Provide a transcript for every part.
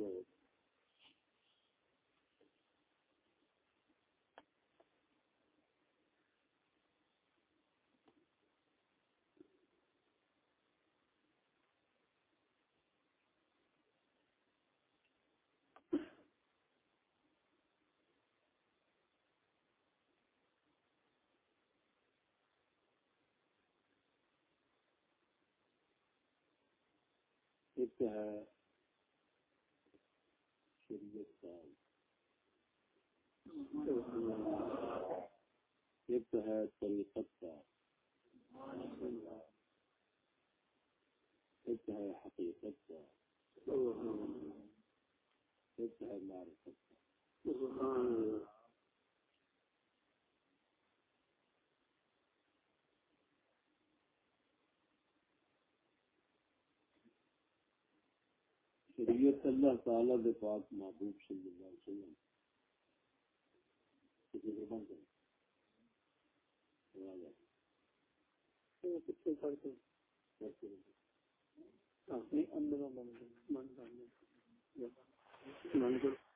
Spirit. إذ ایک ہے ایک ہے طریقت کا۔ ایک ہے حقیقت کا۔ ایک ہے معرفت کا۔ شریعت اللہ تعالی دے پاک محبوب صلی اللہ علیہ وسلم کسی بند کریں اندر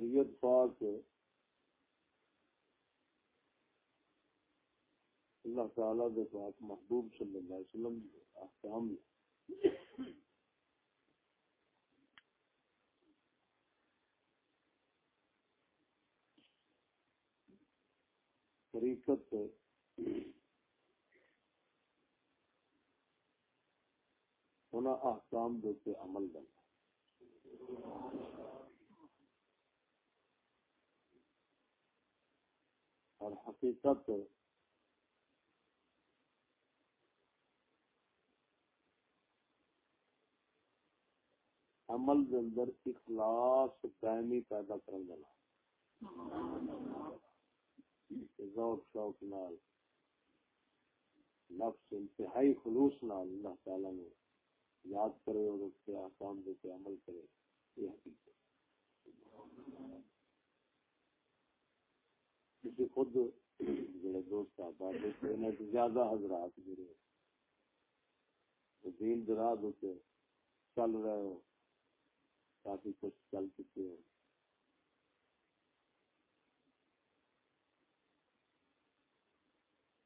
شریعت پاک اللہ تعالی دے پاک محبوب صلی اللہ علیہ وسلم احکام طریقت انہاں احکام دے عمل کرنا۔ اور حقیقت عمل دے اندر اخلاص دائمی پیدا کرن دینا ذوق شوق نال، نفس انتہائی خلوص نال اللہ تعالی نے یاد کرے اور اس کے احکام دے عمل کرے، یہ حقیقت کسی خود جڑے دوست آباد زیادہ حضرات جڑے دین دراز ہوتے چل رہے ہو کافی کچھ چل چکے ہو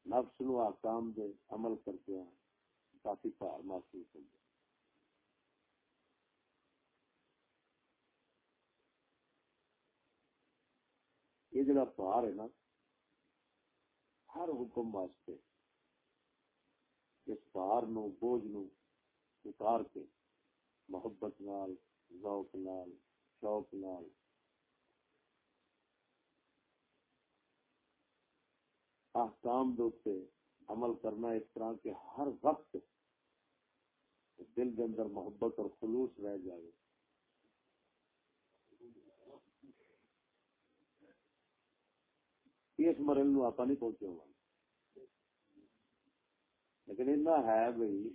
نفس نو آکام دے عمل کرتے ہیں کافی پار محسوس ہوتے یہ جڑا پہاڑ ہے نا، ہر حکم واسطے اس پہاڑ نو، بوجھ نو اتار کے محبت نال، ذوق نال، شوق نال احکام دوتے عمل کرنا، اس طرح کے ہر وقت دل کے اندر محبت اور خلوص رہ جائے۔ اس مرل نو آپ نہیں پہنچے ہوا لیکن اتنا ہے بھائی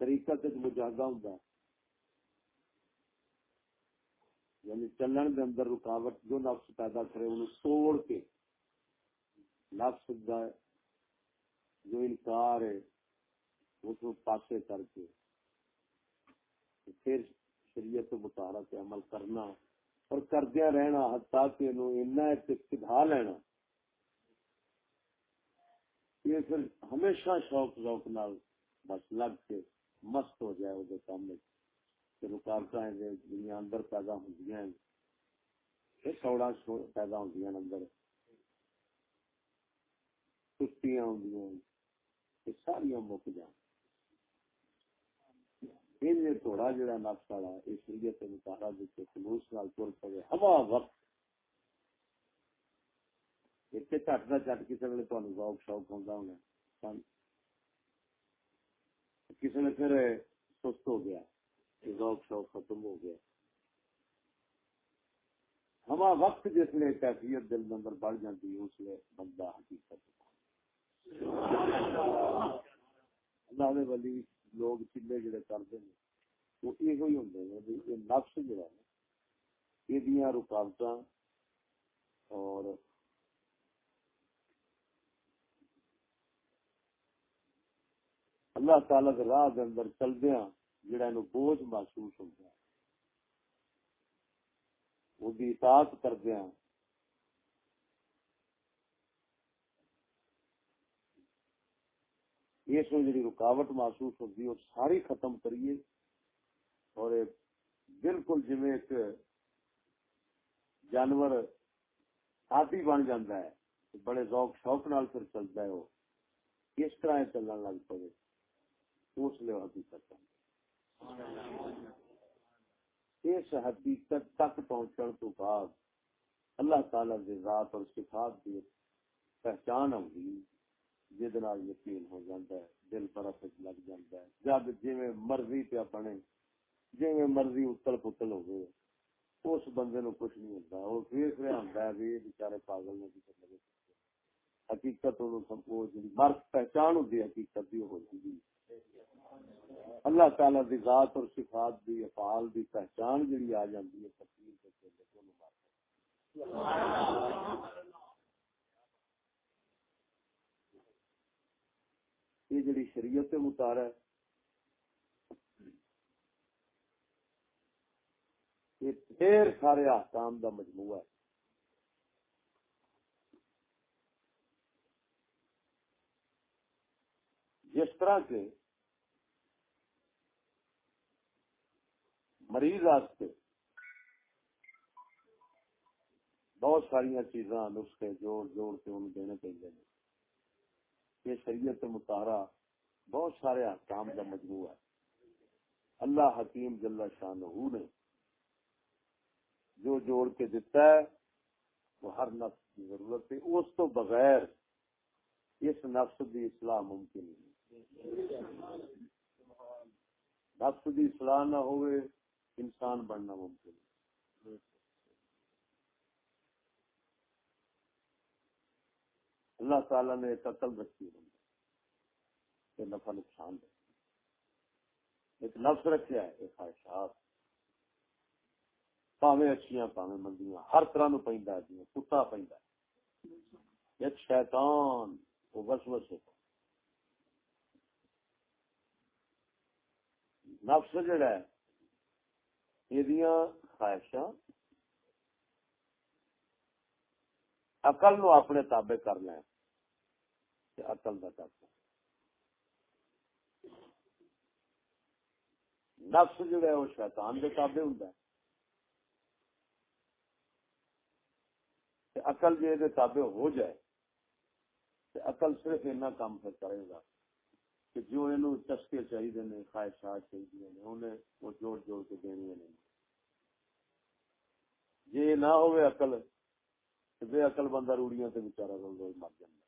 طریقہ تک مجاہدہ ہوں یعنی چلن کے اندر رکاوٹ جو نفس پیدا کرے، انہوں توڑ کے نفس دا جو انکار ہے اس پاسے کر کے۔ پھر شریعت مطالعہ سے عمل کرنا اور کردیا رہنا، حتیٰ کہ اتنا لینا۔ یہ پھر ہمیشہ شوق، ذوق نال بس لگ کے مست ہو جائے وہ کام سامنے رکاوٹ دنیا اندر پیدا ہوں سوڑا پیدا ہوں اندر۔ سستیاں ہوں ساریا مک جان تھوڑا جڑا نفس والا، اس شریعت مطالعہ دیتے خلوص نال تر پے ہوا وقت۔ اتنے چٹ کا چٹ، کسی ویلے تمہیں ذوق شوق ہوتا ہونا۔ کسی نے پھر سست ہو گیا ذوق شوق ختم ہو گیا۔ ہما وقت جس لیے کیفیت دل میں اندر بڑھ جاتی ہے اس لیے بندہ حقیقت اللہ ولی۔ لوگ چلے جڑے کرتے ہیں وہ یہ ہوں نفس جڑا ہے، یہ رکاوٹ اور اللہ تعالی کے راہ کے اندر چلدیا جڑا بوجھ محسوس ہوتا ہے وہ اطاعت کردیا اس میں جی رکاوٹ محسوس ہوتی ہے ساری ختم کریے۔ اور بالکل جی ایک جانور ہاتھی بن جاتا ہے، بڑے ذوق، شوق نال پھر چلتا ہے، وہ کس طرح چلنے لگ پے اس لیے حقیقت اس حقیقت تک پہنچن تو بعد اللہ تعالی ذات اور صفات دی پہچان ہوگی جہد یقین ہو جاتا ہے، دل برف لگ جاتا ہے۔ جب جی مرضی بنے جی مرضی اتل پتل ہو گئے اس بندے نو کچھ نہیں ہوتا۔ وہ ویس رہا ہوتا ہے بھی پاگل نے لگے۔ حقیقت جی مرد پہچان ہوتی حقیقت بھی ہو جاتی اللہ تعالی دی ذات اور صفات دی، افعال دی پہچان جڑی آ جاندی ہے فقیر تے چلے۔ کو یہ جڑی شریعت متار ہے، یہ ڈھیر سارے احکام دا مجموعہ ہے۔ جس طرح کے مریض واسطے بہت ساری چیزاں نسخے جوڑ جوڑ کے انہوں دینے چاہیے یہ شریعت متارا بہت سارے احکام کا مجموعہ ہے۔ اللہ حکیم جل شاہ نے جو جوڑ کے دیتا ہے، وہ ہر نفس کی ضرورت ہے۔ اس تو بغیر اس نفس کی اصلاح ممکن نہیں۔ نفس کی اصلاح نہ ہوئے، انسان بننا ممکن ہے اللہ تعالی نے ایک عقل رکھی ہے۔ نفع نقصان ہے۔ ایک نفس رکھا ہے ایک خواہشات۔ پاوے اچھیاں پاوے مندیاں۔ ہر طرح نو پہنتا ہے کتا پہنتا ہے۔ ایک شیطان وہ بس بس نفس جڑا ہے خواہشاں اقل نو اپنے تابے کر لیں۔ اقل کا کرتا نفس جڑا ہے وہ شیطان کے تابے ہوں اقل جی تابے ہو جائے اقل صرف اینا کام پھر کرے گا کہ جو انہوں چسکے چاہیے نے، خواہشات چاہیے نے، انہیں وہ جوڑ جوڑ کے دینی نہیں جی نہ ہوئے عقل بے عقل بندہ روڑیاں سے بچارا روز روز مر جائے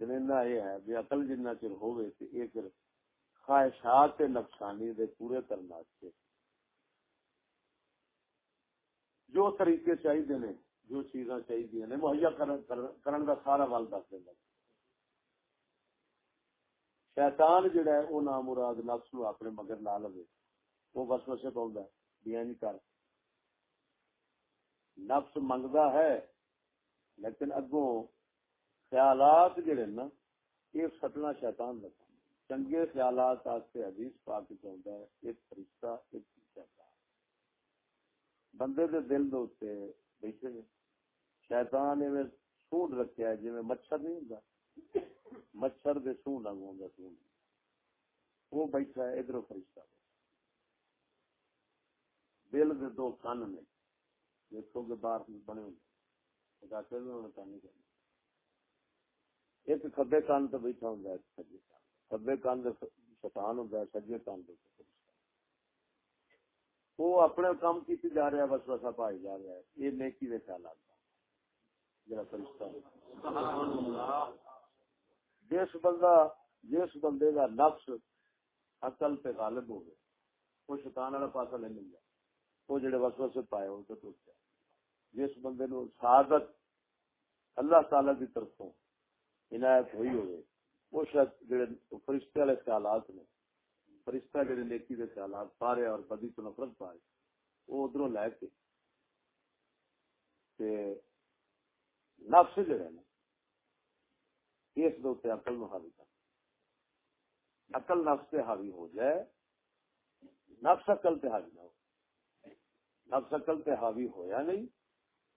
لیکن یہ ہے بے عقل جنہ چر ہوئے تو یہ پھر خواہشات نقصانی دے پورے کرنا سے۔ جو طریقے چاہیے نے، جو چیزاں چاہیے نے، مہیا کرن کا سارا ول دس دینا شیطان جڑا ہے وہ نام مراد نفس نو اپنے مگر لا لو وہ بس بسے پاؤں دیا نہیں کر۔ نفس منگتا ہے، لیکن اگوں خیالات جڑے نا، یہ سٹنا شیطان لگا چنگے خیالات آستے حدیث پا کے چاہتا ہے، ایک فرشتہ، ایک شیطان۔ بندے دے دل دے بیٹھے شیطان نے سونڈ رکھا ہے جی مچھر نہیں ہوں مچھر دے سو لگوں گا سو وہ بیٹھا ہے، ادھر فرشتہ۔ دل دے دو کان نے، دیکھو گے باہر بنے ہوئے۔ ڈاکٹر نے کہا نہیں ایک کبے کان تو بیٹھا ہوں سجے کان۔ کبے کان دے شیطان ہوں سجے کان دے۔ وہ اپنے کام کی جا رہا ہے بس وسا پائی جا رہا ہے۔ یہ نیکی کے خیالات جڑا فرشتہ جس بندہ، جس بندے کا نفس عقل پہ غالب ہو گئے وہ شیطان والا پاسا نہیں مل جائے وہ جڑے وسوسے پائے ہو تو ٹوٹ جائے۔ جس بندے نو سعادت اللہ تعالی کی طرفوں عنایت ہوئی ہوئے۔ وہ شاید جڑے فرشتے والے خیالات نے، فرشتہ جڑے نیکی کے خیالات پا رہے اور بدی تو نفرت پا رہے وہ ادھر لے کے تے نفس جڑے نا اس دے عقل نو حاوی کر۔ عقل نفس سے حاوی ہو جائے، نفس عقل پہ حاوی نہ ہو۔ نفس عقل پہ حاوی ہویا نہیں،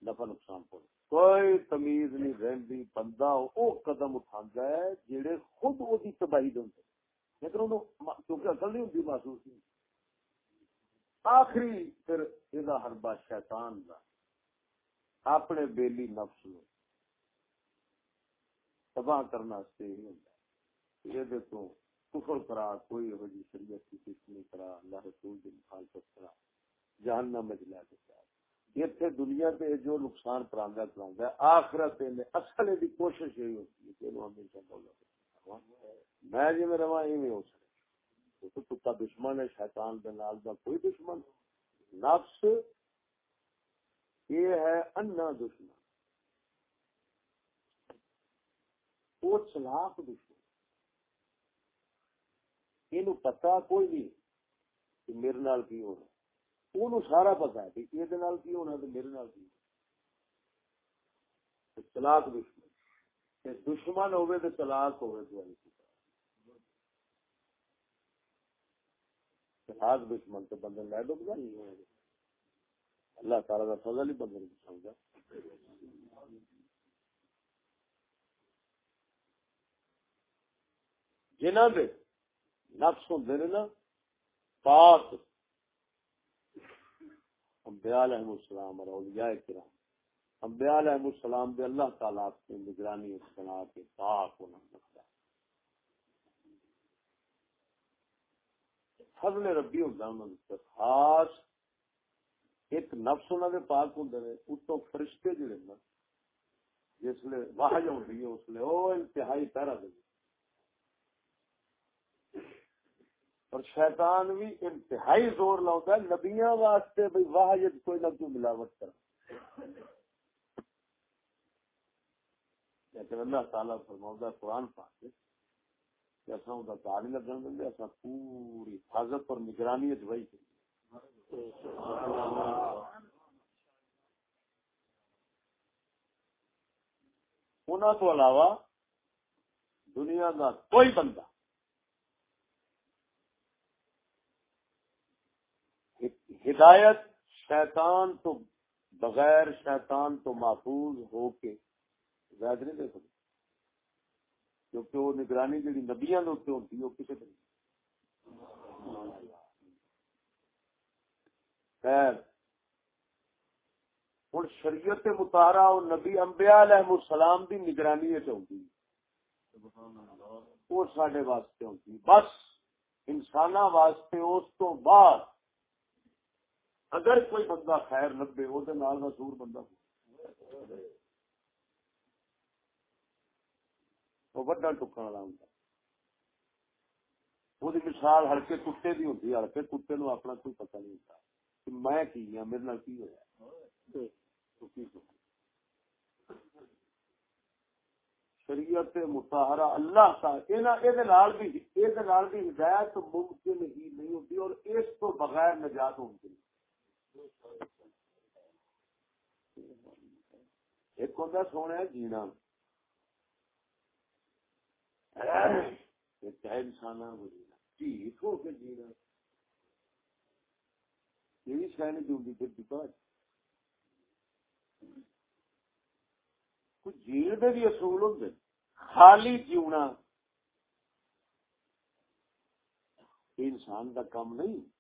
نفع نقصان پہنچ کوئی تمیز نہیں رہی بندہ وہ قدم اٹھا ہے جہے خود وہ تباہی دے ہوندے۔ لیکن انہوں کیونکہ اصل نہیں ہوتی محسوس نہیں۔ آخری پھر یہ ہربا شیطان دا۔ اپنے بیلی نفس نو تباہ کرنا سے ہی ہوتا یہ دے تو کفر کرا، کوئی ہو جی شریعت کی کچھ نہیں کرا، اللہ رسول کی مخالفت کرا، جہنم میں جلا کے اتنے دنیا پہ جو نقصان پراندہ کراؤں آخرت اصل دی کوشش یہی ہوتی ہے کہ ہمیشہ بولا میں جی میں رہا یہ ہو سکے تو کتا دشمن ہے، شیطان کے نال کا کوئی دشمن نفس یہ ہے انا دشمن۔ وہ چلاک دشمن۔ یہ پتا کوئی نہیں کہ میرے نال کی ہونا وہ سارا پتا ہے کہ یہ کی ہونا تو میرے نال کی چلاک دشمن۔ دشمن ہوئے تو چلاک ہوئے تو چلاک دشمن تو بندے لے دو اللہ تعالیٰ کا فضل ہی بندے نہیں سمجھا۔ جنہ دے نفس ہوں نا، پاک انبیاء علیہ السلام اور اولیاء کرام۔ انبیاء علیہ السلام دے اللہ تعالیٰ کی نگرانی اس کے پاک ہونا لگتا ہے۔ فضل ربی ہوتا انہوں نے خاص ایک نفس انہوں نے پاک ہوتے ہیں اتوں فرشتے جڑے نا، جس لیے واحج ہوتی ہے، اس لیے او انتہائی پیرا دے۔ اور شیطان بھی انتہائی زور لاؤں ہے، نبیاں واسطے بھائی واہ کوئی نہ کوئی ملاوٹ کر لیکن اللہ تعالیٰ فرماؤں قرآن پاک کہ ایسا ہوں کار نہیں لگن دیں ایسا پوری حفاظت اور نگرانی اجوائی کی انہوں تو علاوہ دنیا کا کوئی بندہ ہدایت شیطان تو بغیر شیطان تو محفوظ ہو کے ہدایت نہیں دے سکتے کیونکہ وہ نگرانی جی نبیا ہوتی وہ کسی طرح خیر ہوں شریعت متارا اور نبی امبیا علیہ السلام کی نگرانی چاہتی وہ سڈے واسطے ہوتی بس انسان واسطے اس تو بعد اگر کوئی بندہ خیر لبے وہ سور بندہ وہ وڈا ٹکن والا ہوں وہ مثال ہلکے کتے کی ہوتی ہے ہلکے کتے نو اپنا کوئی پتہ نہیں ہوتا کہ میں کی ہوں میرے نال کی ہوا شریعت متحرہ اللہ کا ہدایت ممکن ہی نہیں ہوتی اور اس کو بغیر نجات ممکن ایک ہوتا سونا جینا۔ چاہے انسان جینا۔ جی، ٹھیک ہو کے جینا۔ یہ بھی شاید نہیں جی پھر دیپا کچھ جیل کے بھی اصول ہوں خالی جیونا انسان کا کام نہیں۔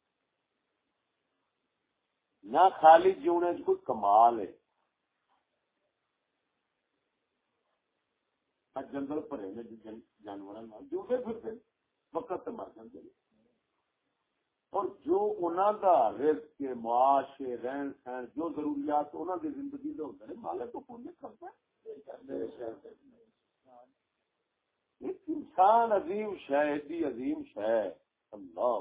نہ خالی جیونے کوئی کمال ہے۔ جنگل بھرے نے جانور جو پھرتے وقت مر جاتے اور جو انہوں کا رزق معاش رہن سہن، جو ضروریات انہوں کی زندگی کے ہوتے ہیں، مالک تو پورے کرتا ایک انسان عظیم شہ ایڈی عظیم شہ اللہ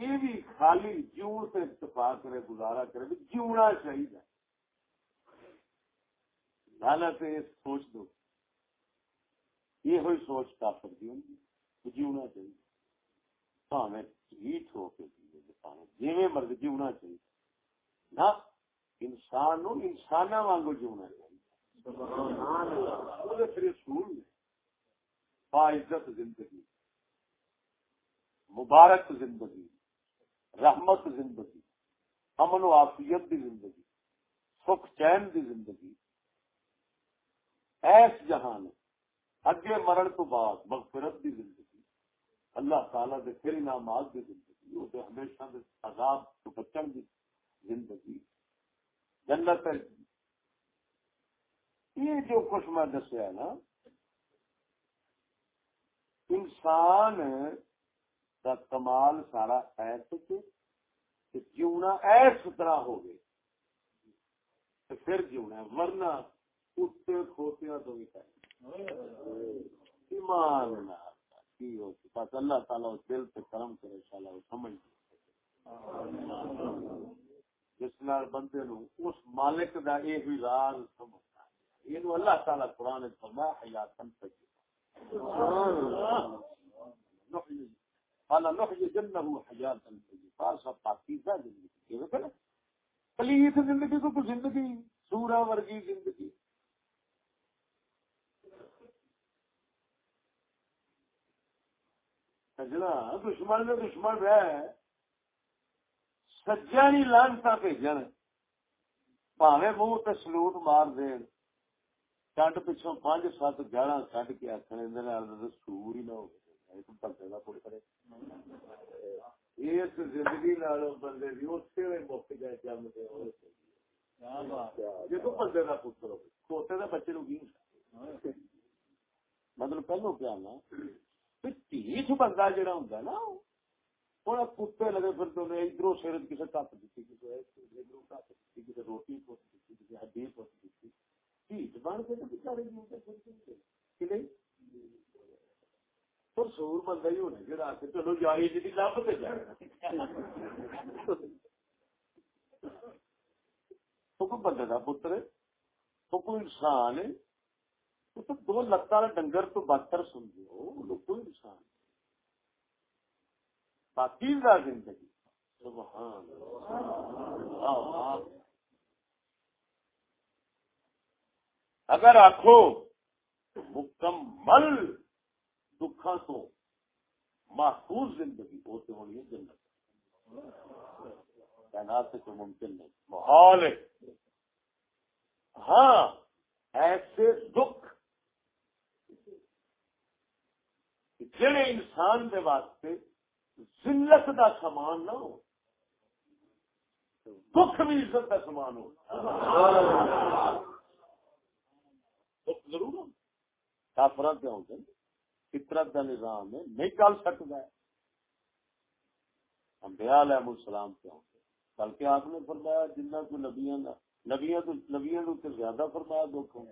یہ بھی خالی جیون سے اتفاق کرے، گزارا کرے، بھی جیونا چاہیے۔ حالت سوچ دو۔ یہ ہوئی سوچ کافر دی ہوں جیونا چاہیے۔ پاویں ہو کے جی مرضی جیونا چاہیے۔ نہ انسان نو انسان وانگو جیونا چاہیے۔ پھر اصول نے زندگی۔ مبارک زندگی۔ رحمت زندگی، امن و عافیت دی زندگی، سکھ چین دی زندگی۔ ایس جہان اگے مرن تو بعد مغفرت دی زندگی۔ اللہ تعالی دے پھر انعامات دی زندگی وہ تو ہمیشہ دے عذاب تو بچن دی زندگی۔ جنت یہ جو کچھ میں دسیا نا، انسان کمال سارا ایس جیونا ایس طرح ہو گئے پھر جیونا ورنہ کتے کھوتیاں تو بھی ایمان بس اللہ تعالیٰ دل کرم کرے شالا سمجھ جس نال بندے نو اس مالک دا یہ بھی راز سمجھتا ہے یہ اللہ تعالیٰ قرآن فرمایا حیاتن تجھے پلیت زندگی کو زندگی سورا ورگی زندگی۔ سجنا، دشمن نے دشمن رہ سجا نہیں لانتا بھیجن پاوے منہ تے سلوٹ مار دین۔ چنڈ پچھوں پانچ سات گاڑا کٹ کے آخر سور ہی نہ ہو اس زندگی بندے کی اسی موقع جائے جمتے جدو بندے کا پتر ہوتے کا بچے نو مطلب پہلو کیا نا تیس بندہ جہاں ہوں نا ہوں کتے لگے پھر تو ادھر سر کسی کپ دیتی کسی ادھر کپ دیتی کسی روٹی پوچھ دیتی کسی ہڈی پوچھ دیتی۔ تیس بن کے سور بندہ ہی ہونا جڑا کہ چلو جائی جی لب تے کوئی بندے کا پتر کوئی انسان ہے، تو دو لتا ڈنگر تو بدتر سمجھو کوئی انسان باقی زندگی۔ سبحان اگر آخو مکمل دکھا تو محفوظ زندگی ہوتے ہونی ہے جنت تعینات سے ممکن نہیں۔ محال ہے۔ ہاں ایسے دکھ جڑے انسان دے واسطے ذلت دا سامان نہ ہو دکھ بھی عزت کا سامان ہو۔ دکھ ضرور ہو۔ کیا ہوتے ہیں فطرت کا نظام ہے نہیں چل سکتا ہے۔ امبیا علیہ السلام کیا ہوتے بلکہ آپ نے فرمایا جنہ کو نبیاں نبیاں تو نبیاں تو زیادہ فرمایا دکھ ہوں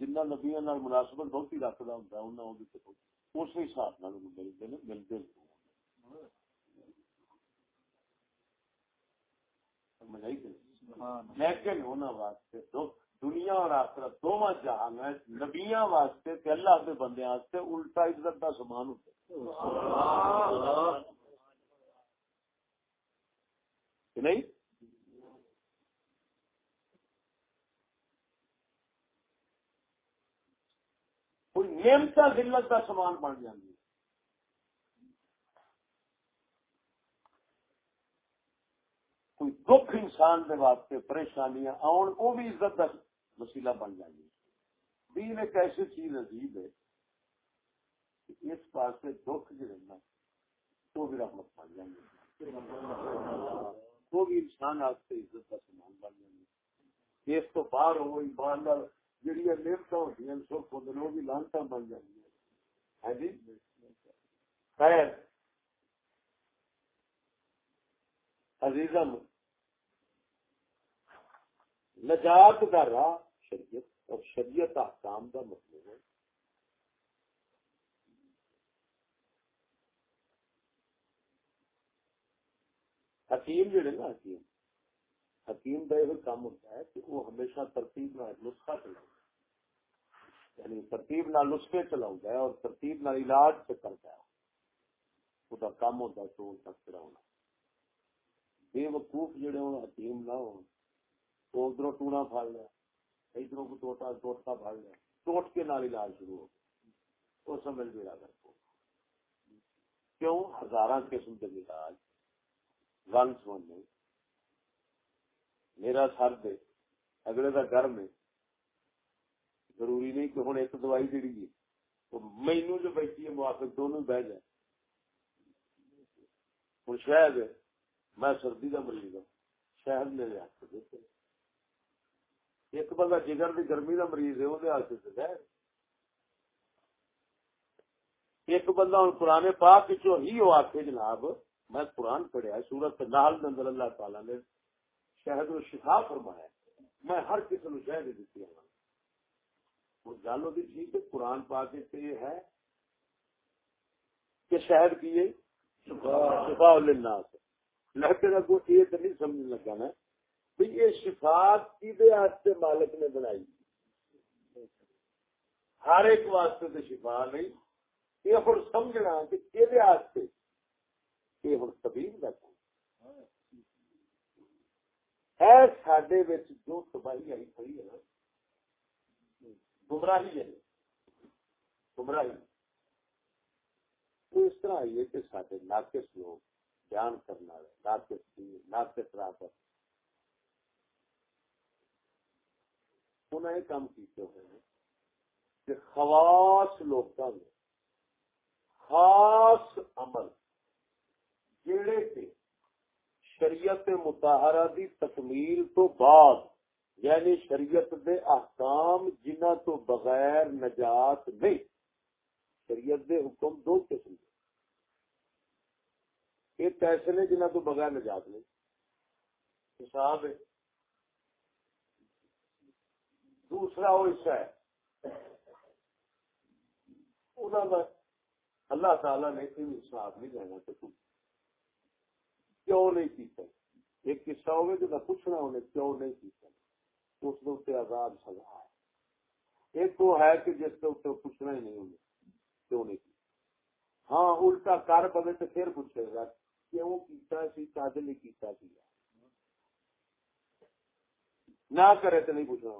جنہ نبیاں مناسبت بہت ہی رکھتا ہوں اس حساب سے ملتے ہیں ملتے لیکن انہوں واسطے دکھ دنیا اور آخرت دونوں جہان نبیاں واسطے تے اللہ دے بندے واسطے الٹا عزت کا سامان ہوتا نہیں؟ کوئی نعمت ذلت کا سامان بن جاتی کوئی دکھ انسان دے واسطے پریشانیاں آن وہ بھی عزت کا وسیلہ بن جائے دین ایک ایسی چیز عجیب ہے کہ اس پاس سے دکھ جو رہنا تو بھی رحمت بن جائیں گے۔ وہ بھی انسان آپ سے عزت کا سامان بن جائیں گے۔ اس تو باہر ہو، ایمان جہی نعمت ہوتی ہیں سکھ ہوتے وہ بھی لانتا بن جائیں گے۔ ہے جی؟ خیر۔ عزیزم، نجات کا راہ شریعت اور شریعت احکام کا مطلب ہے۔ حکیم جہاں نا، حکیم۔ حکیم کا یہ کام ہوتا ہے کہ وہ ہمیشہ ترتیب نہ نسخہ چلا یعنی ترتیب نہ نسخے چلاؤ ہے اور ترتیب نہ علاج سے کرتا ہے وہ کا کام ہوتا ہے تو ان تک ہونا بے وقوف جہاں حکیم نہ ہو ادھر ٹونا پھاڑ لیا۔ ادھر کو ٹوٹا ٹوٹتا پھاڑ لیا ٹوٹ کے نال علاج شروع ہو گیا۔ وہ سمجھ میرا گھر کو کیوں؟ ہزار قسم کے علاج۔ ون سمجھ نہیں میرا سر دے اگلے کا گھر میں ضروری نہیں کہ ہوں ایک دوائی جڑی ہے۔ تو مینو جو بیٹھی ہے، موافق دونوں بہ جائے ہوں شاید میں سردی کا مریض ہوں شاید میرے ہاتھ سے ایک بندہ جگر کی گرمی کا مریض ہے وہ ہاتھ سے ایک بندہ ہوں پرانے پاک چو ہی وہ آخے جناب میں قرآن پڑھیا سورت نال اندر اللہ تعالی نے شہد و شفا فرمایا۔ میں ہر کسی نو شہد دیتی ہوں وہ گل وہ ٹھیک ہے قرآن پاک یہ ہے کہ شہد کی شفا۔ للناس۔ لیکن اگو یہ تو نہیں سمجھ لگا نا بھی یہ شفا کی دے مالک نے بنائی؟ ہر ایک واسطے تو شفا نہیں۔ یہ ہوں سمجھنا کہ یہ یہ ہوں طبیب کا ہے سڈے جو تباہی آئی کھڑی ہے نا، گمراہی ہے۔ گمراہی۔ تو اس طرح آئی ہے کہ سارے ناقص لوگ بیان کرنا ہے ناقص ناقص راہ پر انہیں یہ کام کیتے ہوئے ہیں کہ خواص لوگوں نے خاص عمل جڑے کے شریعت متحرہ دی تکمیل تو بعد یعنی شریعت دے احکام جنہ تو بغیر نجات نہیں، شریعت دے حکم دو قسم ایک ایسے نے جنہ تو بغیر نجات نہیں۔ حساب ہے۔ دوسرا وہ حصہ ہے۔ اللہ تعالی نے حساب نہیں لینا کہ تم کیوں نہیں پیتا ایک قصہ ہوگا جو پوچھنا انہیں کیوں نہیں پیتا اس عذاب سزا ہے۔ ایک تو ہے کہ جس کے اتنے پوچھنا ہی نہیں انہیں کیوں نہیں کیتا ہاں الٹا کر پہ تو پھر پوچھے گا کیوں کیتا سی کد نہیں کیتا سی؟ نہ کرے تو نہیں پوچھنا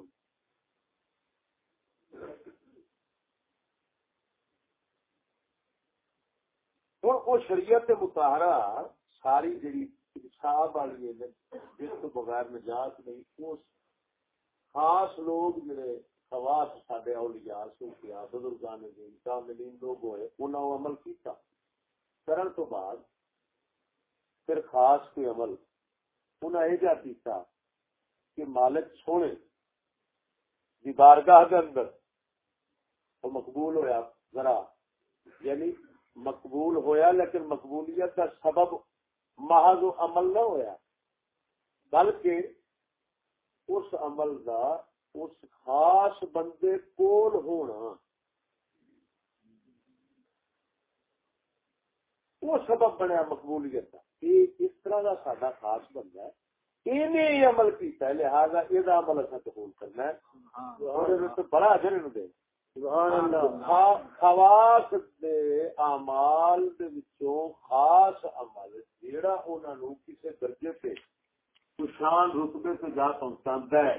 ہوں وہ شریعت متحرہ ساری جڑی صاحب والی ہے، جس کو بغیر نجات نہیں، اس خاص لوگ جڑے خواص ساڈے اولیاء، صوفیاء، بزرگان دین کاملین لوگ ہوئے انہاں عمل کیتا۔ کرن تو بعد پھر خاص کوئی عمل انہاں یہ جا کیتا کہ مالک سونے دی بارگاہ دے اندر وہ مقبول ہویا ذرا۔ یعنی مقبول ہویا لیکن مقبولیت کا سبب محض عمل نہ ہویا۔ بلکہ اس عمل دا اس خاص بندے کول ہونا۔ وہ سبب بنیا مقبولیت کا اس طرح کا سڈا خاص بندہ ہے۔ عمل کیتا لہذا یہ عمل اصل قبول کرنا ہے۔ بڑا اجر دے خواص دے اعمال دے وچوں خاص عمل جیڑا انہاں نو کسے درجے تے شان رتبے سے جا پہنچاتا ہے۔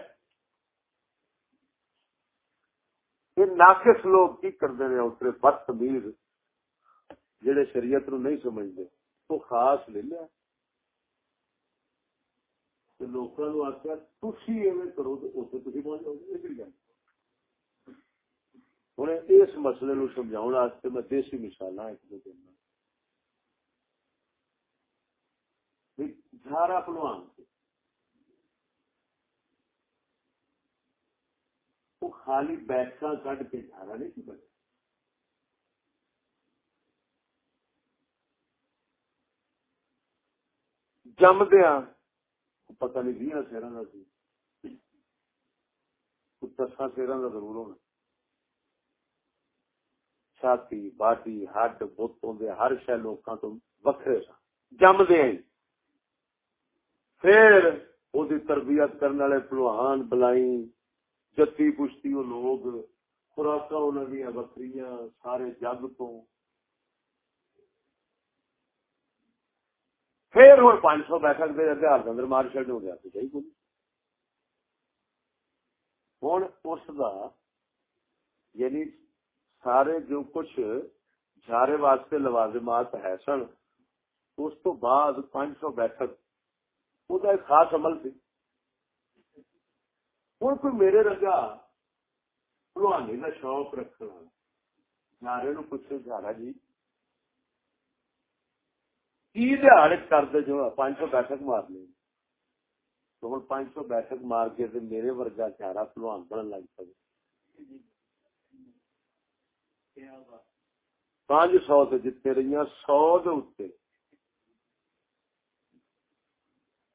یہ ناقص لوگ کی کرتے ہیں اتنے بد تمیز جہے شریعت نو نہیں سمجھتے تو خاص لے لیا۔ لوگوں آخیا تھی ایویں کرو تو اتنے تھی پہنچ جاؤ گے ہوں اس مسئلے نو سمجھاؤ میں دیسی مثال ایک دو دینا جھارا پلوان وہ خالی بیٹھا کٹ کے جھارا نہیں سی بچا جمدیا پتہ نہیں بھی سیران کا سی۔ دسا سیران کا ضرور ہونا۔ چھاتی باٹی ہڈ بت ہوں ہر شہ لوگ تو وکرے سن جمدے پھر وہ تربیت کرنے والے پلوان بلائی جتی پشتی وہ لوگ خوراک انہوں دیا بکری سارے جگ تو پھر ہوں پانچ سو بیٹھک دے ہتھیار کے اندر مار شیڈ ہو گیا تو صحیح کوئی ہوں اس کا یعنی سارے جو کچھ جھارے واسطے لوازمات ہے سن، اس تو بعد پانچ سو بیٹھک وہ ایک خاص عمل سی ہوں کوئی میرے رگا پلوانی کا شوق رکھنا۔ جارے نو پوچھے جارا جی۔ کی دہاڑ کرتے جو پانچ سو بیٹھک مار لی تو ہوں پانچ سو بیٹھک مار کے میرے ورگا چارا پلوان بننے لگ پہ پانچ سو سے جیتے رہی سو دے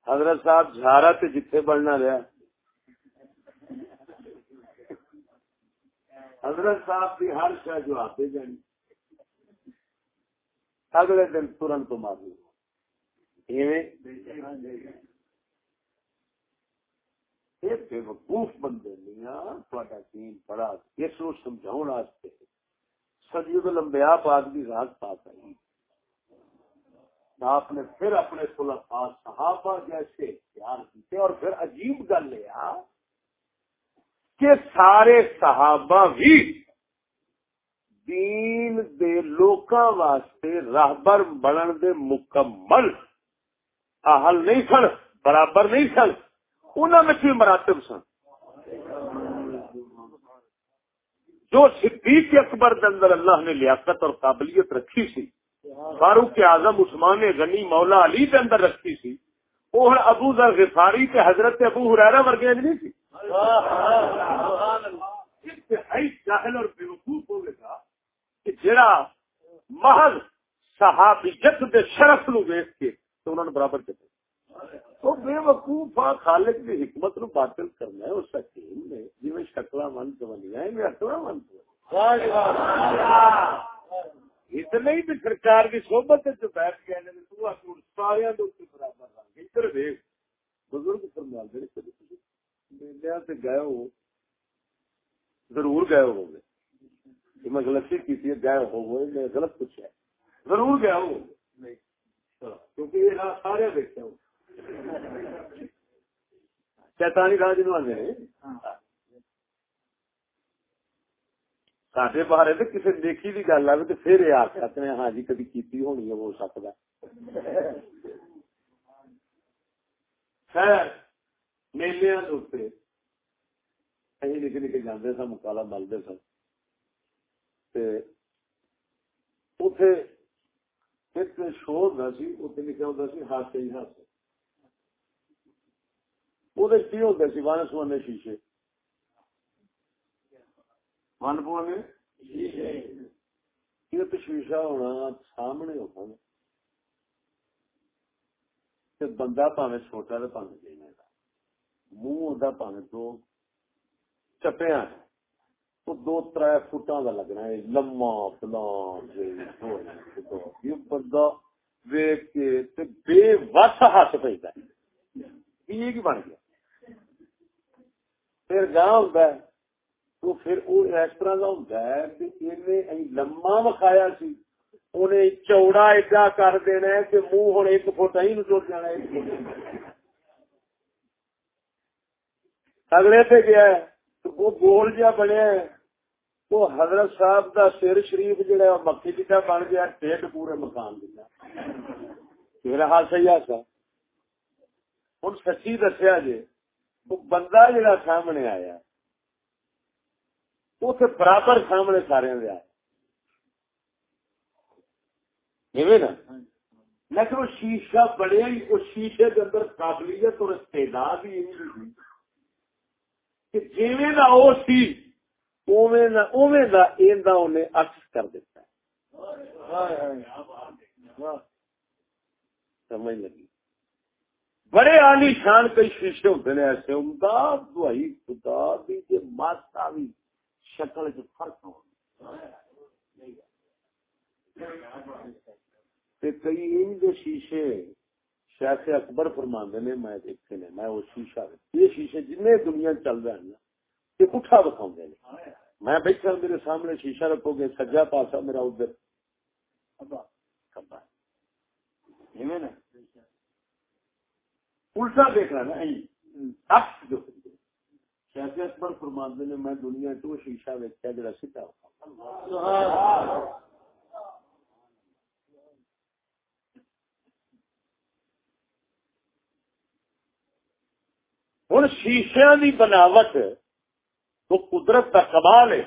حضرت صاحب، جھارا تے جتھے بڑھنا رہا۔ حضرت صاحب کی ہر شہ جو آتے جانی اگلے دن ترنت مارو بے وقوف بندے نہیں پڑا اس کو سمجھا سجید لمبیا پاک کی رات پاس آئی۔ آپ نے پھر اپنے خلفاء صحابہ جیسے اختیار کیتے اور پھر عجیب گل لیا کہ سارے صحابہ بھی دین دے لوکاں واسطے راہبر بنن دے مکمل اہل نہیں سن، برابر نہیں سن۔ انہوں میں بھی مراتب سن؟ جو صدیق اکبر کے اندر اللہ نے لیاقت اور قابلیت رکھی سی فاروق اعظم عثمان غنی مولا علی کے اندر رکھی سی وہ ابو ذر غفاری کے حضرت ابو حرارا ورگے نہیں سی جاہل اور بیوقوف ہو گا کہ جڑا محض صحابیت دے شرف نو ویخ کے تو انہوں نے برابر کیا تو بے وقوف خالق کی حکمت نو باطل کرنا ہے اس حکیم نے جی میں شکلا من تو بنیا ہے میں اکلا تو سرکار کی بیٹھ گئے سارے برابر ادھر بزرگ میلیا گئے ہو ضرور گئے ہو گئے۔ میں غلطی کی تھی گئے ہو میں غلط پوچھا ضرور گئے ہو کیونکہ یہ سارے دیکھتے ہو۔ شیطانی راج نو آنے سڈے بارے تو کسی دیکھی بھی گل آئے تو پھر آتے ہیں ہاں جی کبھی کی ہونی ہے ہو سکتا خیر میلے نکے نکے جانے سن مکالا ملتے سن۔ اتے ایک شو ہوتا سی اتنے لکھا ہوتا سی ہاسے ہی ہاسے شیشے شیشا ہونا سامنے ہوتا بندہ پاوے چھوٹا تو پاوے دینا منہ ہوتا پاوے دو چپیا تو دو تر فٹا کا لگنا ہے لما فلان یہ بندہ ویک کے بے وس ہاتھ پہ یہ بن گیا پھر گاہ ہوتا ہے، تو پھر وہ اس طرح کا ہوتا ہے کہ لما وکھایا سی، انہیں چوڑا ایڈا کر دینا ہے کہ منہ ہوں ایک فٹ ہی نچوڑ جانا ہے اگلے پہ گیا ہے، تو وہ گول جہا بنیا ہے وہ حضرت صاحب دا سر شریف جہا مکھی جی جا بن گیا ٹھڈ پورے مکان دیا میرا حال صحیح آ سا ہوں سچی دسیا جی بندہ جہاں سامنے آیا اتنے برابر سامنے سارے دیا نا؟ لیکن وہ شیشہ بڑے ہی اس شیشے کے اندر قابلیت اور استعداد ہی نہیں کہ جیویں دا او سی، اوویں دا اوویں دا ایندا اونے عکس کر دیتا ہے۔ سمجھ لگی؟ بڑے عالی شان کئی شیشے ہوتے ہیں ایسے۔ امداد دعائی، خدا دی کہ ماستا بھی شکل چ فرق ہو۔ کئی ان شیشے شیخ اکبر فرماندے نے، میں دیکھتے نے میں وہ شیشہ یہ شیشے جن دنیا چل رہے ہیں یہ پٹھا بکھاؤں گے میں بیٹھا میرے سامنے شیشہ رکھو گے، سجا پاسا میرا ادھر۔ کبا کبا الٹا دیکھ رہا نا شیخ اکبر فرماندے نے، میں دنیا تو شیشہ ویچا جڑا سیدھا ہوں شیشیا کی بناوٹ تو قدرت کا کمال ہے۔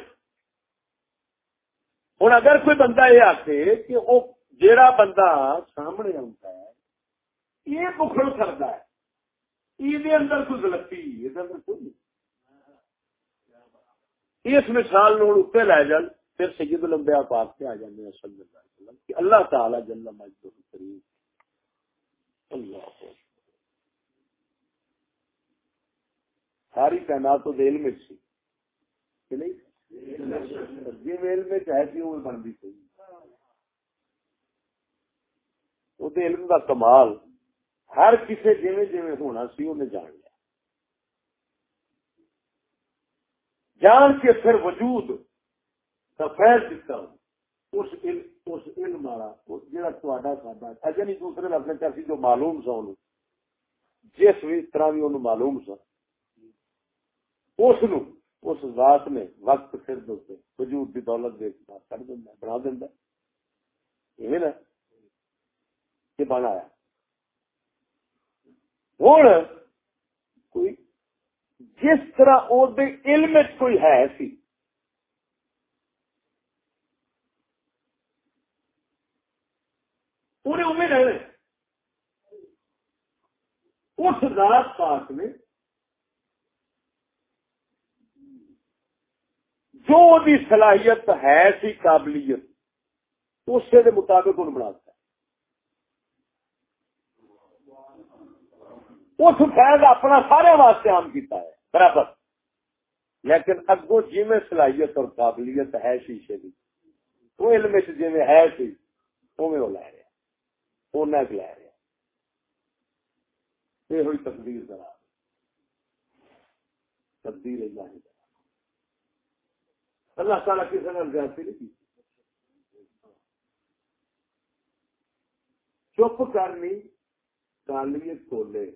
ہوں اگر کوئی بندہ یہ آتے کہ وہ جیڑا بندہ سامنے آتا ہے، یہ بخل کرتا ہے۔ یہ اندر کوئی غلطی، یہ اندر کوئی اس مثال نو اتنے لے جان پھر سید لمبیا پاک سے آ جانے ہیں صلی اللہ علیہ وسلم کہ اللہ تعالی جل مجدہ کریم۔ اللہ ساری کائنات تو دل میں سی۔ کہ نہیں؟ جی میل میں چاہے بنتی وہ علم کا کمال۔ ہر کسی جی جی ہونا سی، انہیں جان لیا۔ جان کے پھر وجود کا فیض دیتا ہوں۔ اس علم والا جہاں تا سا اجے نہیں دوسرے لفظ چاہیے جو معلوم سا ان جس بھی طرح بھی انہوں معلوم سا، اس اس ذات نے وقت پھر دے وجود کی دولت دے کر دینا بنا دینا یہ نا یہ بنایا۔ ہوں۔ کوئی جس طرح او دے علم کوئی ہے سی۔ انہیں امید رہنے اس رات پاک نے جو دی صلاحیت ہے سی قابلیت اسے دے مطابق ان بنا اس فیض اپنا سارے واسطے عام کیتا ہے، برابر۔ لیکن اگو جی میں صلاحیت اور قابلیت ہے شیشے کی وہ علم جی میں ہے سی وہ لے رہا وہ لے رہا یہ ہوئی تقدیر ذرا تقدیر اللہ اللہ تعالیٰ کسی نے زیادتی نہیں کی۔ چپ کرنی کالی کھولے۔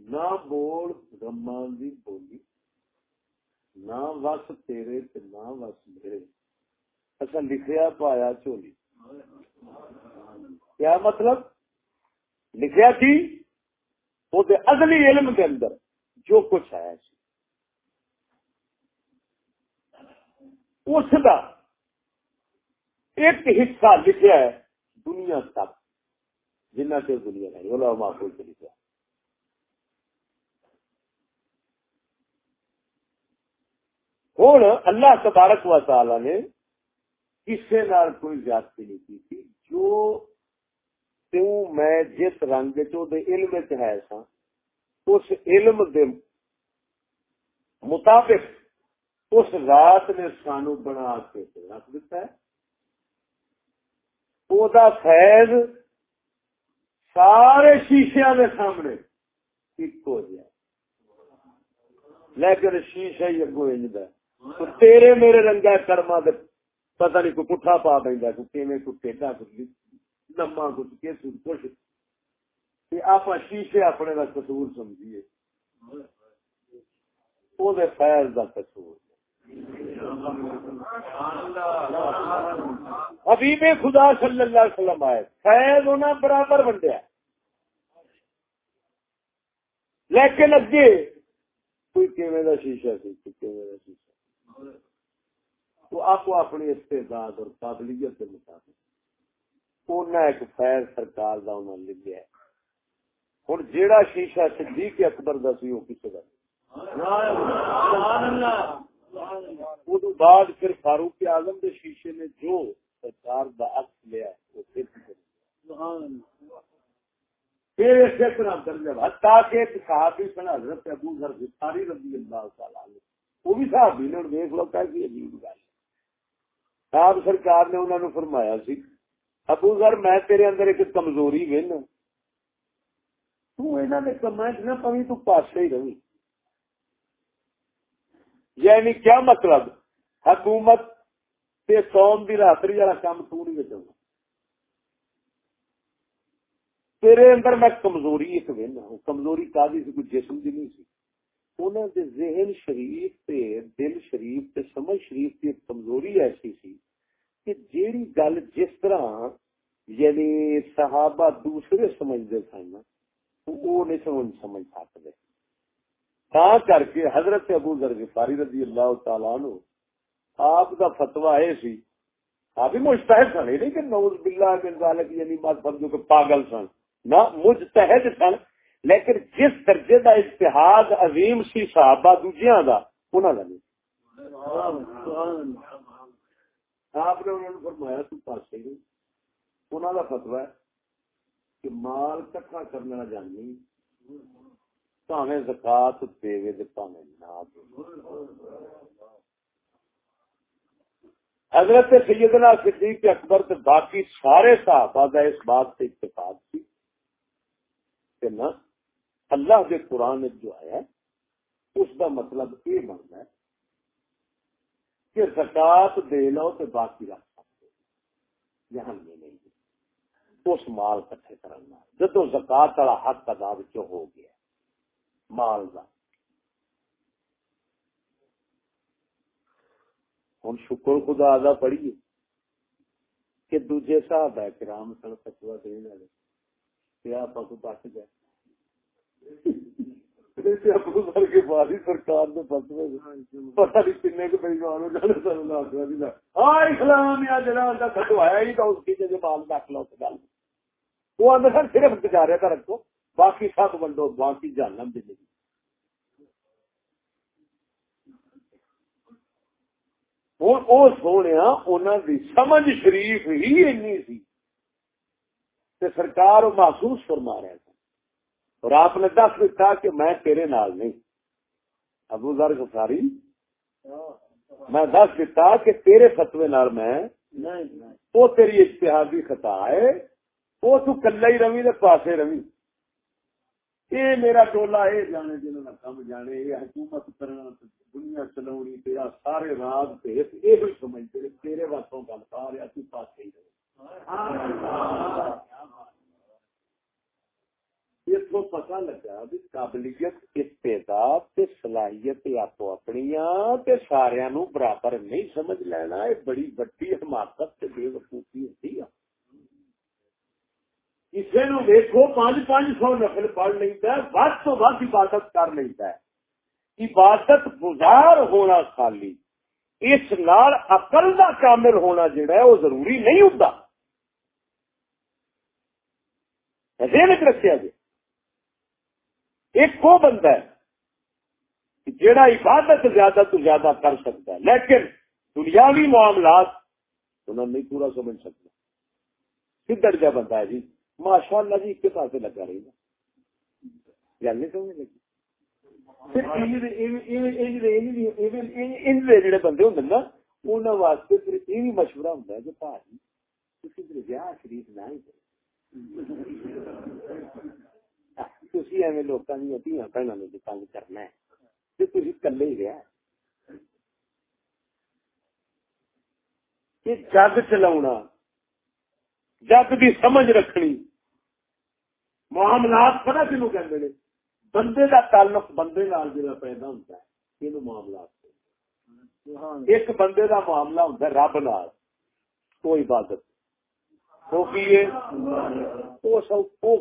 نہ بول رمان دی بولی نہ وس تیرے تے نہ وس میرے اصا لکھیا پایا چولی کیا مطلب لکھیا تھی وہ ازلی علم کے اندر جو کچھ ہے اس کا ایک حصہ لکھا ہے دنیا تک جنہ سے دنیا نہیں بولا محفوظ سے لکھا ہوں اللہ تبارک و تعالی نے کسی نال کوئی زیادتی نہیں کی تھی۔ جو تیوں میں جس رنگ چو دے علم ہے سا، اس علم دے مطابق اس رات نے سانو بنا کے رکھ دیتا ہے۔ وہ فیض سارے شیشیا کے سامنے ایک ہو جائے لیکن شیشہ ہی اگو انج تو تیرے میرے رنگا کرما دے، پتہ نہیں کوئی پٹھا پا پہ کوئی کیویں کوئی ٹیڈا کوئی لما کچھ کس کچھ۔ آپ شیشے اپنے کا قصور سمجھیے۔ وہ فیض کا قصور۔ حبیب خدا صلی اللہ علیہ وسلم آئے۔ فیض ہونا برابر بنڈیا لیکن اگے کوئی کیویں کا شیشہ سی، کوئی کیویں کا شیشہ۔ تو آپ کو اپنی استعداد اور قابلیت کے مطابق۔ انہیں ایک فیض سرکار کا انہوں نے لکھا ہے۔ ہوں جیڑا شیشہ صدیق اکبر کا سی وہ کسی کا بعد پھر فاروق اعظم کے شیشے نے جو سرکار کا عکس لیا وہ پھر سبحان اللہ پھر اسی طرح درجہ حتیٰ کہ صحابی سن حضرت ابو ذر غفاری رضی اللہ تعالی عنہ، وہ بھی صحابی نے دیکھ لو کہ عجیب گل۔ آپ سرکار نے انہوں نے فرمایا سی، ابو ذر، میں تیرے اندر ایک کمزوری ون تمہیں نہ پوی تو پاسے ہی رہی۔ یعنی کیا مطلب؟ حکومت تے قوم دی راتری والا کام تو نہیں بچا تیرے اندر میں کمزوری ایک وینا ہوں، کمزوری کا سی کوئی جسم دی نہیں سی۔ انہوں دے ذہن شریف تے دل شریف تے سمجھ شریف کی کمزوری ایسی سی کہ جیڑی گل جس طرح یعنی صحابہ دوسرے سمجھتے سن وہ نہیں سمجھ سمجھ سکتے تا کر کے حضرت ابو ذر غفاری رضی اللہ تعالیٰ عنہ، آپ کا فتوا یہ سی، آپ بھی مستحد سن نہیں کہ نوز باللہ من ذالک یعنی بات سمجھو کہ پاگل سن۔ نہ مجتہد سن لیکن جس درجے دا اتحاد عظیم سی صحابہ دوجیاں دا، انہاں دا نہیں۔ آپ نے انہوں نے فرمایا تو پاسے نہیں۔ انہاں دا فتوا ہے کہ مال کٹھا کرنا جانی پاویں زکات دے تے پاویں نہ حضرت سیدنا صدیق اکبر تے باقی سارے صحابہ دا اس بات سے اتفاق تھی کہ نہ اللہ کے قرآن جو ہے، اس کا مطلب یہ بنتا ہے کہ زکات دے لو تو باقی رکھ سکتے یہاں میں نہیں اس مال کٹھے کرنا جدو زکات والا حق ادا ہو گیا مال کا۔ ہوں شکر خدا ادا پڑھیے کہ دوجے صاحب ہے کرام سن فتوا دینے والے۔ آپ کو بچ گئے سرکار نے پتا نہیں کن کے صرف گزارے کا رکھو باقی سب ونڈو باقی جانا دے ہوں سونے انہوں کی سمجھ شریف ہی اینی سی۔ سرکار محسوس فرما رہے تھے اور آپ نے دس دیتا کہ میں تیرے نال نہیں۔ ابو ذر گفاری میں دس دیتا کہ تیرے فتوے نال میں وہ تیری اشتہادی خطا ہے وہ تو کلا ہی روی پاسے روی۔ یہ میرا ٹولا یہ جانے جنہوں نے کم جانے یہ حکومت کرنا، دنیا چلاونی تیرا سارے راز پیس یہ سمجھتے تیرے واسطوں گل سارے تو پاسے ہی اتو پتا لگا بھی قابلیت استعداد تے صلاحیت آپ اپنی سارا نو برابر نہیں سمجھ لینا، یہ بڑی بڑی حماقت بے وقوفی ہوتی ہے۔ کسی نو ویکو پانچ پانچ سو نفل پڑھ لیتا ہے ود تو ود عبادت کر لیتا ہے۔ عبادت گزار ہونا خالی، اس نال عقل کا کامل ہونا جڑا ہے، وہ ضروری نہیں ہوتا۔ ذہن رکھا جی ایک وہ بندہ ہے جڑا عبادت زیادہ تو زیادہ کر سکتا ہے لیکن دنیاوی معاملات انہوں نہیں پورا سمجھ سکتا۔ کدھر جا بندہ ہے جی؟ ماشاء اللہ جی ایک پاس لگا رہی گل نہیں سمجھ لگی؟ جڑے بندے ہوں نا انہوں واسطے پھر یہ بھی مشورہ ہوں کہ بھائی تھی ویاہ شریف نہ ہی جگ چلا جگ کی سمجھ رکھنی معاملات پتا کنو کہ بندے کا تعلق بندے جا پیدا ہوتا ہے یہ معاملات ایک بندے کا معاملہ ہوتا ہے رب نال تو عبادت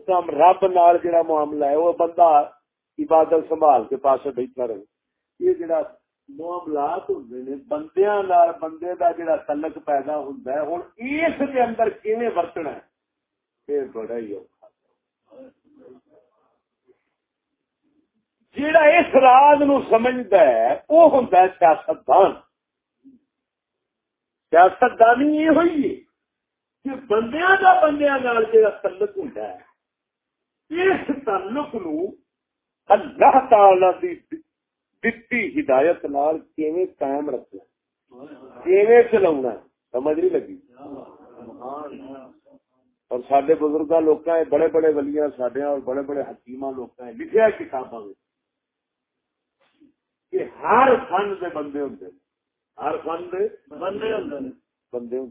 کام رب نال جڑا معاملہ ہے، وہ بندہ عبادت سنبھال کے پاس بیٹھا رہے۔ یہ جڑا معاملات ہوں بندیا بندے کا جڑا تلک پیدا ہوتا ہے ہوں اس کے اندر کیویں ورتنا ہے؟ یہ بڑا ہی جڑا اس راز نو سمجھتا ہے، وہ ہوں سیاست دان سیاست دانی یہ ہوئی ہے۔ کہ بندیا کا بندیا تعلق ہے اس تعلق نو اللہ تعالی دی دتی ہدایت نال کیویں قائم رکھنا کیویں چلاونا سمجھ نہیں لگی؟ اور سڈے بزرگ بڑے بڑے ولیاں سڈے اور بڑے بڑے حکیم لکھا کہ ہر فن کے بندے ہوں ہر فن کے بندے ہوں بندے ہوں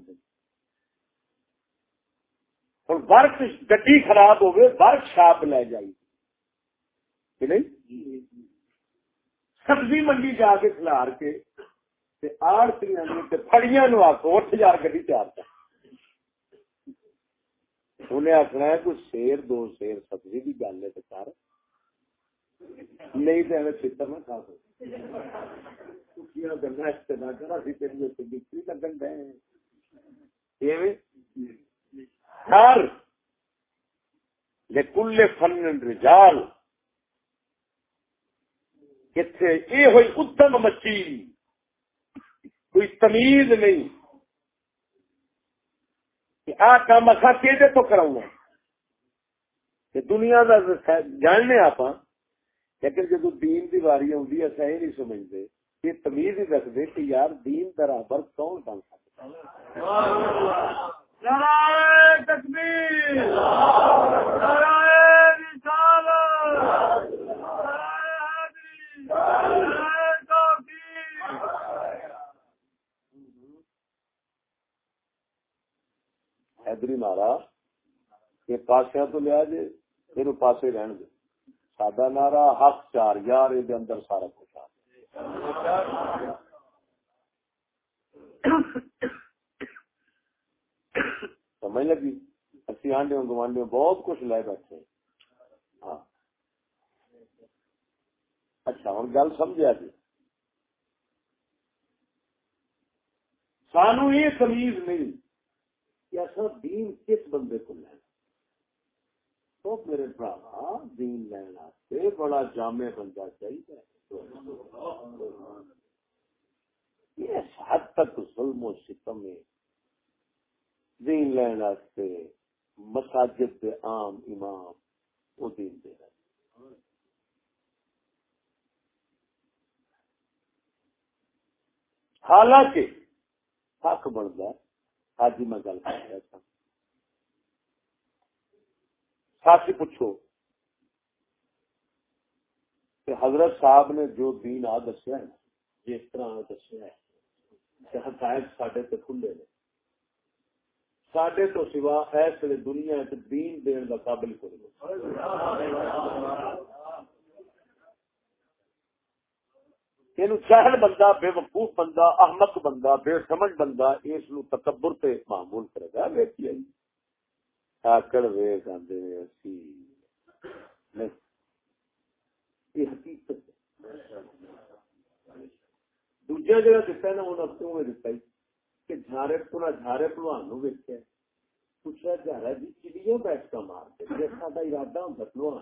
ہوں ورک گی خراب ہوگی ورک شاپ لے جائی۔ کہ نہیں؟ سبزی منڈی جا کے کھلار کے آڑتی فڑیاں نو آخو اٹھ ہزار گی تیار کر۔ انہیں آخنا ہے، کوئی شیر، دو شیر سبزی کی گل ہے تو کر۔ نہیں تو ایویں چتر نہ کھا ہر لکل فن رجال۔ اتنے یہ ہوئی ادم مچی۔ کوئی تمیز نہیں۔ آ کام اصا کہ تو کراؤں۔ گا دنیا کا جاننے آپ لیکن جب دین کی واری آئی اصا یہ نہیں سمجھتے یہ تمیز ہی رکھتے کہ یار دین برابر کون بن سکتا حیدری نارا یہ پاسیا تو لیا جی پھر پاسے رہن دے۔ سڈا نارا حق چار یار یہ اندر سارا کچھ آ سمجھ لگی؟ اسی آنڈے گوانڈے بہت کچھ لے بیٹھے ہاں۔ اچھا ہوں گل سمجھا جی سانو یہ تمیز نہیں کہ اصل دین کس بندے کو لینا تو میرے برا دین لینا سے بڑا جامع بندہ چاہیے۔ اس حد تک ظلم و ستم ہے۔ دین لینا سے مساجد کے عام امام وہ دین دے رہے حالانکہ حق بنتا ہے آج میں گل کر رہا تھا۔ ساتھی پوچھو کہ حضرت صاحب نے جو دین آ دسیا ہے جس طرح دسیا ہے۔ حقائق سڈے تو کھلے نے۔ سڈے تو سوا اس ویل دنیا دین دین کا قابل کوئی چاہل بندہ بے وقوف بندہ احمد بندہ بے سمجھ بندہ اس نو تکبر تے معمول کرے گا ویکھی آئی آکڑ ویک آندے اسی یہ حقیقت دوجا جگہ دتا نا انہوں نے کیوں دتا کہ جھارے پورا جھارے ویکیا پوچھا جھارا جی بیٹھ کا جی سا ارادہ ہوں پلوان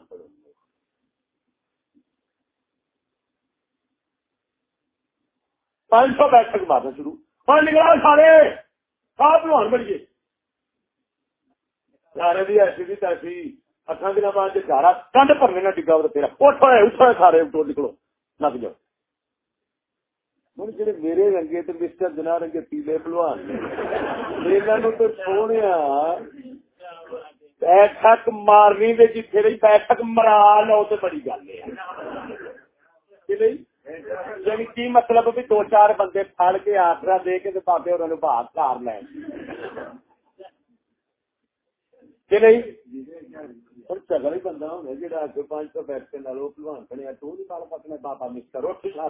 پانچ سو بیٹھک مارنا شروع ہاں نکلا سارے آپ بھی ایسی بھی تیسی اٹھان دن بعد کنڈ بھرنے نہ ڈگا تیرا اٹھو اٹھو سارے نکلو لگ جاؤ ہوں جی میرے رنگے تو مسٹر جنا رنگے پیلے پلوان میرے تو سونے بیٹھک مارنی دے جتھے رہی بیٹھک مرا لو تو بڑی گل ہے یعنی کی مطلب بھی دو چار بندے پھڑ کے آسرا دے کے بابے اور بھاگ کار لے نہیں چگل ہی بندہ ہونا جا اگ پانچ سو بیٹھ کے نالو پلوان بنے تو نہیں پال پکنا بابا مسٹر روٹی کھا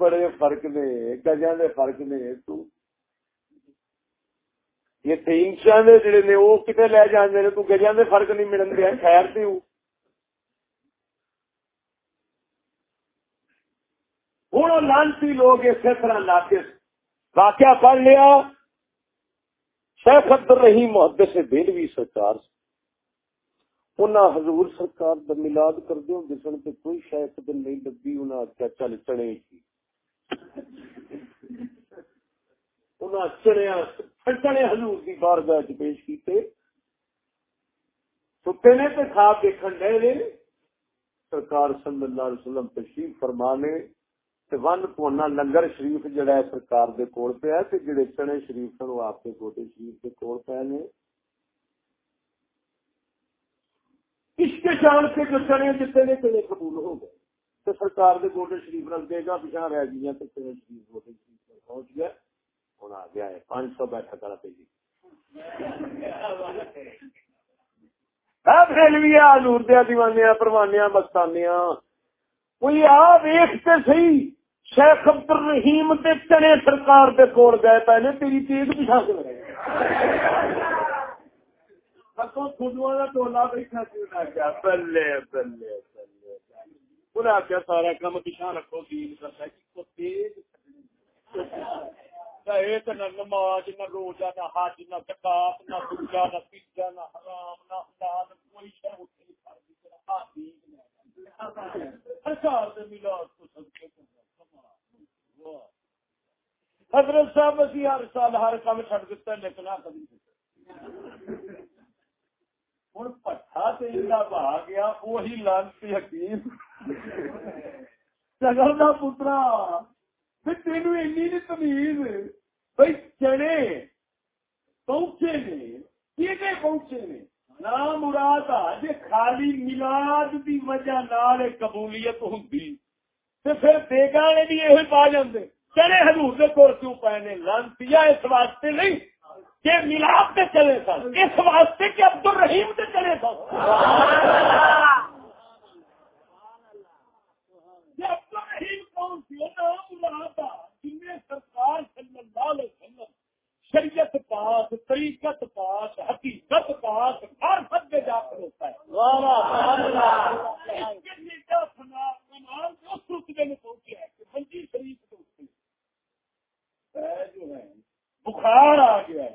بڑے فرق نے گجا دے فرق نے تو یہ تین شاہ جڑے نے وہ کتنے لے جانے تو گجا دے فرق نہیں ملن دیا خیر سی ہوں لانسی لوگ اسی طرح ناقص واقعہ پڑھ لیا شیخ عبد الرحیم محدث سے دلوی سرکار انہاں حضور سرکار دا ملاد کر دیوں جسن تے کوئی شاید دن نہیں لگی انہاں کیا چل چڑے کی جی۔ انہاں چڑیا پھٹنے حضور دی بارگاہ وچ پیش کیتے۔ ستے نے تے خواب دیکھن دے سرکار صلی اللہ علیہ وسلم تشریف فرمانے ون پونا لنگر شریف جڑا ہے سرکار دے کول پہ ہے تے جڑے چنے شریف سن وہ آپ کے گوٹے شریف دے کول پہ نے۔ عشق جان کے جو چنے دیتے نے چنے قبول ہو گئے۔ تو سرکار دے گوٹے شریف رکھ دے گا پیچھا رہ گئی تو چنے شریف گوٹے شریف پر پہنچ گیا۔ ہوں آ گیا ہے۔ پانچ سو بیٹھا کرا پہ جی۔ نور دیا دیوانیاں پروانیاں، مستانیاں۔ کوئی آ ویختے صحیح۔ شیخ عبد الرحیم دے چنے سرکار دے کول گئے پہلے تیری تیز پچھا کے لگے بلے بلے سارا رکھو، دین تیز۔ نہ نماز، نہ روزہ، نہ حج، نہ زکات، نہ دوجا نہ تیجا نہ حرام، نہ حلال کوئی شے اٹھی ملا حضرت صاحب اسی ہر سال ہر کام چڑ دیتا لیکن آ کبھی ہوں پٹھا تیلا بہا گیا وہی لانسی حکیم۔ چگل کا پترا تین این تمیز بھائی چنے پہنچے نے کہ پہنچے نے؟ نام مراد جی خالی ملاد کی وجہ نال قبولیت ہوں پھر بیگانے بھی یہ پا جاندے چلے حضور دے کول کیوں پے نے لانتی اس واسطے نہیں کہ ملاپ سے چلے سن۔ اس واسطے کہ عبد الرحیم سے چلے سن۔ عبد الرحیم کون سی نام جن سرکار صلی اللہ علیہ وسلم شریعت پاس طریقت پاس حقیقت پاس ہر حد میں جا کر ہوتا ہے۔ اس رتبے میں پہنچا ہے کہ منجی شریف جو ہے بخار آ گیا ہے۔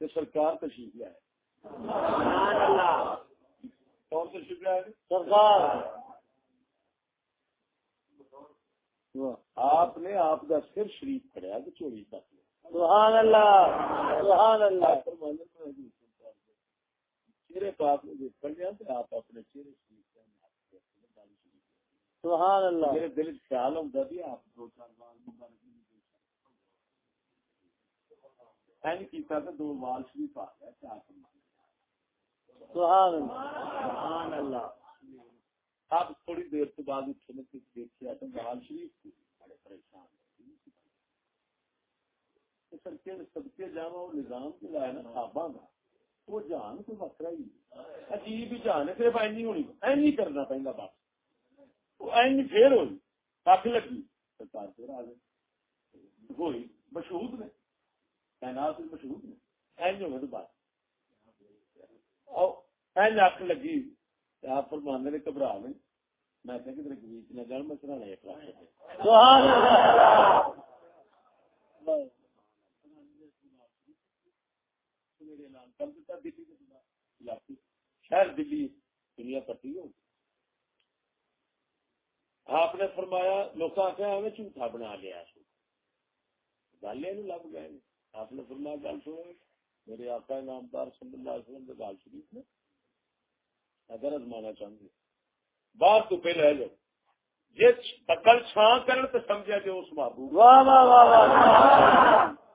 سرکار تشریف کون تشریف آپ نے آپ کا سر شریف کرا تو چوری تک سبحان اللہ سبحان اللہ۔ چہرے دیکھ کر لیا تو آپ اپنے چہرے سبحان اللہ۔ میرے دل خیال ہوتا بھی آپ دو چار بار مبارک دو وال شریف آ گیا چار سبحان سبحان اللہ۔ آپ تھوڑی دیر کے بعد اٹھنے سے دیکھے تو وال شریف بڑے پریشان۔ سدکے جا نظام کے نا خوابا کا وہ جان کوئی وکرا ہی عجیب ہی جان صرف این ہونی این کرنا پہنگا بس۔ وہ این پھر ہوئی کھ لگی۔ سرکار پھر آ گئی ہوئی مشہور نے تعینات مشہور نے۔ این ہوگا تو بات این اک لگی، آپ فرمانے نے گھبرا جی نہیں میں کہ کدھر بیچ نہ جان میں چلانا ایک شہر دلی دنیا پٹی ہو آپ نے فرمایا، لوگ آخیا ہمیں جھوٹا بنا لیا سو گل یہ لگ گئے۔ آپ نے فرمایا، گل سو میرے آقا نامدار صلی اللہ علیہ وسلم گال شریف نے۔ اگر ازمانا چاہتے باہر تو پہلے لو جی بکل چھان کرن تو سمجھا جو اس محبوب۔ واہ واہ واہ واہ۔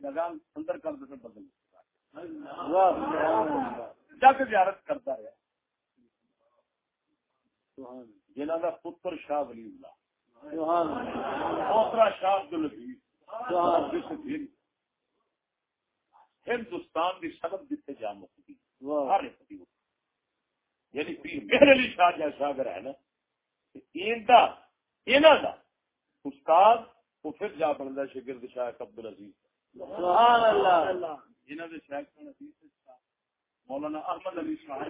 اندر کر دے بدل جگ زیارت کرتا رہا۔ جنہ کا پتر شاہ ولی اللہ۔ دوسرا شاہ عبد الحبیب ہندوستان کی سبق دیتے جا مکتی ہر یعنی پیر میرے لیے شاہ ہے نا استاد وہ پھر جا بنتا شگرد شاہ عبد العزیز جنہوں نے شاہ مولانا احمد علی شاہ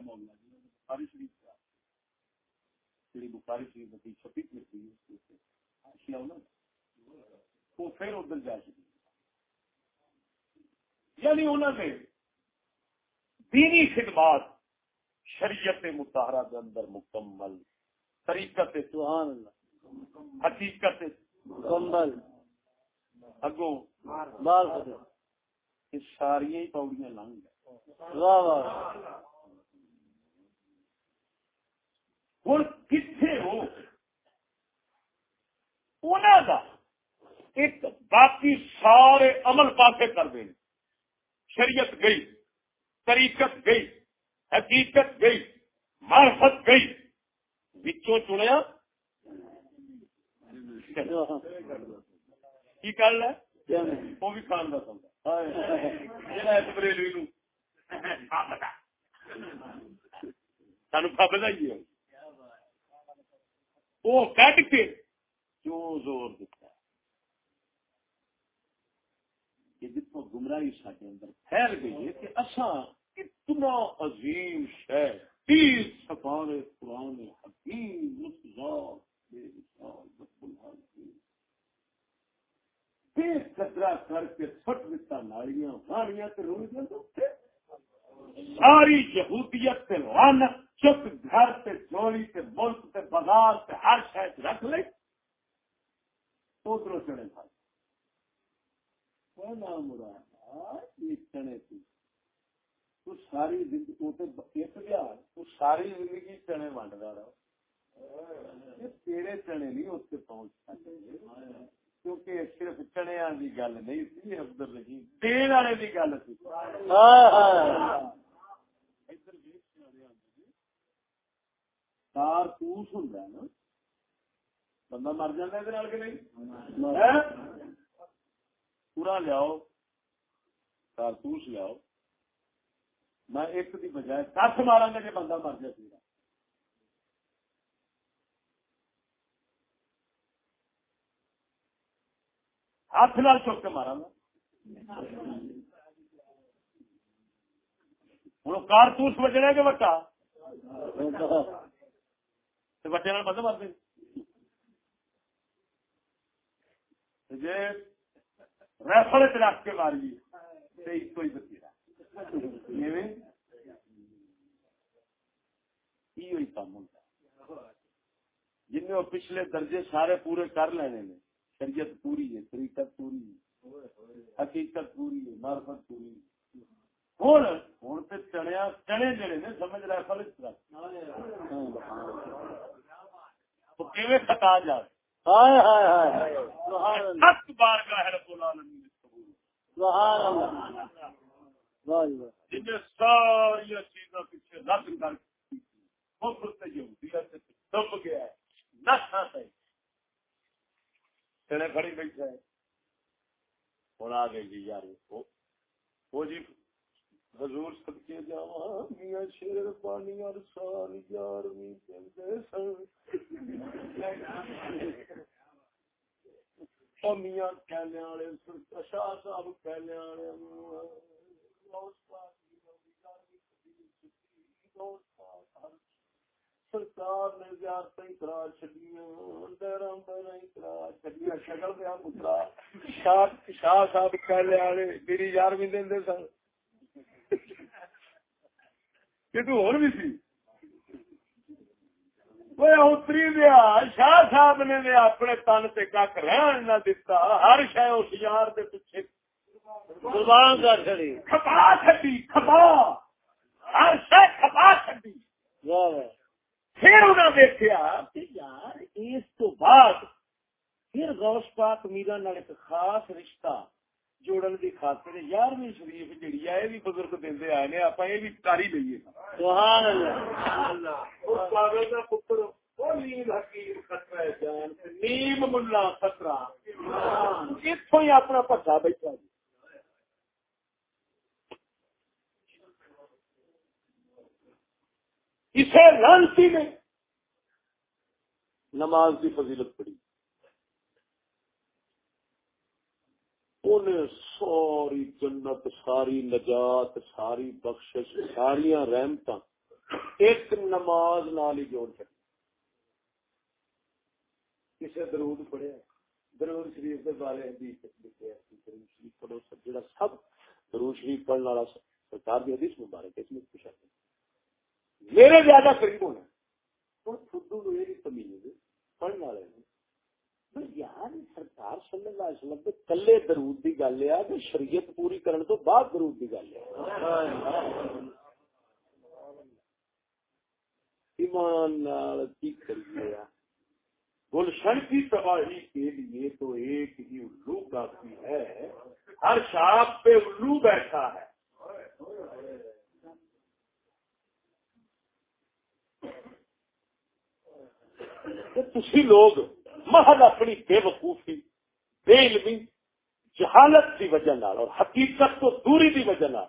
مولانا بخاری شریف جی بخاری شریف کی چھپی تھی وہ پھر ادھر جا چکی یعنی انہوں نے دینی خدمات شریعت متحرہ کے اندر مکمل طریقت سبحان اللہ۔ حقیقت مکمل اگو ساری پاؤڑیاں لنگ ہوں کتنے ہو؟ ایک باقی سارے عمل پاسے کر دیں شریعت گئی، طریقت گئی، حقیقت گئی، معرفت گئی۔ بچوں چنیا کی کر وہ بھی کھان کا سودا بریلوی سان کب لائیے وہ کٹ کے کیوں زور دیتا کہ جتوں گمراہی سارے اندر پھیل گئی ہے کہ اصا اتنا عظیم شہر تیس پرانے حکیم کچرا کر کے فٹ دیتا نالیاں وانیاں روئی ساری یہودیت سے لانت چپ گھر سے چوری سے ملک سے بازار سے ہر شہر رکھ لے ادھر چڑے کھا مراد چنے تھی تو ساری زندگی تو ساری زندگی چنے ونڈتا رہو۔ تیرے چنے نہیں اس سے پہنچ سکتے کیونکہ صرف چنیا کی گل نہیں سی ابدر نہیں دین والے کی گل سی۔ کارتوس ہوں نا۔ بندہ مر جانا یہ نہیں؟ پورا لیاؤ۔ کارتوس لیاؤ میں ایک دی بجائے دس مارا گا کہ بندہ مر جائے ہاتھ نال چوک کے مارا گا ہوں کارتوس بجنا کہ وٹا بچے بند مر دیں۔ جی ریفل چ رکھ کے ماری۔ کوئی بتی کام ہوتا جن پچھلے درجے سارے پورے کر لینے نے۔ شریعت پوری ہے، طریقت پوری ہے، حقیقت پوری ہے، معرفت پوری ہے۔ ہوں ہوں تو چڑیا جڑے نے، سمجھ ہاں۔ جائے؟ بار کا ہے رب العالمین ساری چیزاں پیچھے رد کر دب گیا تیرے کھڑی بیٹھا ہے ہوں آ گئی جی یار۔ وہ جی حضور سب کے جا میاں شیر پانی اور سال یار می یارویں سن۔ او میاں کہنے والے شاہ صاحب کہنے والے سرکار نے کرا شکل پترا شاہ صاحب کہنے والے میری سن۔ کہ تو اور بھی سی۔ اتری دیا شاہ صاحب نے اپنے تن سے کک رہن نہ دتا۔ ہر شہ اس یار پیچھے۔ کر کھپا کھپا۔ ہر کھپا پھر انہیں دیکھا یار اس تو بعد پھر غوث پاک میرا نال ایک خاص رشتہ جوڑن کی خاطر یارویں شریف جہی ہے یہ بھی بزرگ دے آئے نے آپ یہ بھی کاری لئیے۔ سبحان اللہ۔ پاگل کا پتر نیم ملا خطرہ اتوں ہی اپنا پٹا بیٹھا جی۔ اسے لانسی نے نماز کی فضیلت پڑی انہیں ساری جنت، ساری نجات، ساری بخش ساری رحمت ایک نماز نال ہی جوڑ چکی۔ کسی درود پڑھیا۔ درود شریف کے بارے حدیث درود شریف پڑھو، سب جڑا سب درود شریف پڑھنے والا سرکار کی حدیث مبارک اس میں کچھ میرے زیادہ قریب ہونا ہوں یہ تمیز پڑھنے والے یار سرکار صلی اللہ علیہ وسلم کلے درود دی گل ہے کہ شریعت پوری کرن تو بعد درود دی گل ہے۔ ایمان نال کی کریے۔ گلشن کی تباہی کے لیے تو ایک ہی الو کافی ہے، ہر شاپ پہ الو بیٹھا ہے۔ تھی لوگ محض اپنی بے وقوفی، بے علمی، جہالت کی وجہ نال اور حقیقت تو دوری کی وجہ نال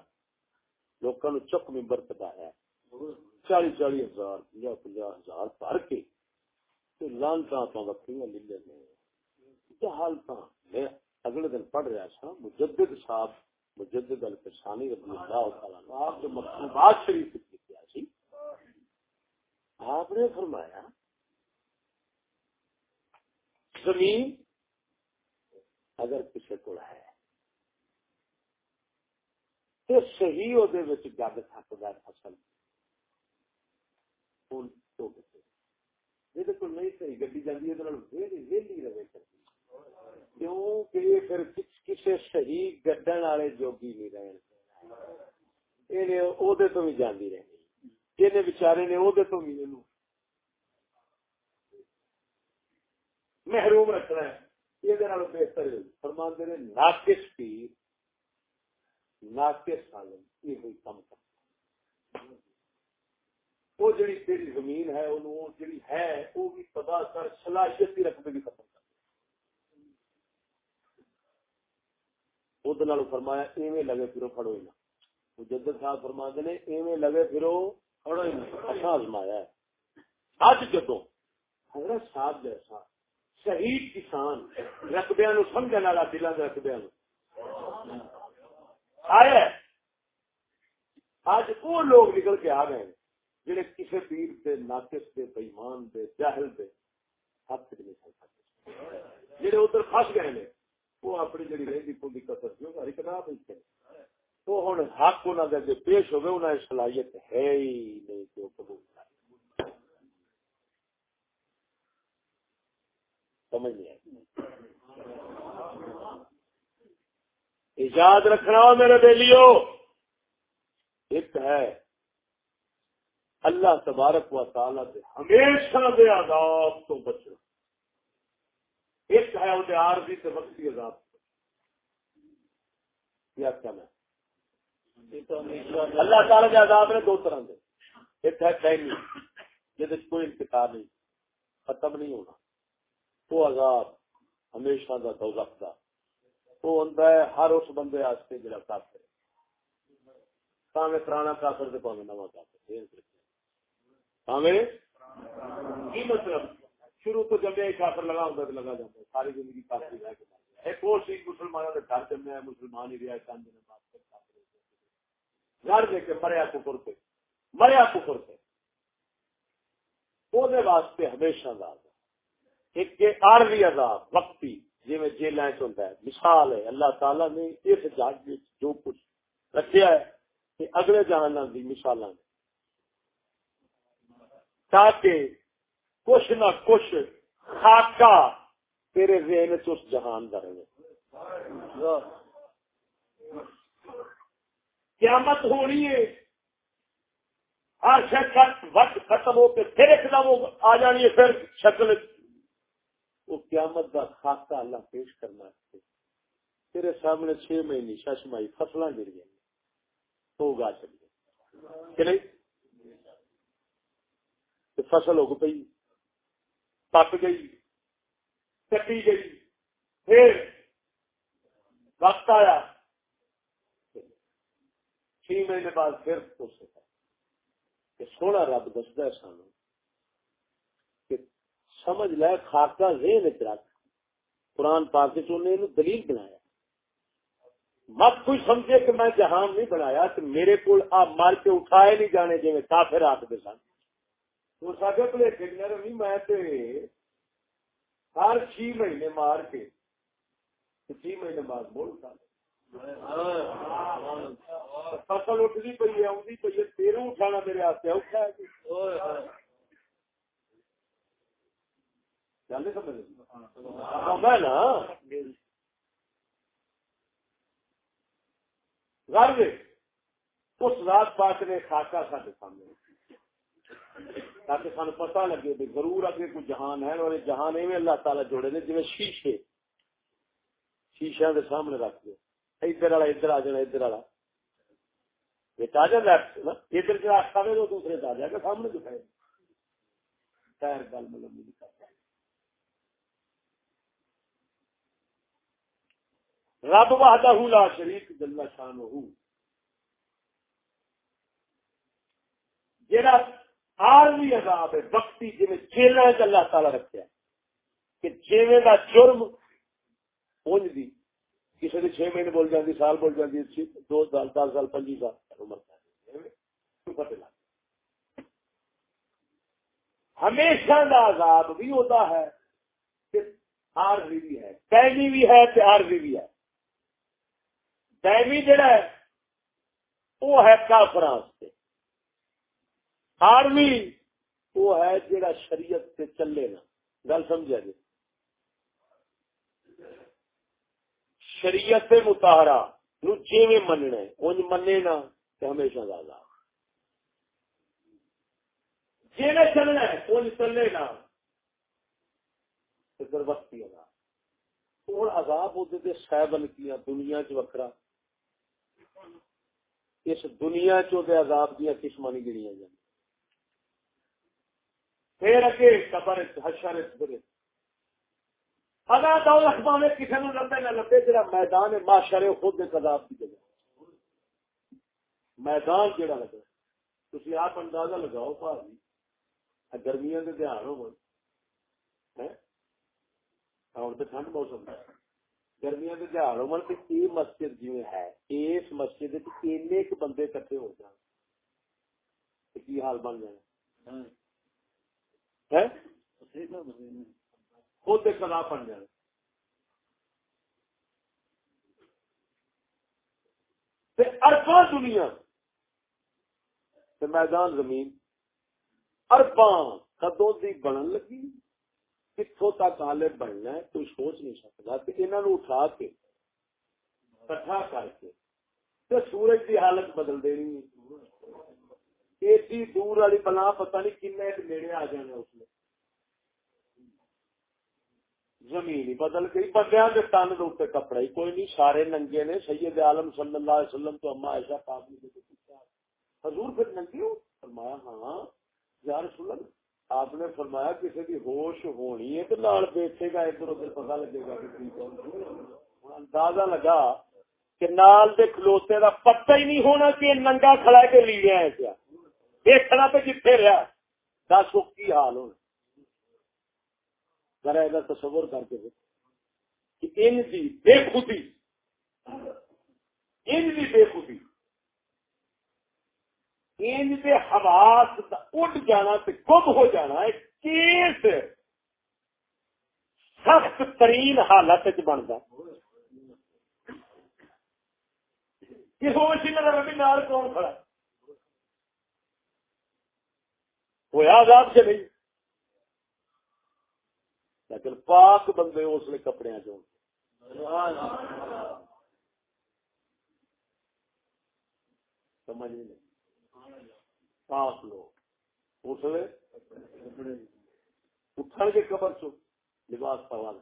لوگوں چک ممبر بتایا چالی چالی ہزار پنجا پنجا ہزار بھر کے لانتا تو وکری لے جہالت میں اگلے دن پڑھ رہا سا، مجدد صاحب، مجدد الفسانی رضی اللہ تعالیٰ آپ جو مکتوبات شریف لکھا سی آپ نے فرمایا زمین اگر کسی کو ہے، تو صحیح وہ گد تھکتا فصل یہ تو نہیں صحیح گی جاتی ویلی رہے پھر کسی صحیح گڈن والے جوگی نہیں رہے تو بھی جاندی یہ بچارے نے وہ تو بھی محروم رکھنا ہے۔ یہ بہتر فرمان دے ناقص پیر، ناقص عالم، یہ ہوئی کم وہ جڑی تیری زمین ہے، انہوں جڑی ہے، وہ بھی پتا کر، صلاحیت کی رقبے ختم کر۔ وہ فرمایا، ایویں لگے پھرو پھڑو ہی نہ۔ مجدد صاحب فرما نے، ایویں لگے پھرو پھڑو ہی نہ۔ اچھا آزمایا ہے۔ اج جدو حضرت صاحب جیسا شہید کسان رقبیا نو سمجھنے والا دلوں کے رقبیا آیا اج وہ لوگ نکل کے آ گئے جہے کسی پیر سے ناقص سے بےمان دے، جاہل دے، ہاتھ نہیں چل سکتے۔ جہے ادھر فس گئے نے وہ اپنی جی رہی پولی کسر جو، ہر کتاب تو ہوں حق انہوں کے پیش ہوگئے انہیں صلاحیت ہے ہی نہیں کہ قبول۔ سمجھ نہیں آئی۔ ایجاد رکھنا ہو میرے بیلیو ایک ہے اللہ تبارک و تعالی دے ہمیشہ دے عذاب تو بچنا۔ ایک ہے وہ عارضی سے وقتی عذاب۔ کیا اچھا کیا میں۔ اللہ تعالی کے عذاب نے دو طرح دے۔ ایک ہے ٹائم جس کوئی انتقال نہیں، ختم نہیں ہونا۔ وہ عذاب ہمیشہ دا دوزخ دا۔ وہ ہوندا ہے ہر اس بندے واسطے جڑا کافر ہے۔ تاویں پرانا کافر تے پاویں نواں کافر۔ ہے۔ کی مطلب شروع تو جمعے کافر لگا ہوندا تے لگا جاندا ساری زندگی کافر رہ کے ایک اور مسلمانوں دے گھر جمع مسلمان ہی رہیا چند دن بعد کافر گھر دے کے مریا کفر تے۔ مریا کفر تے۔ وہ واسطے ہمیشہ دا۔ ایک عارضی عذاب، وقتی جی میں جیل ہوتا ہے مثال ہے، اللہ تعالیٰ نے اس جاگ جو کچھ رکھا ہے کہ اگلے جہان کی مثال تاکہ کچھ نہ کچھ خاکہ تیرے ذہن چ اس جہان کا رہے۔ قیامت ہونی ہے۔ ہر شخص وقت ختم ہو کے پھر ایک دم آ جانی ہے، پھر شکل وہ قیامت کا خاکہ اللہ پیش کرنا ہے تیرے سامنے چھ مہینے ششمائی فصل گر گئی تو گا چلی کہ نہیں؟ فصل ہو گئی، پک گئی کٹی گئی، پھر وقت آیا۔ چھ مہینے بعد پھر اس سونا رب دستا ہے سانو۔ سمجھ لے، خاکہ ذہن رکھ۔ قرآن پاک نے دلیل بنایا۔ مت کوئی سمجھے کہ میں جہان نہیں بنایا تو میرے کو آپ مار کے اٹھائے نہیں جانے جی میں کافر آخر سن۔ تو سارے پلیٹ نہیں، میں ہر چھ مہینے مار کے، چھ مہینے بعد بول اٹھا فصل اٹھتی پی ہے آدھی پی ہے، تیروں اٹھانا میرے ہاتھ اٹھا گل سمجھ نا غرب اس رات پاک نے سارے سامنے تاکہ سان پتا لگے بھی ضرور اگے کوئی جہان ہے اور جہان ایویں اللہ تعالی جوڑے نے جی شیشے۔ شیشے کے سامنے رکھ دے ادھر والا ادھر آ جانا ادھر والا۔ آ ادھر جو آخا میں وہ دوسرے آ جائے گا سامنے دکھائے۔ خیر گل مطلب نہیں رب وحدہ لا شریک جل شان جڑا عارضی عذاب ہے، وقتی جی جیلوں اللہ تعالی رکھا کہ جیویں دا جرم اونج دی۔ کسی نے چھ مہینے بول جاتی سال بول جاتی دو سال دس سال، پنجی سال۔ عمر ہمیشہ دا عذاب بھی ہوتا ہے کہ عارضی بھی ہے، پہلی بھی ہے کہ عارضی بھی ہے۔ دائمی جڑا ہے، وہ ہے کافرانس سے۔ آرمی، وہ ہے جڑا شریعت سے چلے نا۔ گل سمجھا جی؟ شریعت متحرا نو جی مننا ہے انج منے نا تو ہمیشہ زیادہ جی میں چلنا ہے انج چلے نا تو پھر وقتی عذاب اور عذاب ہوتے سیبن کیا دنیا چ وکرا اس دنیا چو عذاب دیا قسم نہیں گنیا جائیں پھر اگے قبر حشر برے اگر دو رقبہ کسی نے لبے نہ لبے، جڑا میدان معاشرے خود دے عذاب کی جگہ۔ میدان جڑا لگا۔ تسی آپ اندازہ لگاؤ بھائی گرمیاں دے دھیان ہو اور تو ٹھنڈ موسم ہے۔ گرمیاں کے تہار ہو یہ مسجد جی ہے اس مسجد ایک بندے کٹھے ہو جان۔ کی حال بن جائے؟ خود کلا بن جائے۔ ارباں دنیا۔ میدان زمین۔ ارباں کدوں کی بنن لگی؟ کتوں تک آلے بننا ہے، کوئی سوچ نہیں سکتا کہ انہوں اٹھا کے، کٹھا کر کے تو سورج کی حالت بدل دینی ایڈی دور والی بنا پتہ نہیں کن نیڑے آ جانا اس میں۔ زمین ہی بدل گئی بندیا کے تن کے کپڑا ہی۔ کوئی نہیں، سارے ننگے نے، سید عالم صلی اللہ علیہ وسلم تو اما ایسا پاک نے حضور پھر ننگی ہو؟ فرمایا ہاں۔ یا رسول اللہ آپ نے فرمایا کسی کی ہوش ہونی ہے تو لال بیٹھے گا ادھر ادھر پتا لگے گا کہ اندازہ لگا کہ نال دے کھلوتے کا پتہ ہی نہیں ہونا کہ ننگا کھڑا کے لیے ہے کیا۔ دیکھنا تو جتنے رہا؟ دس کی حال ہونا۔ ذرا یہ تصور کر کے کہ ان کی بے خودی، ان کی بے خودی حواس اٹھ جانا گم ہو جانا کیس سخت ترین حالت بنتا ہوش نال کون کھڑا سے نہیں۔ لیکن پاک بندے اس لیے کپڑے چ سمجھ نہیں پاک لوگ اس لیے اٹھن کے قبر چو۔ لباس پروان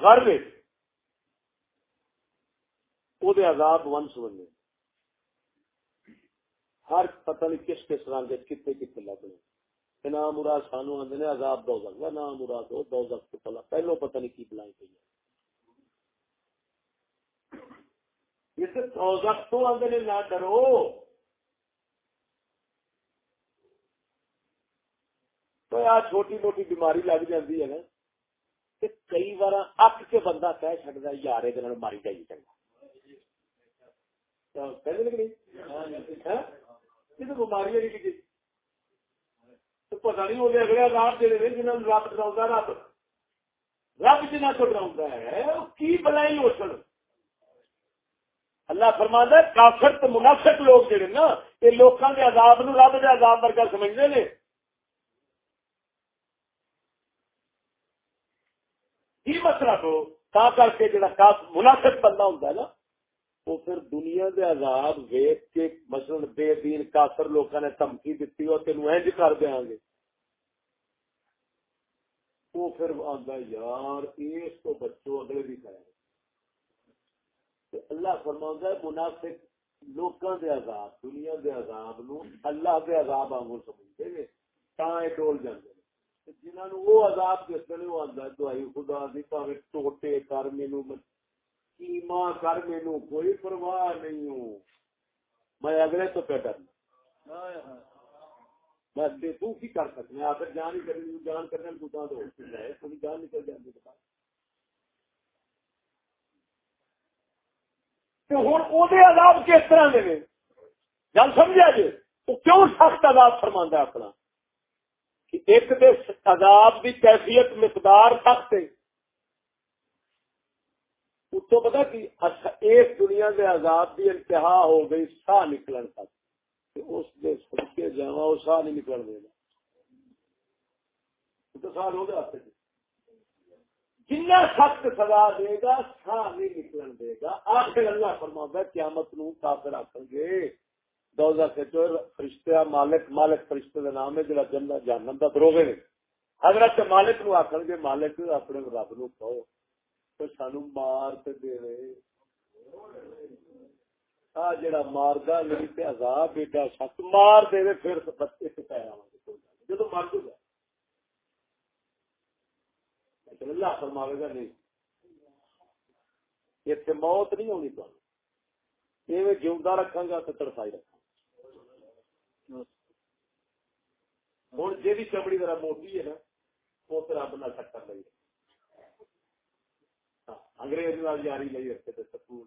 گھر میں وہ عذاب ونس بنے۔ ہر پتہ نہیں کس کس رنگ کتنے کتنے لگنے۔ نام مراد سانو آدھے عذاب نام مراد ہو تو پلا، پہلو پتہ نہیں کی بلائی پی ہے۔ تو آدھے نہ ڈرو تو چھوٹی موٹی بیماری لگ جاتی ہے نا کئی بار اک کے بندہ کہہ چڑتا یار ہاں، ہاں۔ یہ ماری جائیے چنگا۔ بیماری ہے پتا نہیں وہ اگلے آزاد جہے جنہوں رب ڈرا رب رب جنہ کو ڈرا ہے کی بلائی اٹھن اللہ فرما کافر تو منافق لوگ جڑے نا، یہ لوگوں کے عذاب نو رب کے عذاب ورگا سمجھتے ہیں کی مطلب؟ تا کر کے جڑا منافق بندہ ہوتا ہے نا وہ پھر دنیا دے عذاب ویچ کے مثلا بے دین کافر لوگوں نے دھمکی دیتی اور تین اینج کر دیا گے۔ وہ پھر آتا یار، اس کو بچوں اگلے بھی کریں اللہ فرما ہے، منافق لوکاں دے عذاب، دنیا دے عذاب نو اللہ دے عذاب آنگو سمجھتے ہیں، تاں ڈول جاندے جنہاں نو وہ عذاب جس نے وہ آندا دعائی خدا دی، پاوے ٹوٹے کر، مینوں کیما کر، مینوں کوئی پرواہ نہیں ہوں۔ میں اگلے تو پہ ڈرنا بس تو کی کر سکتے ہیں آخر جان ہی کرنی جان کرنے کو تو جان نکل جاندی بتا عذاب کس طرح دے گل سمجھا جی؟ وہ کیوں سخت عذاب فرما اپنا؟ کہ ایک دے عذاب کی کیفیت مقدار سخت ہے۔ تو پتا کہ اس دنیا کے عذاب کی انتہا ہو گئی، سا نکلن تک۔ اس دے سڑکے جا وہ سا نہیں نکل دے گا۔ تو سال ہو گیا جنہ سخت سزا دے گا، سا نہیں نکلن دے گا۔ آخر اللہ فرما قیامت نو کافر آخر گے۔ دوزہ سے جو فرشتہ مالک مالک فرشتے کا نام ہے، جڑا جنت جہنم دا دروغے نے حضرت مالک نو آخر گے، مالک اپنے رب نو کہو۔ تو سانو مار تے دے رہے آ جڑا ماردا نہیں تے عذاب بیٹا سخت مار دے پھر بچے سے پایا جدو مر جائے لیکن اللہ فرماوے گا نہیں اتنے موت نہیں ہونی تو رکھا گا تو تڑفائی رکھا ہوں جی چمڑی ذرا موٹی ہے نا رب نہ ٹکر لئی انگریز جاری لئی رکھے سکول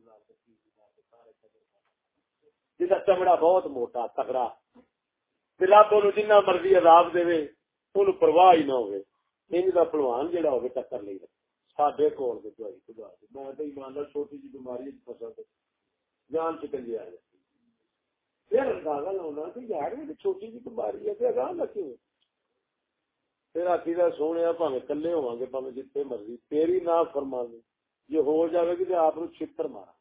جا چمڑا بہت موٹا تگڑا رب جنہ مرضی عذاب دے ان پرواہ ہی نہ ہوئے انج پلوان جہاں ہوگی ٹکر نہیں سڈے کول دوائی خدا میں چھوٹی جی بیماری جان چکنجی آ جاتی پھر اندازہ کہ یار چھوٹی جی بیماری ہے پھر آخی سونے پاوے کلے ہوا گے پاوے جتنے مرضی تیری نہ فرما دے جی ہو جائے گی تو آپ چھتر مارا۔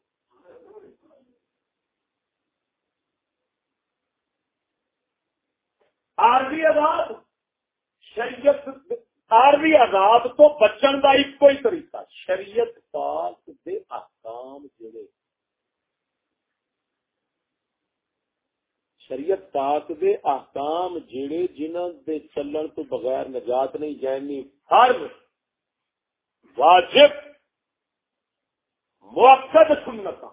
آرمی آزاد، شریعت عارضی عذاب تو بچن کا ایک ہی طریقہ۔ شریعت پاک دے احکام جڑے۔ شریعت پاک دے احکام جڑے جنہاں دے چلن تو بغیر نجات نہیں جانی فرض، واجب۔ موقع سنت۔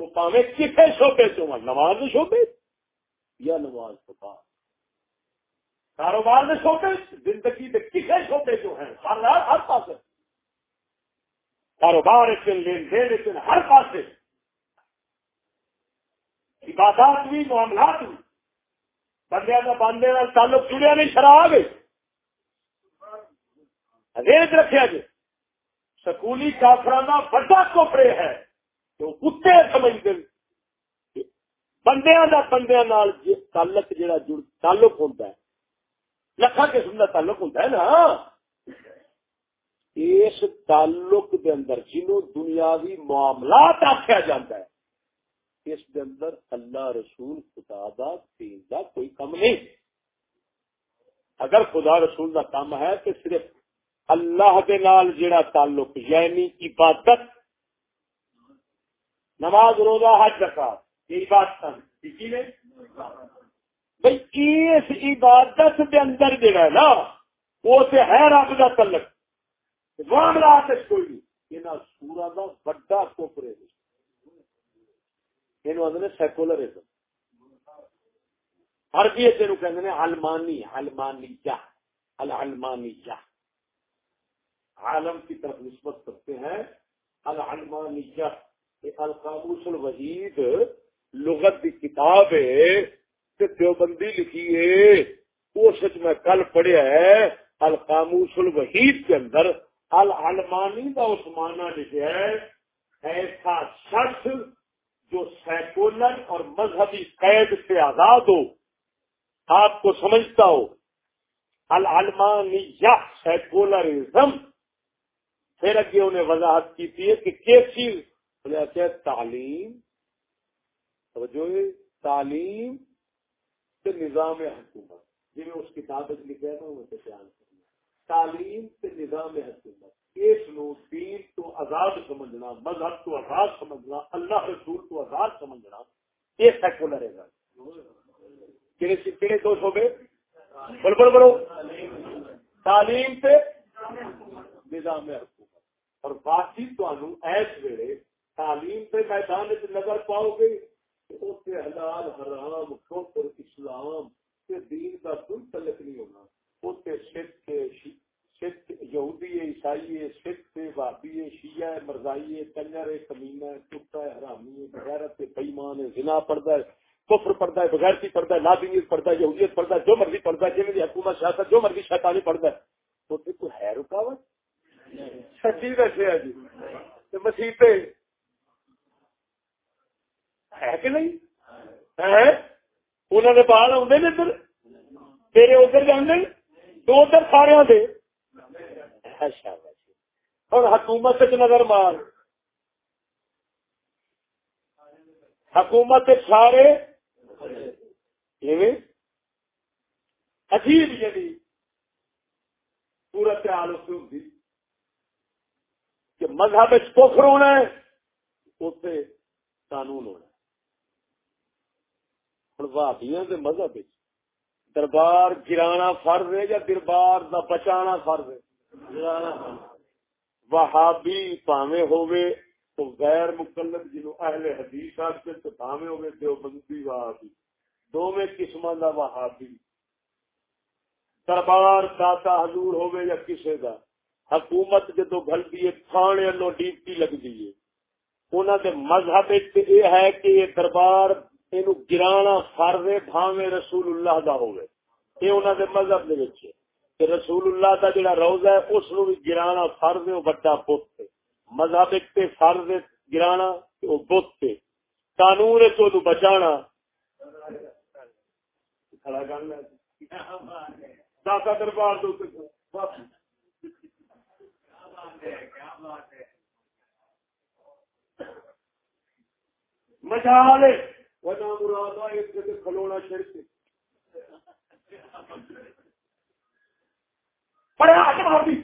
تو پاوے کسے شعبے چ نماز شعبے یا نماز تو بعد؟ کاروبار میں شوبے زندگی کے کسی شوبے جو ہیں ہر رات ہر پاس کاروبار لین دین ہر پاس عبادات بھی، معاملات بھی۔ بندے کا باندھے تعلق جڑیا نہیں، شراب ریت رکھا جی سکولی کافرانہ بڑا کوپڑے ہے تو کتے سمجھتے بندیا کا بندیا جی تعلق جڑا جڑ تعلق ہوتا ہے۔ لکھا قسم کا تعلق ہوتا ہے نا۔ اس تعلق دے اندر جنہوں دنیاوی معاملات آخیا جاتا ہے، اس دے اندر اللہ رسول خدا دا دین دا کوئی کم نہیں۔ اگر خدا رسول دا کام ہے تو صرف اللہ دے نال جڑا تعلق یعنی عبادت۔ نماز، روزہ، حج رکھا یہ عبادت ٹھیک ہے بھائی اس عبادت کے اندر جڑا ہے نا، وہ تو ہے رب کا تلک معاملات کوئی نہیں۔ یہاں سورا کا بڑا کوپرے یہ آدھے سیکولرزم عربی جی تین کہ المانی المانی کیا المانی کیا عالم کی طرف نسبت کرتے ہیں۔ المانی کیا القاموس الوحید، لغت کی کتاب ہے دیوبندی لکھی ہے۔ وہ سچ میں کل پڑھیا ہے، القاموس الوحید کے اندر۔ العلمانی کا اس مانا لکھا ہے۔ ایسا شخص جو سیکولر اور مذہبی قید سے آزاد ہو۔ آپ کو سمجھتا ہو۔ العلمانیہ، سیکولرزم پھر اگے انہیں وضاحت کی تھی کہ کس چیز؟ اچھا، تعلیم۔ جو تعلیم سے نظام حکومت۔ جی میں اس کتاب لکھا ہے نا وہ بیان کرنا تعلیم سے نظام حکومت۔ اس نو دین تو آزاد سمجھنا مذہب تو آزاد سمجھنا اللہ رسول تو آزاد سمجھنا یہ سیکولر ہے کہڑے دو صوبے بول بول بولو۔ تعلیم سے نظام حکومت۔ اور باقی تمہوں ایس ویلے تعلیم سے میدان نظر پاؤ گے اسے حلال، حرام، کفر، اسلام سے دین کا کوئی تعلق نہیں ہونا۔ اتنے سکھ سکھ یہودی، عیسائی ہے سکھ سے بھابی ہے شیعہ ہے مرزائی ہے کنجر ہے کمینہ ہے کتا ہے حرامی ہے بغیرت ہے بےمان ہے زنا پڑتا ہے، کفر پڑتا ہے، بغیرتی پڑتا ہے لادنیت پڑتا ہے، یہودیت پڑتا ہے، جو مرضی پڑتا ہے جی حکومت، سیاست، جو مرضی شیطانی پڑتا ہے، تو کوئی ہے رکاوٹ؟ سچی ویسے ہے جی۔ مسیح ہے کہ نہیں؟ ہے؟ انہوں نے بال آدھے نے ادھر؟ تیرے ادھر جانے تو ادھر سارے دے۔ اور حکومت نظر مار۔ حکومت سارے۔ عجیب جی پورا خیال اس ہوتی کہ مذہب پوکھر ہونا ہے اتنے قانون ہونا ہوں بھابیاں کے مذہب دربار گرانا فرض ہے یا دربار دا بچانا فرض ہے؟ وہابی پاوے ہوئے تو غیر مقلد جنو اہل حدیث آتے تو پاوے ہوئے دیوبندی وہابی۔ دو میں قسم دا وہابی۔ دربار داتا حضور ہوئے یا کسے دا۔ حکومت جدو گل دیے تھانے لو ڈیوٹی لگ دیے انہوں نے مذہب یہ ہے کہ یہ دربار یہ گرانا فرض بھاوے رسول اللہ دا ہوئے یہ انہوں نے مذہب دے کہ رسول اللہ دا جڑا روزہ ہے، اس نو بھی گرانا فرض ہے وہ بڑا بت ہے۔ مذہب ایک تے فرض گرانا وہ بت ہے۔ قانون تو بچانا۔ کھڑا داتا دربار دو مجال وجہ مراد ایک جگہ کھلونا شرک۔ پڑے آگے مار دی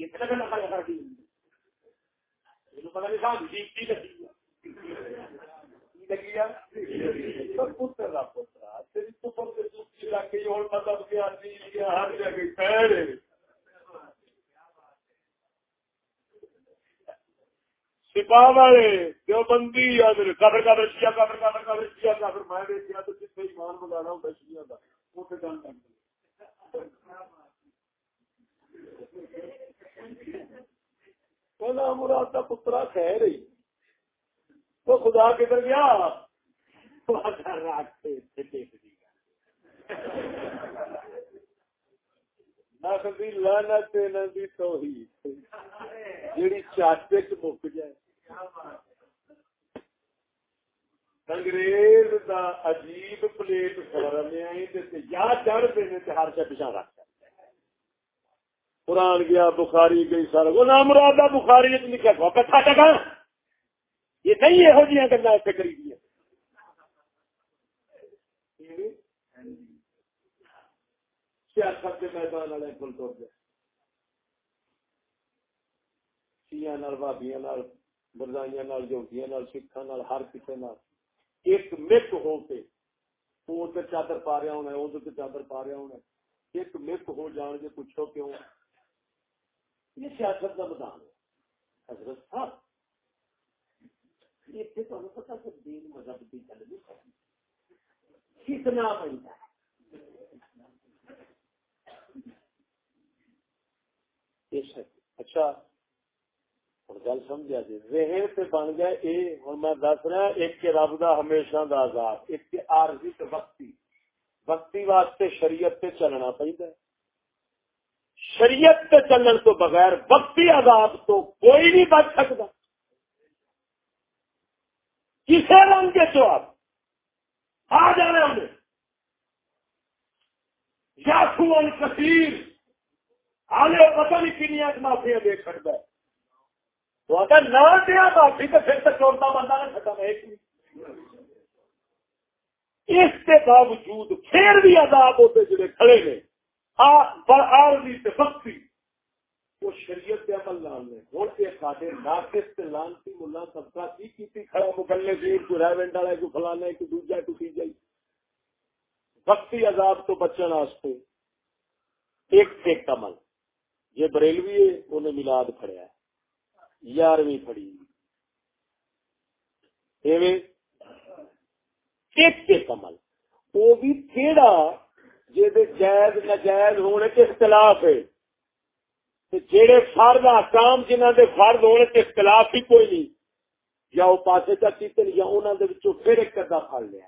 اتنا کا نقل کر دی پتا نہیں صاحب جیتی لگی۔ لگی پتر کا پترا تیری پتر کے سوچی مطلب ہر جگہ پیر سپاہ والے جو بندی کافر کافر شیا کافر کافر کافر شیا کافر، میں دیکھا تو جتنے ایمان بگانا ہوتا شیا کا اتنے جان کر مراد کا پترا کہہ رہی تو خدا کدھر گیا لانت جیڑی چاچے چ مک جائے۔ انگریز دا عجیب پلیٹ فارم یا چڑھ دینے ہر سے پچھا رکھ قرآن گیا، بخاری گئی، سارا وہ نام مراد بخاری لکھا تھا کٹھا ٹکا یہ نہیں یہو جہاں گلا اتنے کری دیا سیاست کے میدان والے کل تو شیا بھابیا بردائیاں جوتیاں سکھان ہر کسی ایک مت ہو کے وہ ادھر چادر پا رہا ہونا ادھر چادر پا رہا ہونا ایک مت ہو جان کے پوچھو کیوں یہ سیاست کا میدان ہے حضرت صاحب پتا کہ دین مذہب کی گل نہیں کتنا بنتا ہے اچھا گل سمجھا جی۔ ذہن سے بن گیا یہ ہوں میں دس رہا ہاں، ایک کے رب کا ہمیشہ کا آزاد ایک کے آرزی وقتی وقتی واسطے شریعت سے چلنا پہنتا ہے۔ شریعت سے چلن تو بغیر وقتی آزاد تو کوئی نہیں بچ سکتا کسی رنگ کے چو آپ آ جانا انہیں یا سون کثیر آلے پتہ نہیں کنیا معافیا دے سکتا ہے۔ تو اگر نہ دیا معافی تو پھر تو چورتا بندہ نہ ختم ایک اس کے باوجود پھر بھی عذاب ہوتے جڑے کھڑے نے آرزی سے بختی وہ شریعت کے عمل لال نے۔ ہوں کے سارے ناقص سے لانتی ملا طبقہ کی کی کھڑا مکلے جی، سے کو ریونٹ والا کو فلانا کو دوجا کو سی جائی بختی عذاب تو بچن واسطے ایک ایک عمل۔ یہ بریلوی ہے، انہیں ملاد پڑیا یارویں پڑی ایک ایک عمل وہ بھی تھیڑا کہڑا جائز نجائز ہونے کے اختلاف ہے۔ جہے فرد آکام جنہ دے فرد ہونے کے اختلاف ہی کوئی نہیں۔ یا وہ پاسے کا کیتے یا انہوں نے پھر ایک کدا پڑ لیا۔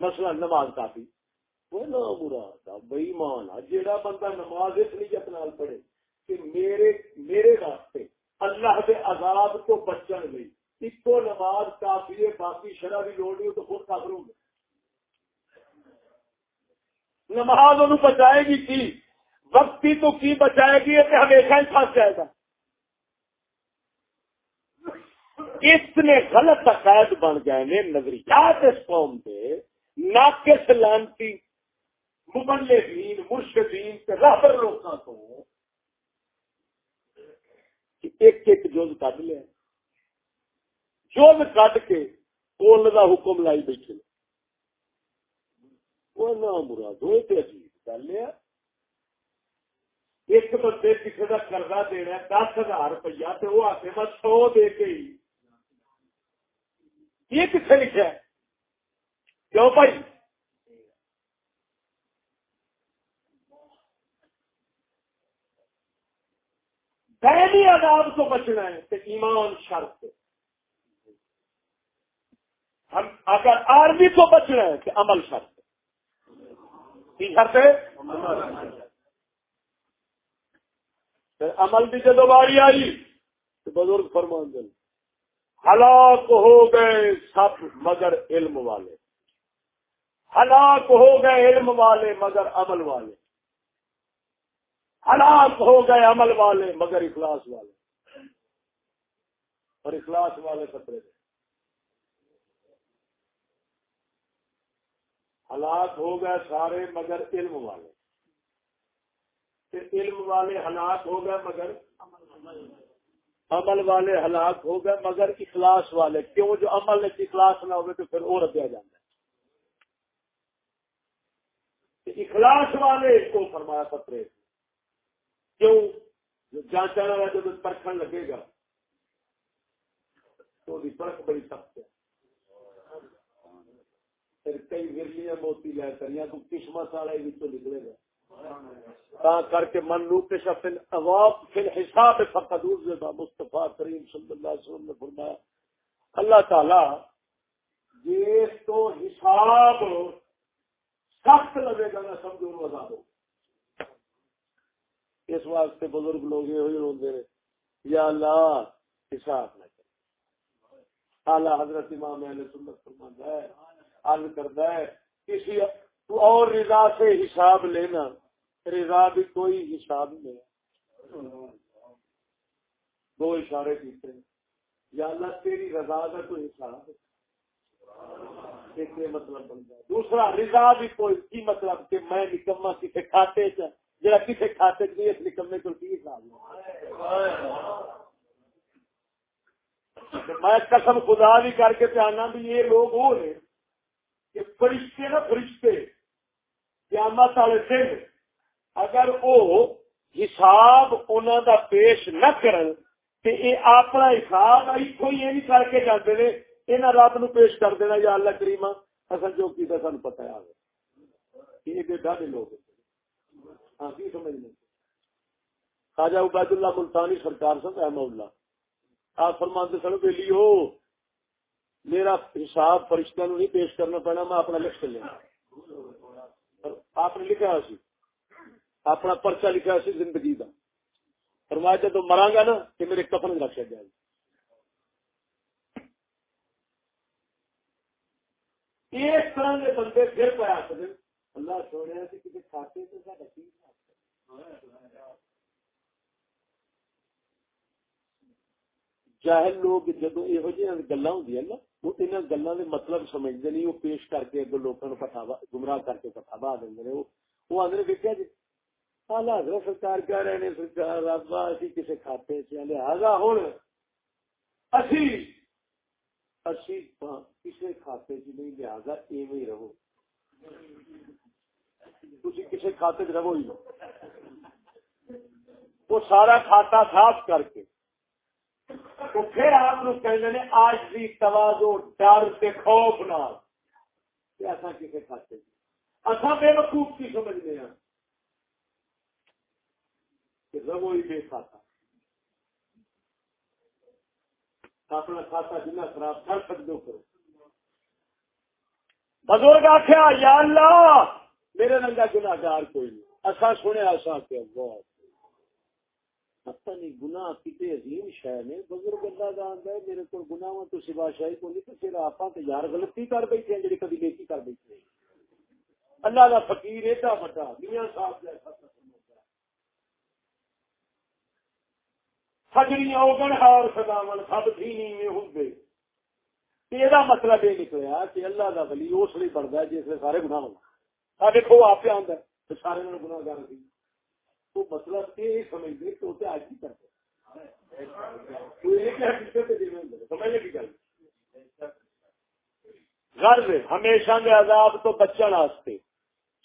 مسئلہ نماز کافی۔ بئی مان جہاں بندہ نماز اس نیت نال پڑھے کہ میرے میرے واسطے اللہ کے عذاب کو بچن لی ایک نماز کافی ہے، باقی شرح بھی لوڑ نہیں تو خود خبر ہوں گے۔ نماز انہوں بچائے گی کی؟ وقتی تو کی بچائے گی؟ کہ ہمیشہ ہی پھنس جائے گا۔ اس نے غلط عقائد بن گئے نے نظریات اس قوم کے ناقص لانتی مبلے دین مرشدین کے رابر لوگوں کو ایک ایک جز کٹ لیا۔ جز کٹ کے کول کا حکم لائی بیٹھے۔ وہ نہ مراد ہوئے تو عجیب گل ہے۔ ایک بندے کسی کا قرضہ دینا دس ہزار روپیہ تو وہ آتے میں سو دے کے ہی۔ یہ کتنے لکھا ہے؟ کیوں بھائی؟ پہلی عذاب کو بچنا ہے تو ایمان شرط ہم اگر آرمی کو بچنا ہے تو عمل شرط کی شرط ہے عمل بھی جدو باری آئی تو بزرگ فرمان دل ہلاک ہو گئے سب مگر علم والے۔ ہلاک ہو گئے علم والے مگر عمل والے۔ ہلاک ہو گئے عمل والے مگر اخلاص والے۔ اور اخلاص والے خطرے تھے ہلاک ہو گئے سارے مگر علم والے۔ علم والے ہلاک ہو گئے مگر عمل والے ہلاک ہو گئے مگر اخلاص والے۔ کیوں؟ جو عمل اخلاص نہ ہوگے تو پھر اور دیا جاتا ہے اخلاص والے کو فرمایا پترے کیوں؟ جو جانچا والا جب پرکھن لگے گا۔ تو پرکھ بڑی سخت ہے۔ پھر کئی موتی لے کر، یا تو قسمت والا ہی نکلے گا۔ کر کے من لو کے شفل حساب فقط مصطفیٰ کریم صلی اللہ علیہ وسلم نے فرمایا، اللہ تعالی تو حساب سخت لگے گا، نہ سمجھو اس واسطے بزرگ لوگ یہ روتے ہیں یا اللہ، حساب نہ کرے۔ اعلیٰ حضرت امام اہل سنت فرماتا ہے، عرض کرتا ہے، کسی اور رضا سے حساب لینا، رضا بھی کوئی حساب نہیں دو اشارے کیتے ہیں۔ یا اللہ، تیری رضا کا کوئی حساب ایک مطلب بن جائے دوسرا، رضا بھی کوئی، کی مطلب کہ میں نکما کسی کھاتے چ جا کسی کھاتے چ نہیں، اس نکمے کو کی حساب میں قسم خدا بھی کر کے پیانا بھی یہ لوگ ہو رہے کہ فرشتے نا فرشتے، قیامت والے دن اگر وہ حساب انہوں دا پیش نہ کرن تے اے اپنا حساب اتو ہی نہیں کر کے جاتے ہیں یہاں رب نو پیش کر دینا یا اللہ کریما اصل جو کی سان پتا ہے۔ یہ ڈاڈے لوگ ہاں کی سمجھ نہیں خواجہ عبید اللہ ملتانی سرکار سن احمد اللہ۔ آپ فرماتے سن ویلی ہو میرا حساب فرشتہ نو نہیں پیش کرنا پڑنا، میں اپنا لکھ لینا آپ نے لکھا سی، اپنا پرچا لکھا سی زندگی کا فرمایا جب مرا گا نا کہ میرے کفن رکھ جائے۔ اس طرح کے بندے پھر پہ آتے اللہ سونے، کسی کھاتے تو سا جاہل لوگ جدو یہ گلا ہوں نا، وہ ان گلوں کے مطلب سمجھتے نہیں، وہ پیش کر کے اگر لوگوں کو گمراہ کر کے پٹھاوا دیں وہ آدھے دیکھا جی حضرت سرکار کہہ رہے ہیں سرکار رب، اسی کسی کھاتے سے لہذا ہوں اسی اسی کسی کھاتے چ نہیں، لہذا ایویں ہی رہو۔ تھی کسی کھاتے چ رہو ہی نہ۔ وہ سارا کھاتا صاف کر کے۔ تو پھر آپ کہتے ہیں آج بھی توازو، ڈر کے خوف نہ ایسا کسی کھاتے اصا بے وقوف کی سمجھتے ہیں کہ ربو ہی بے کھاتا۔ اپنا کھاتا جنا خراب کر سکتے کرو۔ بزرگ آخیا یا اللہ، میرے رنگا گناگار کوئی نہیں۔ اصا سنیا اصا کہ بہت پتہ نہیں، گناہ عظیم نے بزرگ اللہ ہے، میرے تو سوا نہیں پھر یار غلطی کر بیٹھے ہیں کبھی نیکی کر بیٹھے اللہ فقیر ایڈا بڑا میاں صاحب جیسا اوگن ہار سداون، سب مطلب یہ نکلیا کہ اللہ کا بلی اس لیے بڑھتا ہے جس سارے گناہ ہونا آپ آتا ہے، سارے گناہ گار وہ مطلب یہ سمجھتے کہ اسے آج ہی کرتے غرض ہمیشہ کے عذاب تو بچن واسطے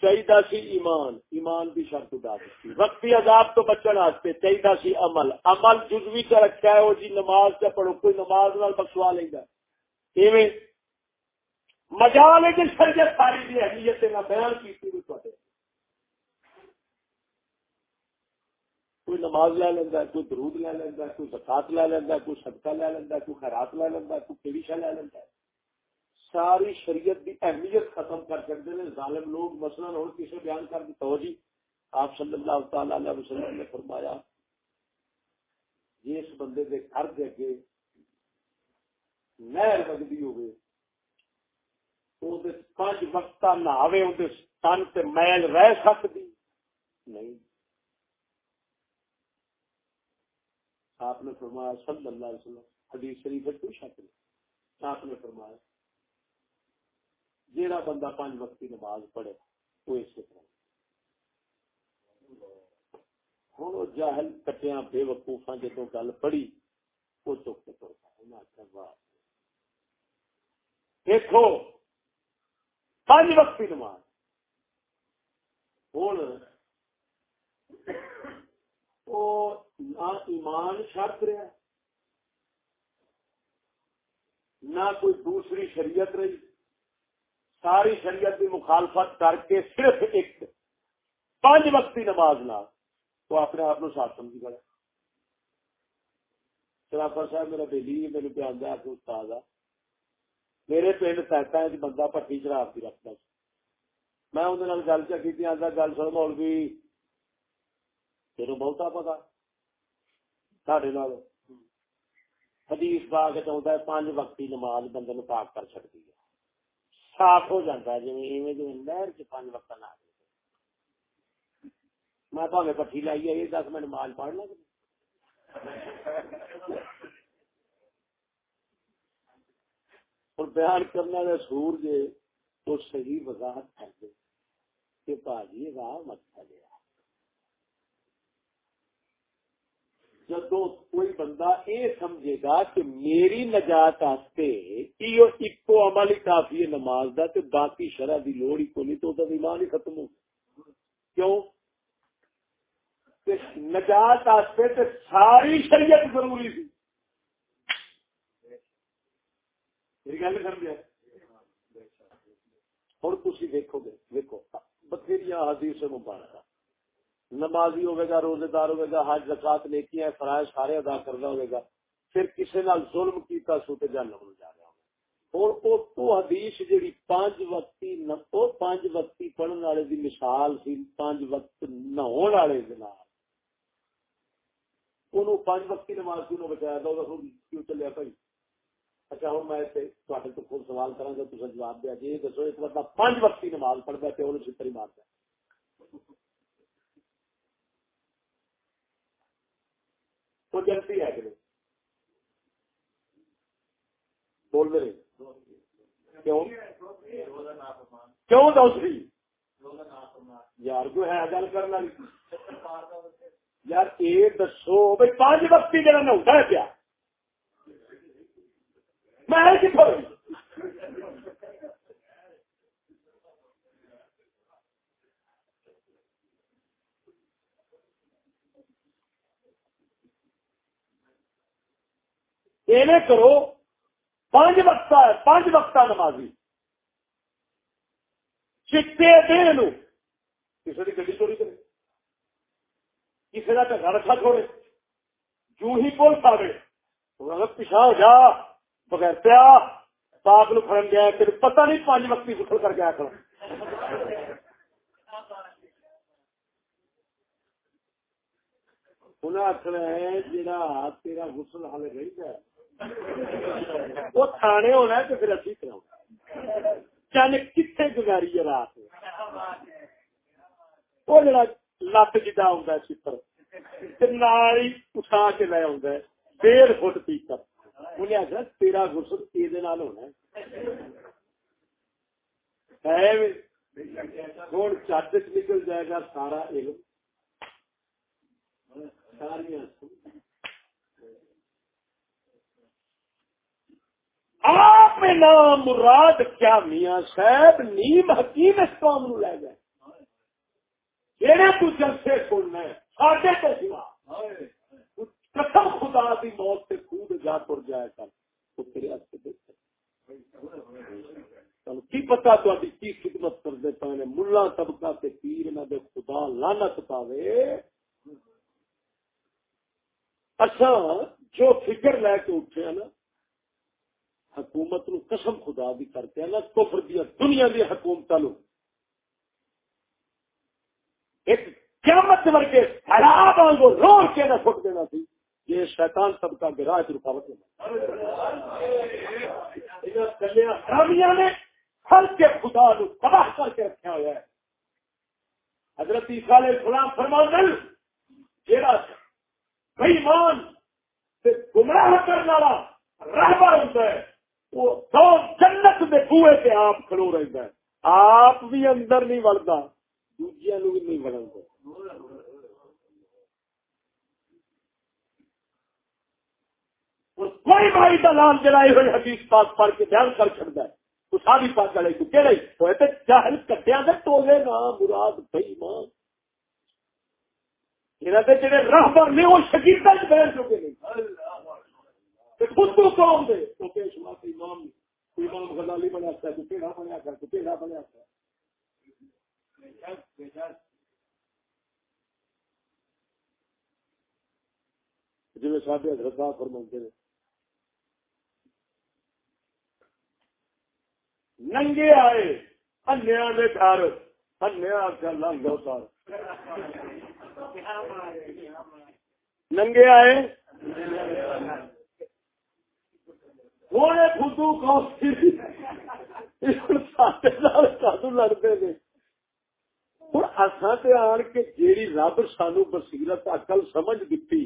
چاہیے سی ایمان ایمان کی شرط ادا دیتی۔ وقتی عذاب تو بچن واسطے چاہیے سی عمل۔ عمل جزوی کا رکھا ہے، وہ جی نماز سے پڑھو، کوئی نماز نال بخشوا لینا ایویں۔ مجال ہے کہ شریعت ساری دی اہمیت نہ بیان کی تھی کوئی نماز لے لینا کوئی درود لے لینا کوئی زکات لے لینا کوئی صدقہ لے لینا کوئی خیرات لے لینا کوئی کیڑی شہ لے لینا ساری شریعت کی اہمیت ختم کر سکتے ہیں۔ ظالم لوگ مثلا اور کسی بیان کر دی تو جی آپ صلی اللہ تعالی علیہ وسلم نے فرمایا، جس بندے کے گھر دے کے نہر وگتی ہوگی پانچ وقت نہاوے تن سے میل رہ سکتی نہیں۔ آپ نے فرمایا صلی اللہ علیہ وسلم، حدیث شریف ہے، کوئی شک نہیں۔ آپ نے فرمایا، جیڑا بندہ پانچ وقت کی نماز پڑھے، وہ اس طرح ہوں جاہل کٹیا بے وقوفا جدو گل پڑھی، وہ چک کے توڑتا دیکھو پانچ وقت کی نماز۔ ہوں وہ نہ ایمان شرط رہا نہ کوئی دوسری شریعت رہی۔ ساری شریعت کی مخالفت کر کے صرف ایک پانچ وقتی نماز نہ تو اپنے آپ کو ساتھ سمجھ کرے شرافا صاحب، میرا بہلی میرے پہ آدھا کہ استاد آ۔ میرے پنڈ سیٹا بندہ پٹی شراب کی رکھتا میں اندر گل چکی آدھا گل سر مولوی تیرو بہتا پتا۔ ساڈے نال حدیث باغ چاہتا ہے پانچ وقتی نماز بندے نو پاک کر سکتی ہے۔ صاف ہو جاتا ہے پانچ وقت نہ میں پاوے پٹھی لائی ہے دس میں نماز پڑھ لوں اور بیان کرنا سور جے تو صحیح وضاحت کر دے کہ راہ مت چلے۔ جدو کوئی بندہ یہ سمجھے گا کہ میری نجات ایکو عمل ہی کافی ہے نماز دا تے باقی شرح دی لوڑ ہی کو نہیں تو ایمان ہی ختم ہو۔ کیوں؟ تے نجات آستے تے ساری شریعت ضروری تھی میری گل سمجھا ہوں تھی دیکھو گے، دیکھو بتھیری حدیث مبارکہ۔ نمازی ہوئے گا روزے دار ہوئے گا، حج زکات نیکی ہے فرائض سارے ادا کرنا ہوئے گا، پھر کسی نال ظلم کیتا سو تے جان ہو جا رہا ہوگا اور او تو حدیث جڑی پانچ وقتی نہ، او پانچ وقتی پڑھن والے دی مثال سی، پانچ وقت نہون والے دے نال۔ اونوں پانچ وقتی نماز کیوں بچایا دا؟ او کیوں چلیا بھائی اچھا ہوں میں تواڈے تو خود سوال کرا گا تو جواب دیا۔ جی دسو، ایک بندہ پانچ وقت کی نماز پڑھتا ہے وہ چھتری مارتا ہے تو جلدی ہے کہ بول رہے کیوں کیوں دوسری یار کوئی ہے گل کرنا یار یہ دسو بھائی پانچ وقت کی جگہ نہ ہوتا ہے کیا میں کتوں کرو، پانچ وقت ہے پانچ وقت نمازی۔ چٹے دے لو کسی کی گڈی چوری کرے۔ کسی کا ٹکا رکھا چھوڑے جو ہی بول پولیس آئے پیچھا ہو جا، بغیر پیا۔ پاپ نو فرن گیا، تیرے پتہ نہیں پانچ وقتی گسل کر گیا کر انہیں آخر ہے جا تیرا گسل حال رہی ہے۔ وہ تھانے ہونا ہے تو پھر اچھی چل کتنے گزاری ہے رات وہ جڑا لت جا آ چپر نال اٹھا کے لے آ ڈیڑھ فٹ پیکر انہیں آخر تیرا گسل یہ ہونا ہوں چٹ نکل جائے گا سارا علم۔ آپ نام مراد کیا میاں صاحب؟ نیم حکیم اس قوم نو لے گئے۔ کہڑے تو جلسے سننا ساڈے تو سوا۔ قسم خدا دی موت سے خود جا تر جائے کر، تو تیرے ہاتھ کی پتا تھی کی خدمت کر دے پے ملا طبقہ سے پیر نہ دے خدا لانت پاوے۔ اچھا جو فکر لے کے اٹھے نا حکومت نو قسم خدا بھی کرتے ہیں نا کفر دیا دنیا دی حکومت لو ایک قیامت ورگے حراب آنگو روڑ کے نہ فٹ دینا تھی یہ شیطان سب کا گراہ گراج رکاوٹ نے ہر کے خدا نو تباہ کر کے رکھا ہوا ہے۔ حضرت عیسیٰ علیہ السلام فرمان جیڑا بےمان سے گمراہ کرنے والا رہبر ہوتا ہے وہ دو جنت میں کنویں سے آپ کھڑو رہتا ہے۔ آپ بھی اندر نہیں بڑھتا دوجیا نو بھی نہیں بڑھتا کوئی بھائی دلال جلائے ہوئے حدیث پاک پڑھ کے بیان کر چڑھتا ہے تو ساری پاک والے کو کہڑے؟ ہوئے تو جاہل کٹیا دے ٹولے نا مراد بھائی ماں یہاں کے جڑے راہبر نے، وہ شکیتا چ بیٹھ چکے نہیں۔ خود تو قوم دے۔ تو کہ شما امام امام غزالی بنیا ہے تو کیڑا بنیا کر تو کیڑا بنیا ہے جی سارے حضرت صاحب فرماتے ہیں۔ ننگے آئے، انیا دے گھر، انیا لنگ اتار ننگے آئے تھوڑے خدو ساتھ لڑتے تھے ہوں اصا آن کے جیڑی رب سانو بصیرت اکل سمجھ دیتی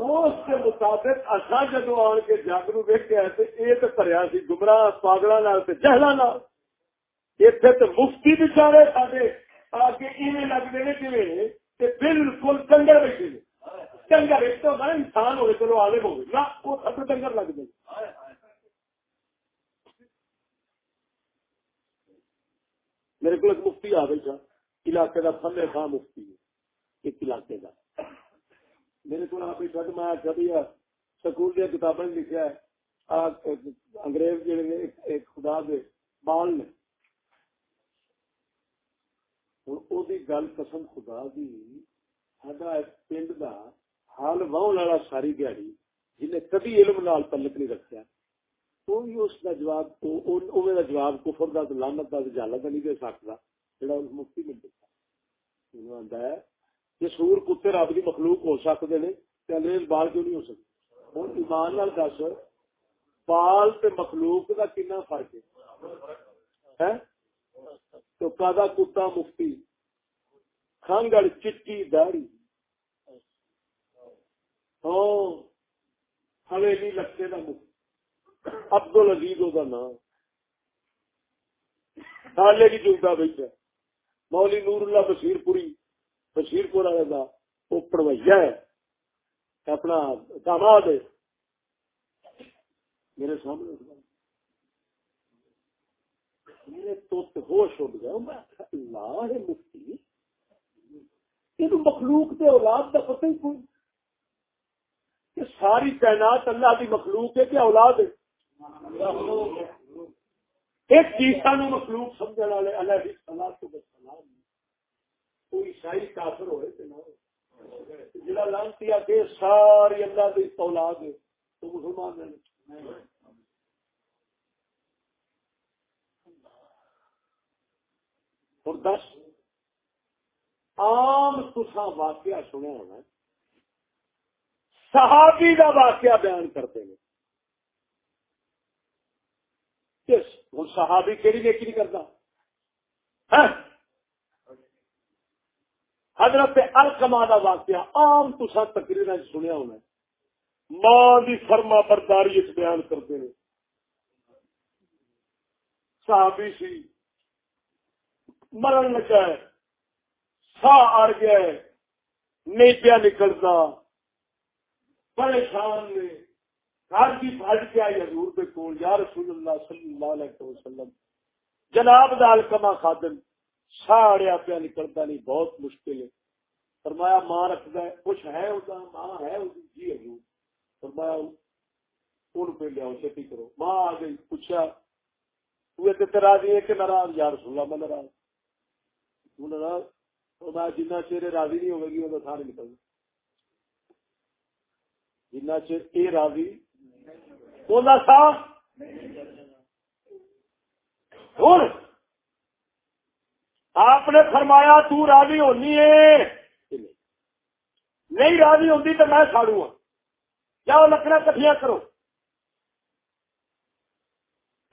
اس کے مطابق اصا جدو آن کے جگ نو ویکیا یہ تو پریا سی، گمراہ پاگل جہلا اتنے تو مفتی بچارے سارے آگے ایویں لگتے ہیں جی بالکل کنگر بیٹھے کنگر ایک تو ہوتا ہے انسان ہوئے چلو آلے ہو گئے۔ نہ وہ سب کنگر لگ گئے۔ میرے کو ایک مفتی آ گئی تھا۔ علاقے کا فن خاں مفتی ایک علاقے کا۔ میرے کو آپ بیٹھا تو میں جب سکول دیا کتابیں لکھا ہے۔ انگریز جہے ایک خدا دے بال نے۔ ہوں وہ گل قسم خدا دی سڈا پنڈ کا حال واؤن والا ساری دیہی جنہیں کبھی علم نال تلک نہیں رکھا وہ بھی اس کا جواب اوے کا جواب کفر کا لانت کا جالا کا نہیں دے سکتا، جڑا اس مفتی نے دیتا آتا ہے کہ سور کتے رب کی مخلوق ہو سکتے ہیں انگریز بال کیوں نہیں ہو سکتے؟ ہوں ایمان نال دس پال تے مخلوق کا کنا فرق ہے؟ تو کادا کتا مفتی کھانگڑ چٹی داڑی۔ ہاں حویلی لگتے کا مفتی ابدل عزیز وہ نام۔ ڈالے کی جلدا بیٹھا مولی نور اللہ بشیر پوری بشیر پور والے کا وہ پڑویا ہے۔ اپنا داماد ہے۔ میرے سامنے میرے تو ہوش اٹھ گیا۔ میں اللہ ہے مفتی۔ یہ مخلوق کے اولاد کا پتہ ہی کوئی ساری کائنات اللہ کی مخلوق ہے کہ اولاد ہے؟ ایک چیزا نو مخلوق سمجھنے والے اللہ کی سلاح تو سلام کوئی عیسائی کافر ہوئے کہ نہ ہو جڑا لانتی آ کے ساری اللہ کی اولاد ہے، تو مسلمان نہیں۔ اور دس، عام تسا واقعہ سنیا ہونا ہے۔ صحابی کا واقعہ بیان کرتے ہیں۔ ہوں صحابی کہڑی نیکی نہیں کرتا؟ ہاں؟ حضرت الکما کا واقعہ عام تسا تقریر سنیا ہونا ماں کی فرما برداری اس بیان کرتے ہیں۔ صحابی سی، مرن لگا ہے، سا اڑ گیا نہیں پیا نکلتا۔ پریشان نے گھر کی پھٹ کے آئی حضور پہ کول، یا رسول اللہ صلی اللہ علیہ وسلم، جناب دال کما خادم سا اڑیا پیا نکلتا نہیں بہت مشکل ہے۔ فرمایا، ماں رکھتا ہے، کچھ ہے ہوتا ماں ہے جی حضور۔ فرمایا ان پہ لیا چھٹی کرو ماں آ گئی، پوچھا، تو راضی ہے کہ ناراض؟ یا رسول اللہ، میں ناراض۔ جنا چیر راضی نہیں ہوگی، وہ سارے نکل جنا چیر یہ راضی؟ آپ نے فرمایا تو راضی ہونی ہے۔ نہیں راضی ہوتی تو میں ساڑوں ہاں۔ جاؤ لکڑا کٹیا کرو۔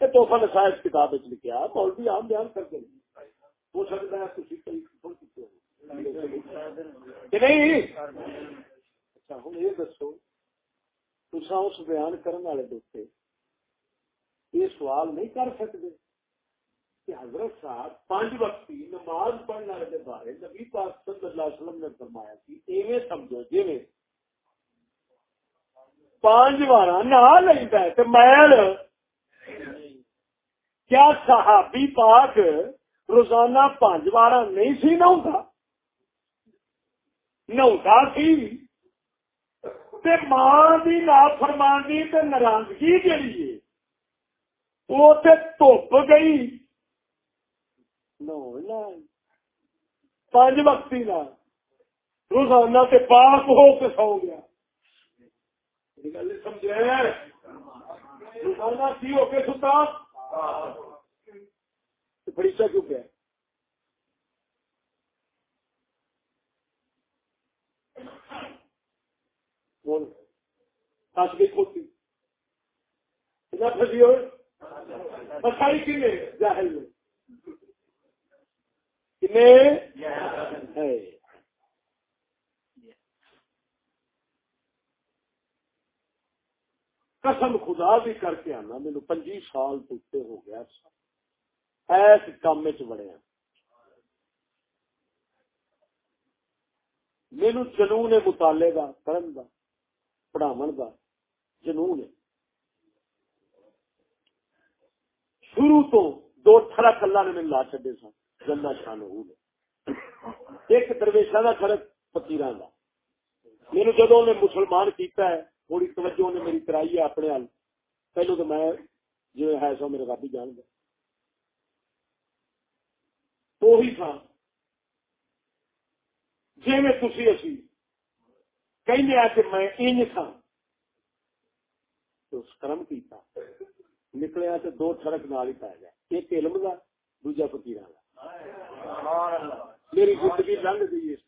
توحفہ نسائش کتاب لکھا مولوی عام بیان کر کے ہو سکتا ہے کسی کئی نہیں؟ اچھا ہوں یہ دسو۔ تسا اس بیان کرنے والے دوستے یہ سوال نہیں کر سکتے کہ حضرت صاحب پانچ وقت نماز پڑھنے والے بارے نبی پاک صلی اللہ علیہ وسلم نے فرمایا کہ ایویں سمجھو جی پانچ بار نہ لینا ہے تو میل کیا صحابی پاک روزانہ پانچ بار نہیں سی نہا نہا سی۔ تے ماں کی نافرمانی تے ناراضگی جہی ہے وہ تے دھپ گئی۔ پانچ وقتی نا روزانہ تے پاک ہو کے سو گیا۔ گل سمجھے؟ روزانہ کی ہو کے ستا فرشتہ کیوں کیا دس گئی کھوتی پھسی ہوئے بسائی کن جاہل میں۔ قسم خدا بھی کر کے آنا میرے پنجی سال تو ہو گیا ایس کام بڑے میرے جنون مطالعے کا کرن کا پڑھاو کا جنون ہے۔ شروع تو دو تھرک اللہ نے میرے لا چڈے سن گندا شان ہو ایک درویشا کا فرق فکیر کا میرے جدو نے مسلمان کیتا ہے، تھوڑی توجہ نے میری کرائی ہے اپنے حل۔ پہلو تو میں جو ہے سو میرے رب ہی جان گا۔ وہی تھا۔ جی میں تھی اسی۔ کہیں آ کہ میں انج تھا تو کرم کیتا نکلیا تو دو ٹرک نال ہی پی گیا ایک علم کا دوجا فکیر میری زندگی لنگ گئی اس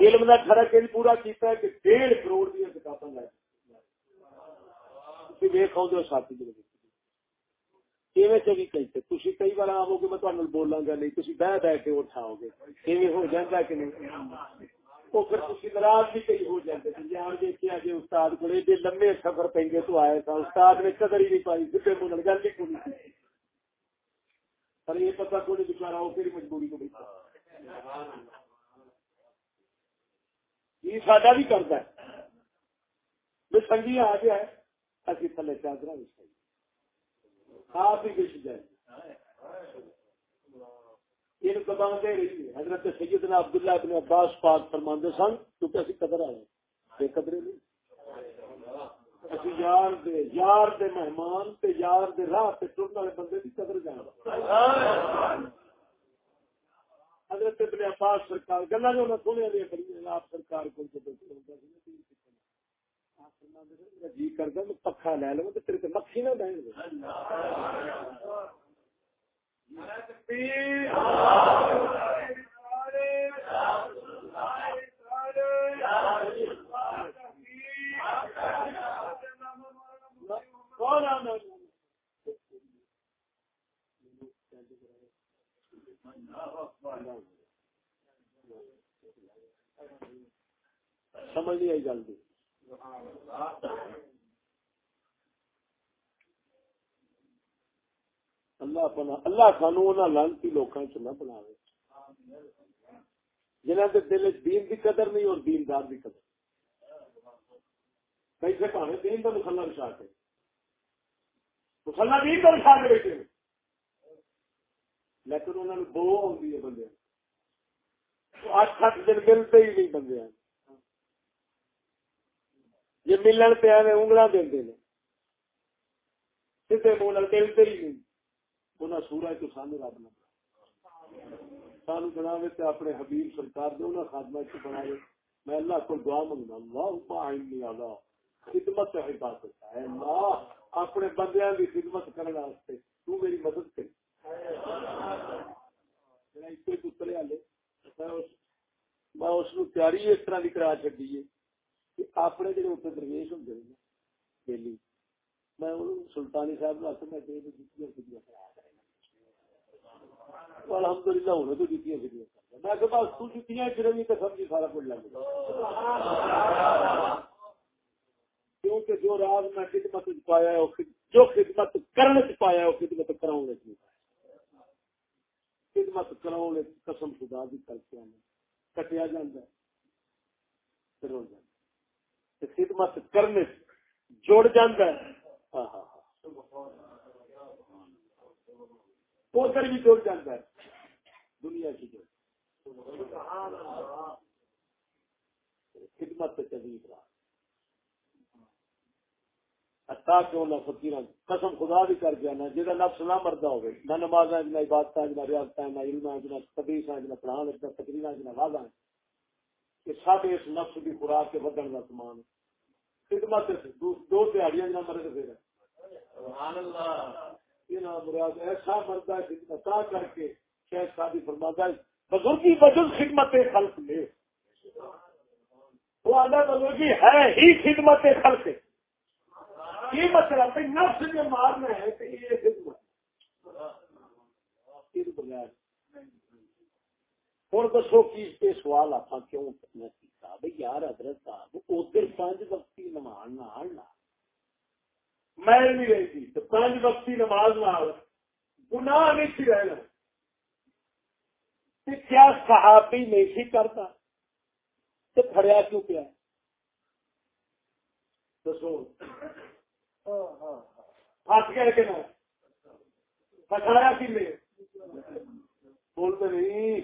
علم کا ٹرک یہ پورا کیتا ہے کہ ڈیڑھ کروڑ دیا کتابیں لائے ویخ آؤ ساتھی جی چوی کہتے تھی بولا گا نہیں۔ بہ بہ کے اٹھاؤ گے ایویں ہو جاتا کہ نہیں؟ وہ پھر تھی ناراض بھی کئی ہو جاتے تھے ہاں یار جی ہاں دیکھے جی استاد کو ایڈے لمبے سفر پہ تو آئے تھا۔ استاد نے قدر ہی نہیں پائی کتنے بولن، گل ہی کوئی پر یہ پتا کوئی بچارا وہ پھر مجبوری کو بیٹھا یہ ساڈا بھی کرتا ہے۔ سنگی آ گیا ہے، اسی تھلے چادر آپ ہی گش جائے ان قدم دے رہی ہے حضرت سیدنا عبداللہ ابن عباس پاک فرماندے سن کیونکہ اسی قدر آئے؟ بے قدرے نہیں اسی یار دے یار دے مہمان تے یار دے راہ تے ٹرن والے بندے دی قدر جان۔ حضرت ابن عباس سرکار گلا جو نہ سنیا دی کری آپ سرکار کو تے ہوندا سی جی کرتا میں پکا لے لو تو تیرے تے مکھی نہ بہن سمجھ نہیں آئی گل اللہ پنا اللہ سانو لانتی لوکاں چ نہ بنا جنہ کے دل دین کی قدر نہیں اور دیندار کی قدر۔ کئی سے کہانے دین کا مسلا بچا کے۔ مسلا دین کا بچا کے بیٹھے لیکن انہوں نے دو آئی ہے بندے۔ اٹھ اٹھ دن ملتے ہی نہیں بندے جی ملن پہ آئے انگل دے سیدے منہ ملتے ہی نہیں۔ تو سانو رب نہ سانو اپنے حبیب سرکار دے خاتمہ چ بنا میں اللہ کو دعا منگنا اللہ خدمت ہے اللہ، اپنے بندیاں کی خدمت کرنے واسطے تو میری مدد کر۔ میں اس تیاری اس طرح کرا چکی ہے کہ اپنے جڑے اتنے درویش ہوں میں سلطانی صاحب نے میں الحمد للہ ہونے تو جتیاں فریاں میں کہ بس تو جتیاں گروی تو سمجھی سارا کچھ لگ کیونکہ جو راز میں خدمت پایا ہے جو خدمت کرنے پایا ہے، وہ خدمت کراؤں گے خدمت کراؤں گے قسم خدا بھی کر کے آنا۔ کٹیا جاتا پھر ہو جاتا خدمت کرنے جڑ جاتا ہے ہاں، ہاں، ہاں۔ ادھر بھی جڑ جاتا ہے۔ دنیا کی جڑ خدمت رہا۔ کیوں نہ فکیر قسم خدا بھی کر گیا نا جہاں نفس نہ مرد ہوگی نہ نماز نہ عبادت نہ ریاست نہ علم نہ قدیس نہ پڑھان نہ تقریر نہ واضح کہ سب اس نفس کی خوراک کے بدن کا سامان۔ خدمت دو تہاڑیاں نہ مرے تو پھر مراد ایسا مرد ہے خدمت کر کے شیخ شادی فرماتا ہے، بزرگی بزرگ خدمت خلق لے وہ آدھا بزرگی ہے ہی خدمت خلق یہ مطلب نفس میں مارنا ہے تو یہ خدمت۔ ہوں دسو کی سوال آپ کیوں بھائی یار حضرت صاحب، ادھر پانچ وقتی نماز نال میں نہیں رہی تھی پانچ وقتی نماز نال گناہ نہیں رہنا۔ کیا صحابی نہیں سی کرتا؟ تو پڑیا کیوں پیا؟ دسو۔ ہاں، ہاں، ہاں۔ پھنس گئے کہ نہ پھنسایا کی میں؟ بولتے نہیں۔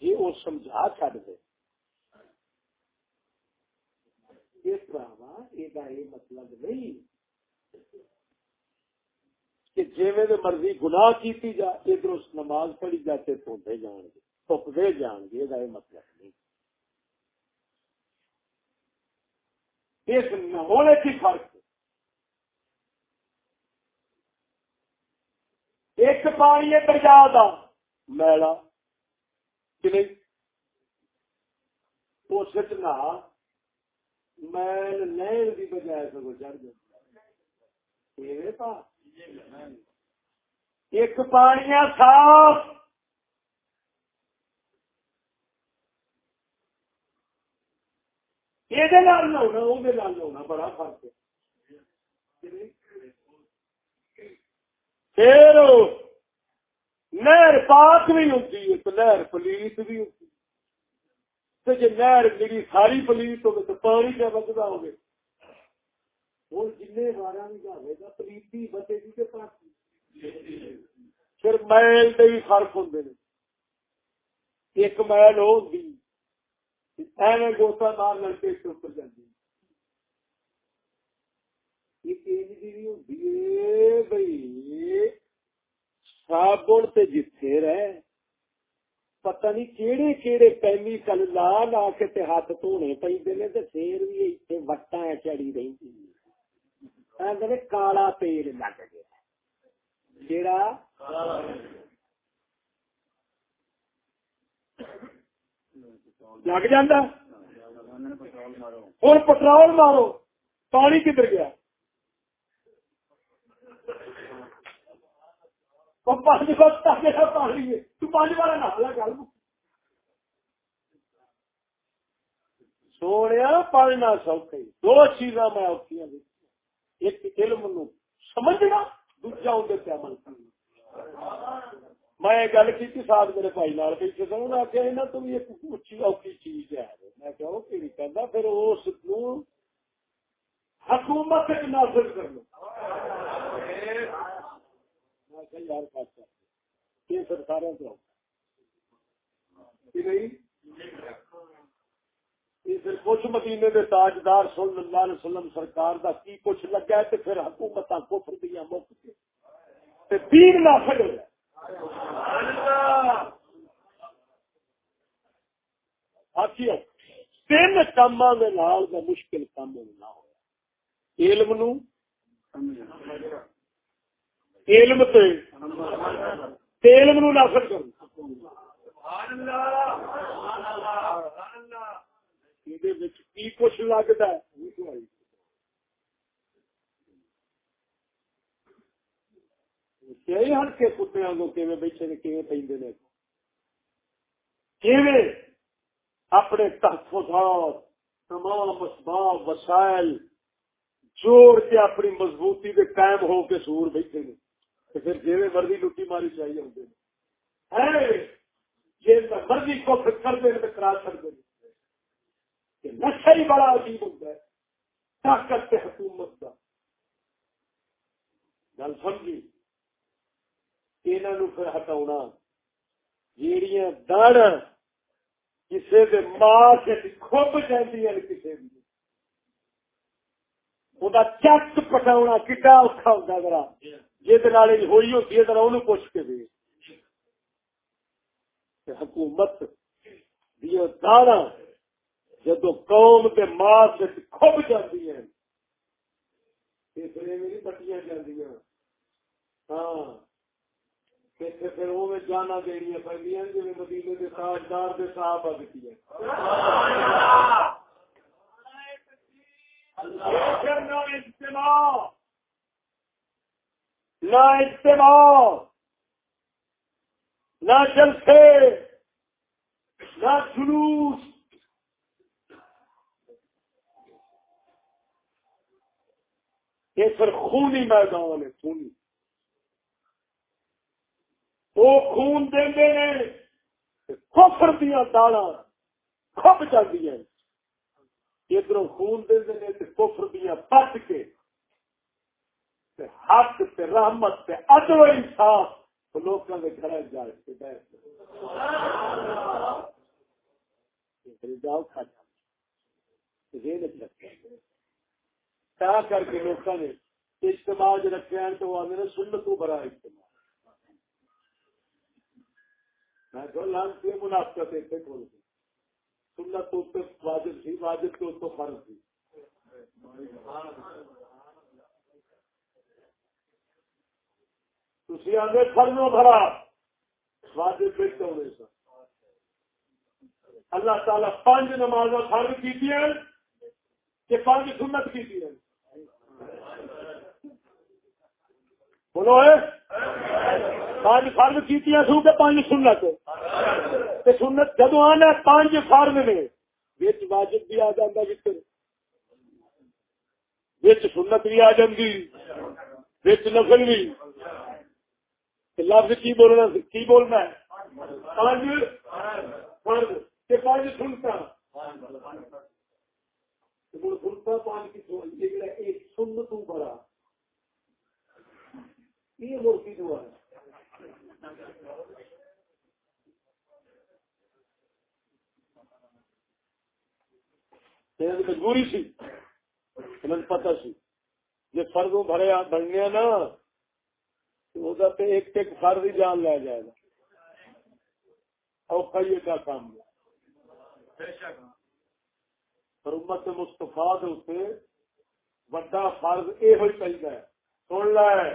جی وہ سمجھا چڈ دے۔ اس طرح یہ مطلب نہیں۔ کہ جی مرضی گناہ کیتی جا، ادھر نماز پڑھی جاتے پونتے جان گے ٹپتے جان گے یہ مطلب نہیں۔ اس ہونے کی فرق ایک پانی دریا دا میلا کہ نہیں؟ اس نہ میل لین کی بجائے سگو چڑھ جائے ایک پانی صاف۔ یہ ہونا بڑا فرق ہے۔ پھر نہر پاک بھی ہوتی ہے، تو نہر پلیت بھی ہوتی تو جی نہر میری ساری پلیت ہوگی تو پانی کیا بچتا ہوگی ہوں جن بارہ بھی جائے گا بچے گی پھر میل کے بھی فرق ہوں ایک میل ہوگی ایویں گوسا مار لڑکے اوپر جاتی صابن تے جتھے رہ پتہ نہیں کیڑے کیڑے پہلی کل لا لا کے ہاتھ دھونے پیندے نے پھر بھی ایتھے وٹاں چڑی رہندی۔ ہے کالا تیل لگ گیا۔ کیڑا لگ جاندہ ہوں پٹرول مارو۔ پانی کدھر گیا؟ جی پانی۔ والا نہ گل سونے پانی نہ سوکھے دو چیزاں میں اوکھیاں جی۔ ایک علم نو سمجھنا، دوجا اندر پہ عمل کرنا۔ میں گل کی ساتھ میرے بھائی لال بیٹھے سن انہیں آخیا یہاں تو بھی ایک اچھی اوکھی چیز ہے، میں کہ وہ کہ کہنا پھر اس کو حکومت نافذ کر لو یار یہ سرکاروں کو جی، پھر کچھ مدینے دے تاجدار صلی اللہ علیہ وسلم سرکار دا کی کچھ لگا ہے تے پھر حکومت کفر دیا مک کے۔ تے دین نہ پھڑ تین کاما دا مشکل کام نہ ہوا علم نو، علم تے علم نو نافذ کرو۔ کی کچھ لگتا ہے؟ ہلکے کتنے کو بیٹھے نے پہ اپنے تحفظات تمام اسباب، وسائل، جوڑ کے اپنی مضبوطی کے قائم ہو کے سور بیٹھے نے۔ پھر جی مرضی لٹی ماری چاہیے ہوتے جی مرضی کو کر دیں تو کرا سکتے ہیں نشا ہی بڑا عجیب ہوتا ہے، طاقت حکومت کا گل سمجھی؟ پھر ہٹا جیڑیاں دڑ کسی کے ماں سے کھب جاتی کسی بھی۔ چک پٹاؤنا کتا اوکھا جی ہوئی ہوتی ہے، ذرا حکومت دیو دانا جدو قوم کے ماں سے کھب جاتی ہیں۔ بٹیاں ہاں۔ پھر وہ جانا دنیا پہ جی مدینے تاجدار دیتی نہ اجتماع۔ نہ اجتماع نہ جلسے۔ نہ جلوس۔ یہ پھر خونی میدان ہے، خونی۔ وہ خون دے کفر دیا دالا کھپ جاتی ادھر خون دے کفر دیا بچ کے حق تے رحمت تے ادو انصاف لوگوں کے گھر جا کے بیٹھ جاؤ۔ کھا کر کے لوگوں نے اجتماع رکھے ہیں تو آدھے سنت بڑا اجتماع۔ میں تو لانتی منافقت اتنے کھول سنت تو واجب تھی، واجب تو اس کو فرض تھی۔ تھی فرضوں بھرا، واجب اللہ تعالی پانچ نماز فرض کی کہ پانچ سنت کی بولو پانچ فرض کی سو کہ پانچ سنت۔ سنت جدو آنا پانچ فرض نے۔ بچ واجب بھی آ جاتا کتنے بچ سنت بھی آ جاتی بچ نفل بھی۔ لفظ کی بولنا کی بولنا ہے؟ پانچ فرض۔ پانچ سنتا سنتا سن تو بڑا یہ مورتی ہے۔ یعنی مجبوری سی پتا سی۔ جی فرضوں بھرے بننے نا ایک ایک فرض ہی جان لیا جائے گا۔ اور کئی کا کام۔ پر امت مستفا اتنے بڑا فرض یہ ہوئی چاہیے سن لے۔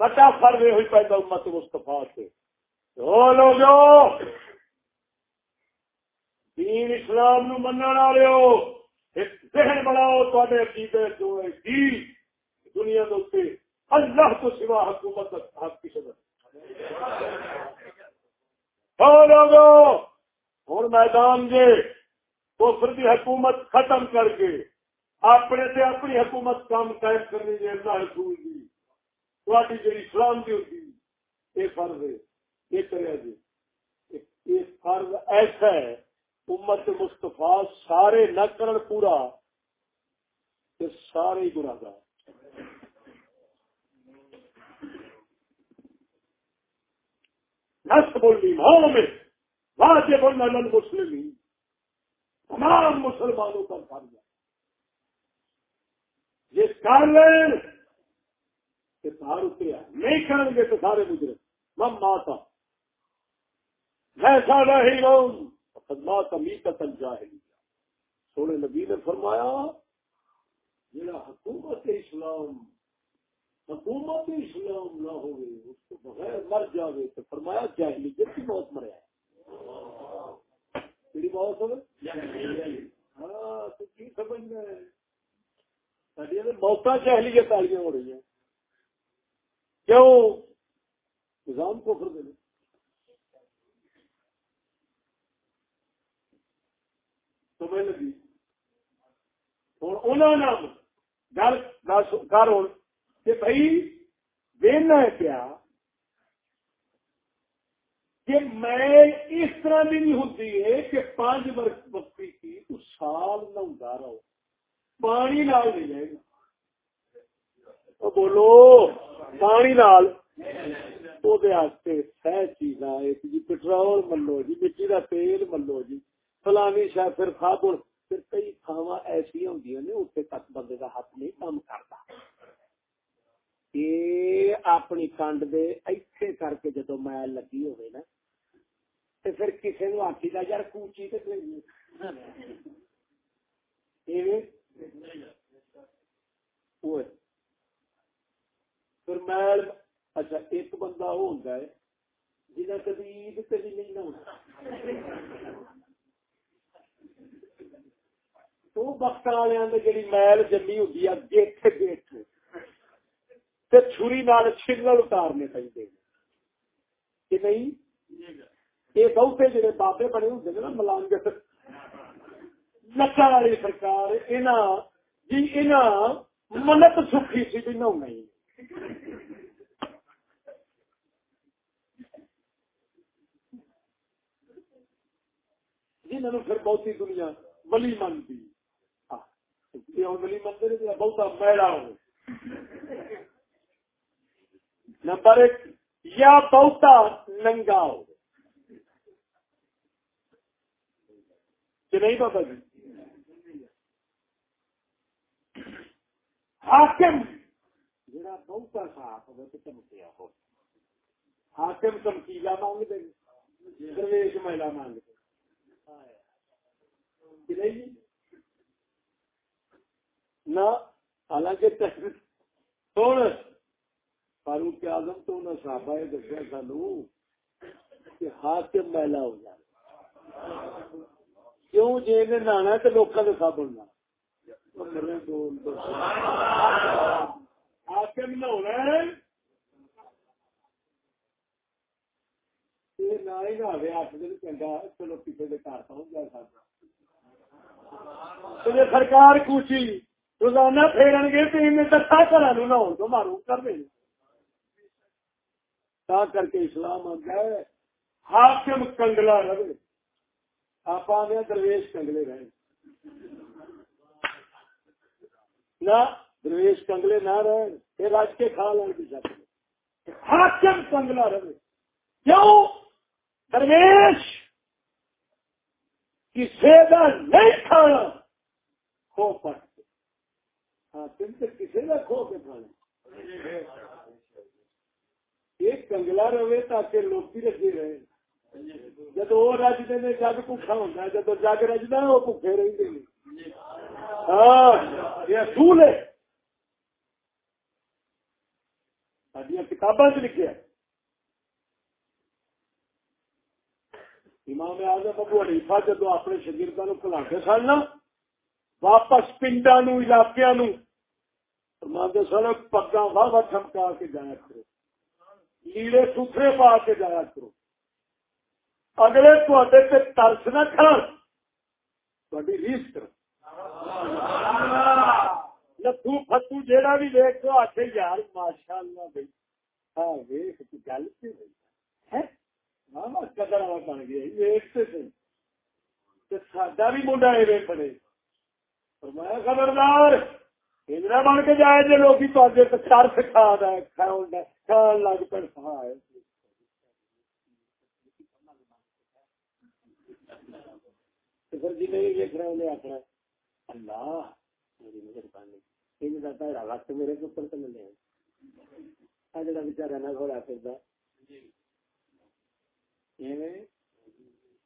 بڑا فرض یہ ہوئی پہ امت مستفا سے لوگ دین اسلام نو من والے ہو۔ ذہن بناؤ تے عقیدے جو دنیا کے اللہ تو سوا حکومت حق کی سبر ہوں میدان جے کفر کی حکومت ختم کر کے اپنے سے اپنی حکومت کام قائم کرنی جی اللہ رسول کی تھوڑی جی اسلام کی ہوتی یہ فرض ہے یہ کرے جی یہ فرض ایسا ہے، امت مستفا سارے نہ کرن پورا سارے ہی گناہ گناگار نسب الایمان میں واجب المن تمام مسلمانوں پر فرض ہے یہ کر کہ اتریا نہیں کریں گے تو سارے مجرے مم ماتا میں سارا ہی رہوں خدمات امیت جاہلی سونے نبی نے فرمایا، جڑا حکومت اسلام حکومت اسلام نہ ہوئے، اس کو بغیر مر جاوے تو فرمایا جاہلیت کی موت مریا ہے تیری موت ہو ہاں تو کی سمجھنا ہے موتا جاہلیت تالیاں ہو رہی ہیں کیوں نظام کو کر سمجھ لگی ہوں انہوں نے گل کر کہ بھائی دینا ہے کیا کہ میں اس طرح بھی نہیں ہوتی ہے کہ پانچ وقتی کی تو سال نہ رہو۔ پانی نال نہیں جائے گا۔ بولو، پانی نال۔ سہ چیزاں جی پٹرول ملو جی مٹی کا تیل ملو جی۔ فلانی شاید پھر کھا پھر کئی تھاواں ایسی ہوں نے اتنے تک بندے کا ہاتھ نہیں کام کرتا اپنی کنڈ دے ایتھے کر کے جدو میل لگی ہوئے نا پھر کسی نو آخی دا یار کوچی پھر میل اچھا ایک بندہ وہ ہوتا ہے جنہیں کبھی عید سے بھی نہیں نہ تو وقت والے میل جمی ہوتی ہے گیٹ گیٹ چھری نال اتارنے چاہیے کہ نہیں یہ بہتے جڑے بابے بنے ہوں نا ملانگ نچا والی سرکار جی منت سکھی سی بھی نہ نہیں۔ جنہوں پھر بہتی دنیا ولی منتی ولی مندر بہتا میڑا ہو نمبر ایک، یا بہتا ننگا ہو کہ نہیں پتا جی؟ حاکم! جڑا بہتا صاف ہو تو چمکیا ہو۔ حاکم چمکیلا مانگ دے؟ درویش مہلا مانگ دے۔ نہیں جی؟ نہ، حالانکہ سن فاروق اعظم تو انہیں صحابہ دسیا سانو کہ حاکم میلا ہو جائے۔ کیوں؟ جی نے نہانا تو لوگوں کا سا بننا۔ نہ سرکار کوچی روزانہ پھیرن گے تو انہیں دسا کرا نہ ہو تو مارو کر دیں۔ تا کر کے اسلام آتا ہے۔ حاکم کنگلا رہے۔ آپ آنے درویش کنگلے رہے نہ درویش کنگلے نہ رہے یہ راج کے کھا لیں کی سکتے حاکم کنگلا رہے۔ کیوں؟ درویش کسی کا نہیں کھانا، کھو پٹ حاکم سے کسی کا کھو کے کھانا۔ ایک کنگلا رہے تاکہ لوگ بھی رکھے رہے جب وہ رجتے نے جگ بھوکا ہوتا ہے جب جگ رجنا وہ بھوکے رہتے ہیں ہاں یہ اصول ہے کتاباں لکھے امام اعظم ابو حنیفہ جدو اپنے شگردوں کو کھلاتے سن نا واپس پنڈا نو علاقے نو فرماتے سن پگا واہ واہ چمکا کے جایا کرو لیڑے ستھرے پا کے جایا کرو اگلے تے ترس نہ کھان تھی ریس کر لتو فتو جہاں بھی دیکھ تو آخ یار ماشاء اللہ بھائی ہاں ویخ گل سے کی قدر والا بن گیا۔ ساڈا بھی منڈا ایویں بنے۔ میں خبردار انجنا بن کے جائے جی لوگ ترس کھا کھان لگ پڑ پہ پھر جی نہیں دیکھ رہے انہیں آخنا اللہ، میری مہربانی وقت میرے کے اوپر تو ملے جا بچارا نہ گھوڑا پھردا۔ ایویں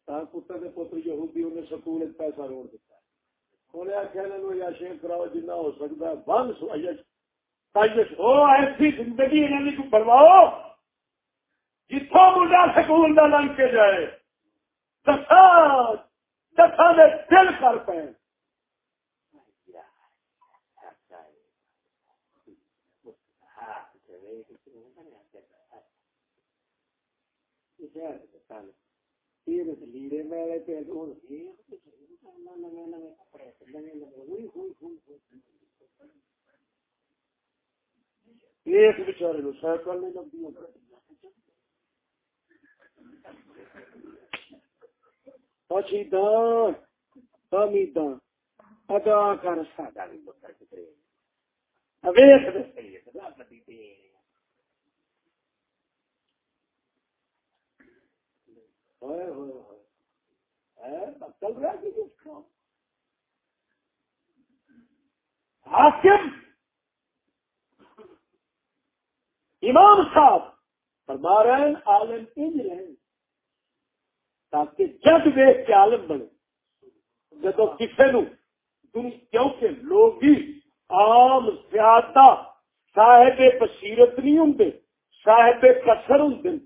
تا پھر پتر پتر یہودی انہیں سکول پیسہ روڑ دیتا انہیں آخیا یا شیخ کراؤ، جنہ ہو سکتا ہے بند ہو، ایسی زندگی انہوں نے بنواؤ جتوں منڈا سکول کا لنگ کے جائے۔ دسا دسا دل کر پے لیڑے ایک بچارے سائیکل نہیں لگتی۔ ادا کر ساڈا بھی پتر کتنے ویخ ہوئے ہوئے حاکم امام صاحب فرما رہے ہیں عالم انج رہے ہیں تاکہ جگ دیکھ کے عالم بنے جب کسی نو کیونکہ لوگ ہی عام زیادہ صاحب بصیرت نہیں ہوں صاحب کسر ہوں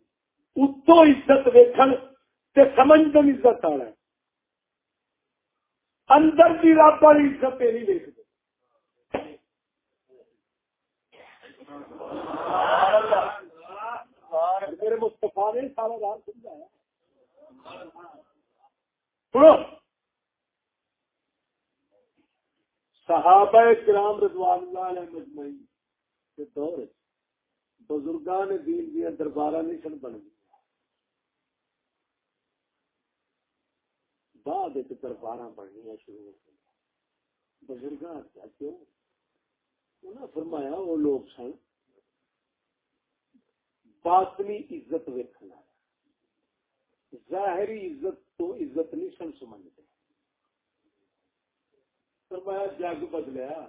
اتو عزت ویکن تے سمجھدن عزت آ رہا ہے اندر کی رب والی عزت یہ نہیں دیکھتے میرے مستفا نے سارا رات سمجھایا۔ سنو۔ صحابہ کرام رضوان اللہ علیہ مجمعین کے دور بزرگان دین دیا دربارہ نہیں سن بن گئی بعد دربار بننی شروع ہو گئی بزرگ کیوں؟ انہیں فرمایا وہ لوگ سن، باطنی عزت ویکنا ظاہری عزت تو عزت نہیں سن سمجھتے فرمایا جگ بدلیا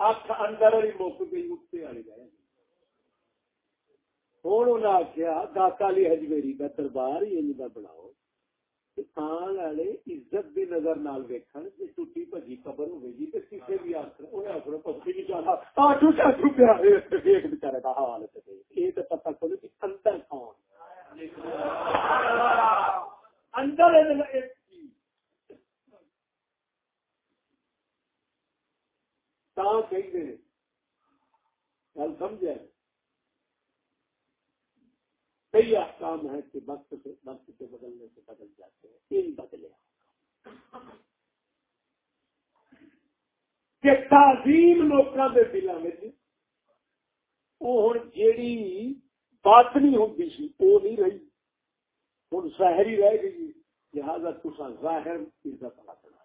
اکھ اندر والی مک گئی اتنے والی رہ ہوں انہیں آخیا داتا علی ہجمیری کا دربار ہی بناؤ آن والے عزت دی نظر نال ویکھن تے ٹوٹی بھجی قبر ہوے گی تے کسے بھی آکھ اوے آکھ پتہ نہیں جانا آ ٹوٹا ٹوٹا ایک بیچارے دا حال تے۔ اے تے پتہ کھولے کہ اندر کون اندر گل سمجھے؟ کئی احکام ہیں کہ وقت سے وقت کے بدلنے سے بدل جاتے ہیں۔ بدلے۔ کہ تعظیم لوگوں کے دلوں میں وہ ہوں جیڑی بات نہیں ہوتی سی، وہ نہیں رہی۔ ہوں ظاہر ہی رہ گئی لہٰذا تصا ظاہر عزت پتا کرنا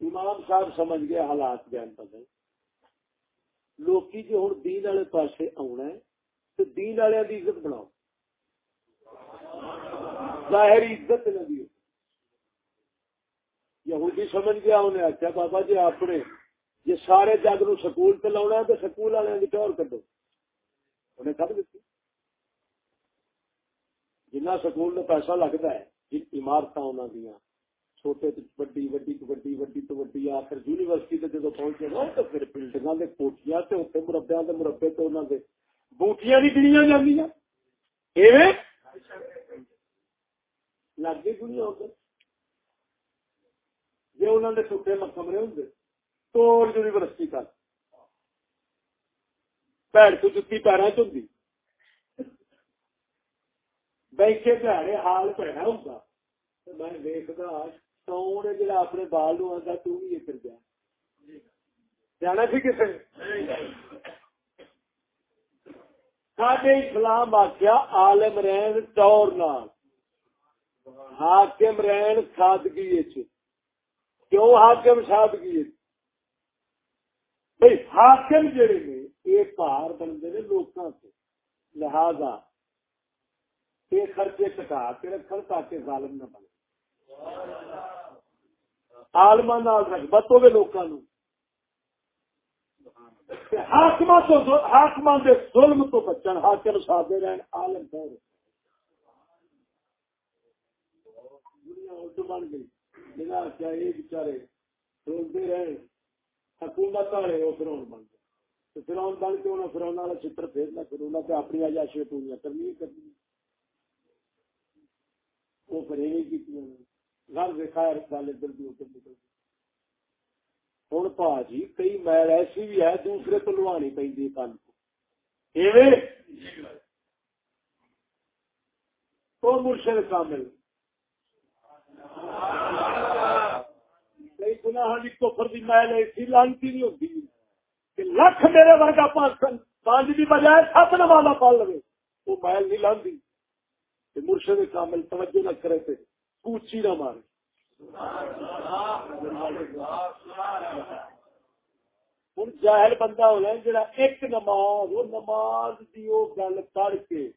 امام صاحب سمجھ گئے حالات بیان پتہ لوکی جی ہوں دین والے پاسے آنا ہے، تو دین والے کی عزت بناؤ۔ ظاہر عزت نہ دی یہودی سمجھ گیا انہیں آخیا بابا جی اپنے جی سارے جگ نو سکول سے لاؤنا ہے تو سکول والے کی ٹور کڈو۔ انہیں کب دیتی جنا سکول میں پیسہ لگتا ہے، جن عمارت انہوں دیا چھوٹے وڈی وڈی تو وڈی وڈی تو وڈی، آخر یونیورسٹی تے جدو پہنچے نا، تو پھر بلڈنگاں دے کوٹیاں تے اوتے مربیاں دے مربے تے انہاں دے بوٹیاں نہیں گنیاں جاندیاں۔ ایویں لگ گئی دنیا ادھر جی انہوں نے ٹوٹے کمرے ہوں توڑ یونیورسٹی کا بھڑ تو جتی پیروں چی بینکے پیڑے حال پیڑا ہوں میں دیکھتا کون جا اپنے بال نو آتا تو بھی ادھر جا جانا سی کسی ساڈے اسلام آخیا عالم رہن ٹور نال۔ حاکم رہن سادگی کیوں حاکم سادگی بھائی حاکم جڑے نے یہ پار بنتے نے لوگوں سے لہذا یہ خرچے کٹا کے رکھ تاکہ ظالم نہ بنے۔ آلما رغبت ہوگی لوگوں حاقم تو حاقم کے ظلم تو بچن، حاکم سادے رہن، عالم دور دنیا الٹ بن گئی۔ بنا کیا یہ بچارے روزتے رہے حکومت والے وہ فراؤن بن گئے۔ فراؤن بن کے انہیں فراؤن والا چتر پھیرنا، پھر انہوں نے اپنی آجاشی پوریاں کرنی کرنی۔ وہ کرے نہیں کی گھر دکھایا گل ادھر بھی ادھر نکل ہوں پا جی کئی میل ایسی بھی ہے، دوسرے تو لوانی پی کن کو۔ مرشد کامل۔ کئی گنا جی کفر کی محل ایسی لانتی نہیں ہوتی کہ لکھ میرے ورگا پاسن پانچ کی بجائے سات نوالا پال لگے وہ محل نہیں لاندی مرشد کامل توجہ نہ کرے تھے کوچی نہ مارے۔ ہوں جاہل بندہ ہو جائے جڑا ایک نماز، وہ نماز کی وہ گل کر کے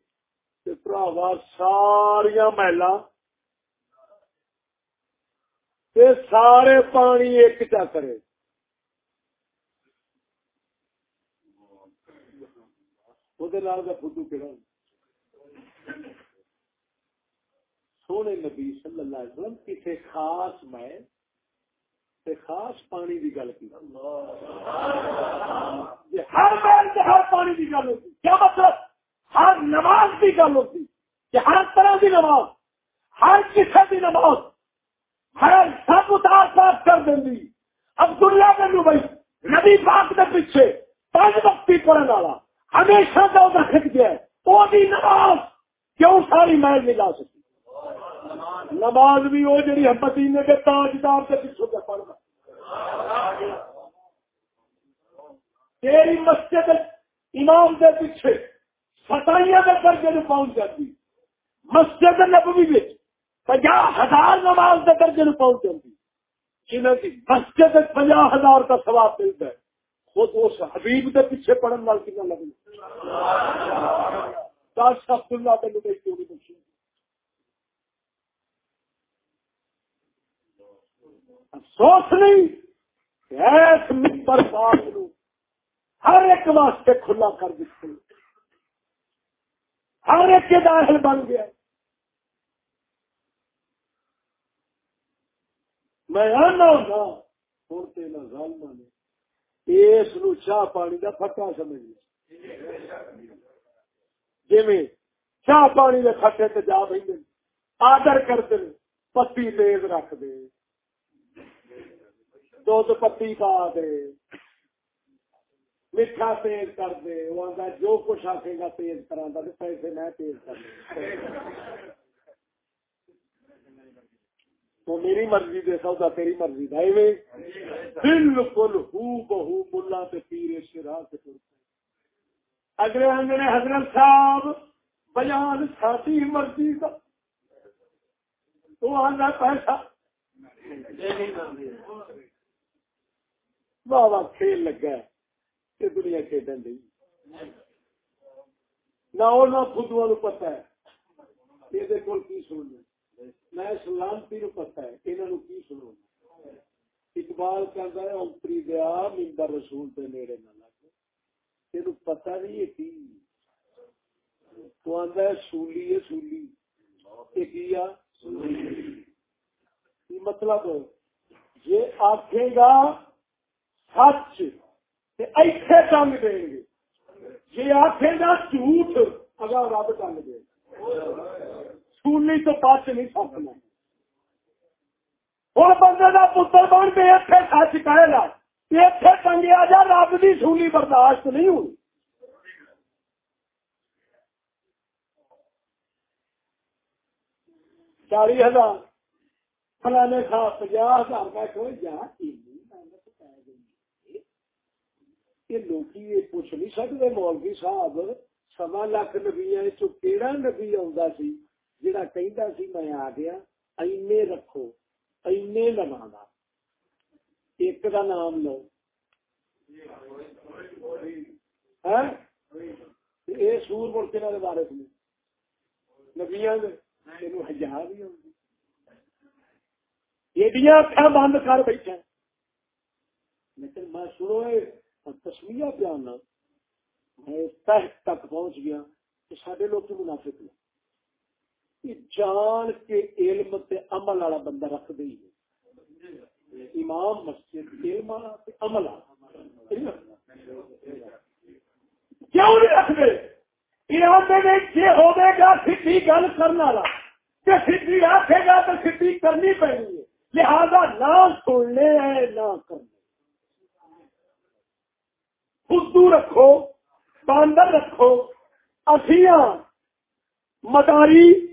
پراوا ساریا محلہ تے سارے پانی ایک چا کرے۔ فوٹو کہڑا سونے نبی صلی اللہ علیہ وسلم کسی خاص میں خاص پانی کی گل کی۔ ہر محل ہر پانی کی گل ہوتی۔ کیا مطلب؟ ہر نماز کی گل ہوتی۔ کہ ہر طرح کی نماز۔ ہر قسم کی نماز۔ ہر سب اتار صاف کر دیں اب دنیا میں بھائی، نبی پاک کے پیچھے پانچ وقتی پڑھنے والا ہمیشہ جو رکھ گیا وہ بھی نماز، کیوں ساری محل نہیں لا سکتی؟ نماز بھی وہ جی مدینے کے تاجدار کے پیچھے سے پڑھنا تیری مسجد امام کے پیچھے ستائیاں کے درجے پہنچ جاتی۔ مسجد نبوی بھی پنجا ہزار نماز کے درجے پہنچ جاتی جنہیں کی مسجد پنجا ہزار کا سواب ملتا ہے۔ خود اس حبیب کے پیچھے پڑھنے والا کتنا لگے دس ہفت اللہ۔ کے لوگ کیوں بخشی افسوس نہیں ایس ممبر پاک ہر ایک واسطے کھلا کر دیتے ہر ایک کے داخل بن گیا میں آنا ہوں۔ ہوں تینا ظالمہ نے اس نو چاہ پانی کا پھٹا سمجھ لیا جی چاہ پانی کے پھٹے تے جا بہن آدر کرتے پتی تیز رکھ دے۔ دودھ پتی پا دے۔ میٹھا تیز کر دے۔ وہ جو کچھ آکے گا تیز کرا پیسے میں تیز کر تو میری مرضی دے سودا تیری مرضی بھائی میں بالکل ہو بہو ملا سے پیرے شرا سے اگلے انگنے حضرت صاحب بیان ساتھی مرضی کا تو آنا پیسہ۔ واہ واہ، کھیل لگا کہ دنیا کھیڈن دی نہ وہ نہ خود پتا ہے۔ یہ کول کی سننا میں سلامتی نو پتا ہے یہاں کی سنو اقبال کہتا ہے اوپری دیا ممبر رسول کے نیڑے نہ لگ تین پتا نہیں ہے کی۔ تو آتا ہے، سولی ہے، سولی۔ مطلب یہ آخے گا سچ ایسے ٹنگ دیں گے۔ جی آخے گا جھوٹ اگر رب ٹنگ دے گا۔ تو نہیں ہوں بندے کا پتر بن کے اتنے سچ کہے گا۔ اتنے ٹنگیا جا، رب کی برداشت نہیں ہوئی۔ چالی ہزار۔ فلانے صاحب پناہ ہزار کا جا لوگ یہ پوچھ نہیں سکتے، مولوی صاحب، سوا لاکھ نبیا کہڑا نبی آ جڑا کہہ سی میں آ گیا اینے رکھو اینے لگا ایک کا نام لو یہ سور ملک کے بارے میں نبیا ہزار بھی ایڈیاں اکھا بند کر بیٹھا لیکن میں سنو تسمیا پیان میں تک پہنچ گیا کہ سارے لوگ منافق نے جان کے علم تے عمل والا بندہ رکھ دے امام مسجد علم والا عمل کیوں نہیں رکھ دے یہ ہوگا گا سی گل کرنے والا۔ سی آخے گا تو سی کرنی پڑنی ہے۔ لہذا نہ سننے نہ کرنے۔ خدو رکھو، باندر رکھو۔ افیا مداری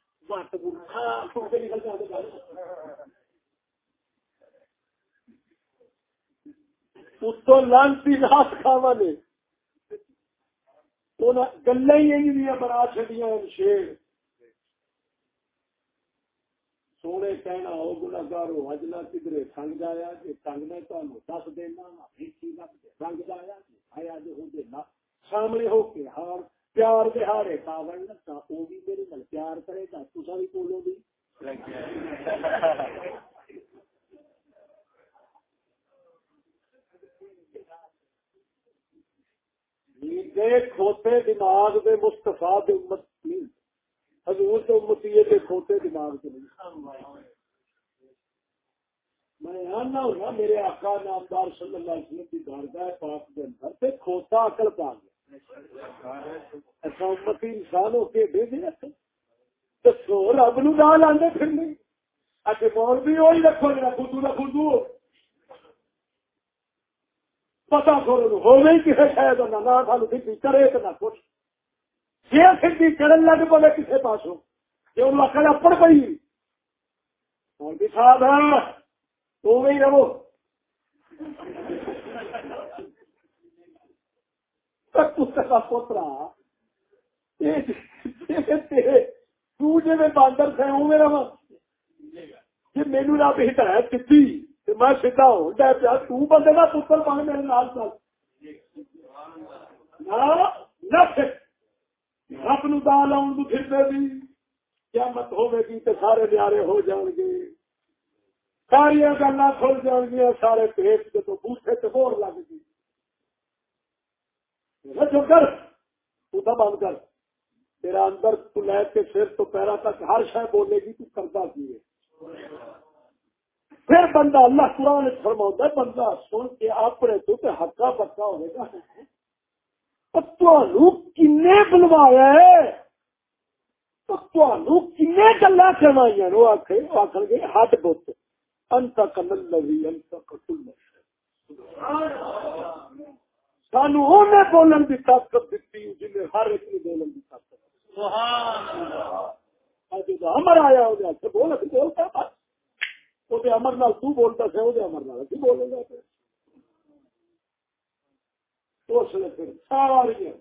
اتو لانتی رات کھاوا نے۔ گلا ہی بنا چڑیا شیر۔ سونے کہنا ہو گناگار ہو اجلا کدھر تنگ جایا جی تنگ نے تمہیں دس دینا رنگ جایا آیا جو ہو سامنے ہو کے ہار پیار دے ہارے کاوڑ لگا وہ بھی میرے نال پیار کرے گا تصا بھی بولو بھی کھوتے دماغ دے مستفا دے امت حضور تو امتی دے کھوتے دماغ سے نہیں۔ میں آنا ہوں میرے آقا نامدار صلی اللہ علیہ وسلم کی بارگاہ پاک کے اندر، تے کھوتا عقل پا گیا۔ ایسا امتی انسان ہو کے دے دیا تو سو رب نو نال آندے پھر نہیں۔ اچھے مول بھی وہی رکھو جا خودو نہ خودو پتا کرو ہو کسی شاید نہ سانو کرے تو نہ کچھ۔ جی سیدھی کرن لگ پے کسی پاسوں۔ جی ان لکڑ اپڑ پی مولوی صاحب تو رہو۔ پوترا ہاں۔ جی باندر تھے وہ میرا جی میرے رب ہٹایا سیدھی میں سیدا ہو جائے پیا۔ تو بندے کا پتر بن میرے نال چل رب نو دال آؤں تو پھر بھی۔ کیا مت ہوگی تو سارے نیارے ہو جان گے۔ ساری گلا کھل جان گیا سارے پیٹ کے بوٹے تو بور لگ گئی جو کر جوتا بند کر۔ تیرا اندر تو لے کے سر تو پیرا تک ہر شہ بولے گی تو کرتا کی ہے۔ پھر بندہ اللہ قرآن فرما بندہ سن کے اپنے تو ہکا پکا ہوئے گا۔ کن بلوایا کن گلا کروائی آخر گے ہٹ بت۔ انت کمل لوی انت کٹل سانو بولن کی طاقت دیتی جنہیں ہر ایک نے بولن کی طاقت امر آیا بول بولتا بس وہ امر نال تو بولتا سا وہ امر نال بولے گا اس لیے پھر ساری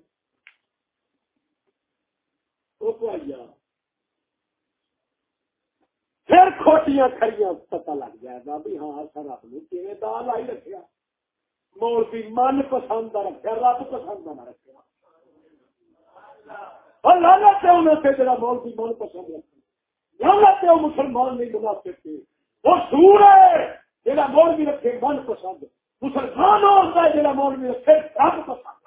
پھر کھوٹیاں کھڑیاں پتہ لگ جائے گا بھی ہاں سر رب نے دال آئی رکھا مول من پسند رکھا رب پسند نہ لانت ہے انہوں سے جڑا من پسند لانت ہے مسلمان نہیں وہ سور ہے جڑا رکھے من پسند۔ مسلمان ہوتا ہے جڑا رکھے رب پسند۔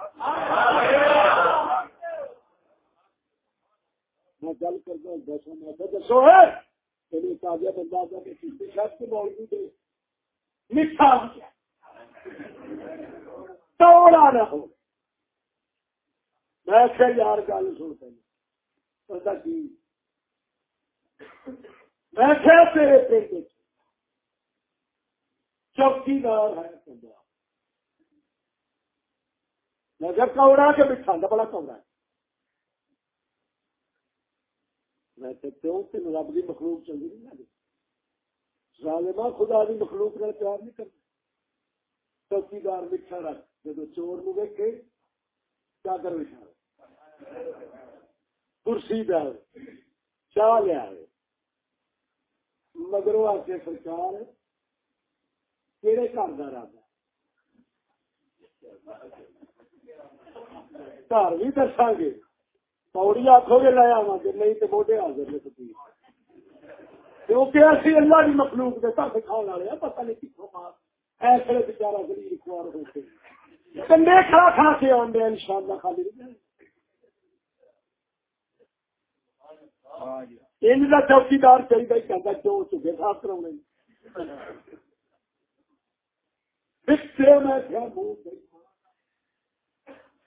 میں گل کرتا میں دسو ہے تازہ بندہ کہ کے مولوی دے میٹھا توڑا نہ ہو۔ میں سے یار، گل سن پہلے کی؟ میں تیرے پنڈ چوکیدار ہے پنجاب میں جب کوڑا کے بٹھا بڑا کوڑا ہے۔ میں کیوں؟ تین رب کی مخلوق چل رہی نہیں ظالمہ خدا کی مخلوق نے پیار نہیں کرتا۔ چوکیدار میٹھا رکھ جب چور نو ویکے چادر بچھا کرسی دار چاہ لیا مگر آ کے سرکار کہڑے گھر کا رب گھر بھی دسا گے۔ پوڑی آخو گے، لے آوا گے، نہیں تو موڈے حاضر نے سکی کیونکہ اسی اللہ کی مخلوق کے ساتھ کھانے والے پتہ نہیں کتوں مار ایسے بچارا گریب خوار ہو کے کنڈے کھڑا کھا کے آنڈے ان شاء اللہ خالی ان کا چوکیدار چاہیے کہتا کیوں چکے صاف کراؤ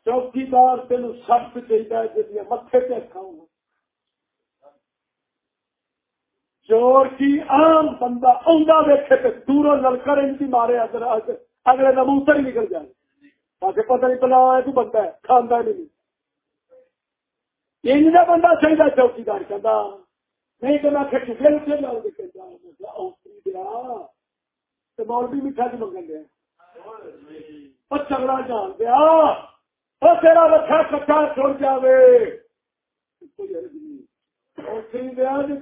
چوکیدار تین سخت چاہیے جی متے پہ کھاؤں۔ چور کی عام بندہ آدھا ویکے تو دوروں نلکر ان کی مارے اگلے نبوتر ہی نکل جائے۔ تاکہ پتہ نہیں پلا ہے تو بندہ ہے کھانا نہیں۔ ان کا بندہ چاہیے چوکیدار کہتا نہیں تو میں چکے میٹھا چ منگن دیا چگڑا جان دیا۔ تیرا بچہ کچا چھوڑ جائے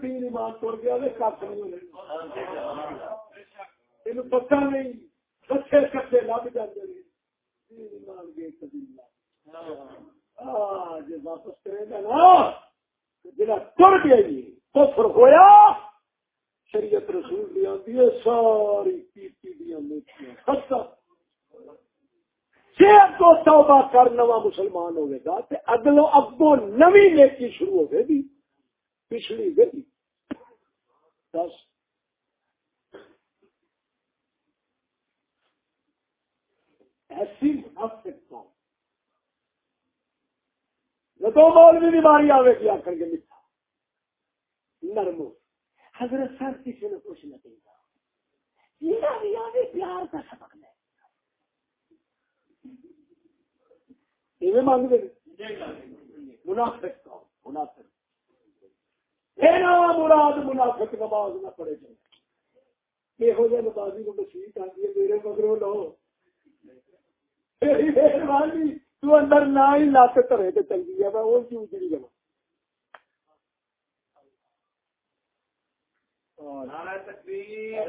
پتا نہیں کچے کچے جاتے جی واپس کرے گا نا جا تر گیا جی کفر ہوا شریعت رسول بھی آتی ہے ساری پیتی دیا میٹھیاں جی اگو توبہ کر نواں مسلمان ہوئے گا اگلو اگو نوی نیکی شروع ہوگی پچھلی گئی دس ایسی منافق قوم جب مولوی بیماری آئے گی آخر کے میٹھا۔ نرم۔ حضرت سر کسی نے کچھ نہ کہا یعنی پیار کا سبق لے۔ منافق قوم منافق۔ مراد منافق نماز نہ پڑے گا یہو نمازی کو مسیح آتی ہے میرے مگر لو۔ مہربانی تو اندر نہ ہی لات کرے تو چنگی ہے میں وہ کیوں جڑی جمع نعرہ تکبیر۔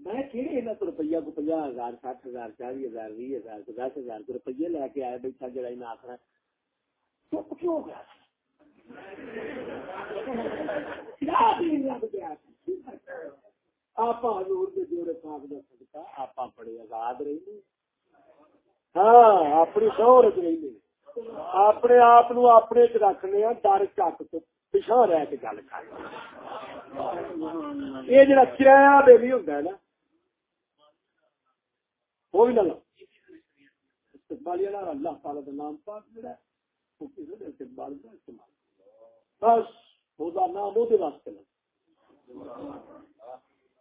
میں کہڑے یہاں کو روپیہ کو پناہ ہزار سٹھ ہزار چالی کو دس کو روپیے لے کے آئے بیٹھا جڑا انہیں آخر چپ کیوں ہو گیا آپ حضور کے جوڑے پاک کا سدکا آپ بڑے آزاد رہی ہاں اپنی سہولت رہی اپنے آپ اپنے چ رکھنے ہاں، ڈر چک تو پچھا رہ کے گل کر۔ یہ جڑا کرایہ بےلی ہوتا ہے نا وہ بھی نہ لو استقبالی اللہ تعالی کا نام پاک جڑا ہے وہ کسی نے استقبال کا استعمال۔ بس وہ نام وہ واسطے لگ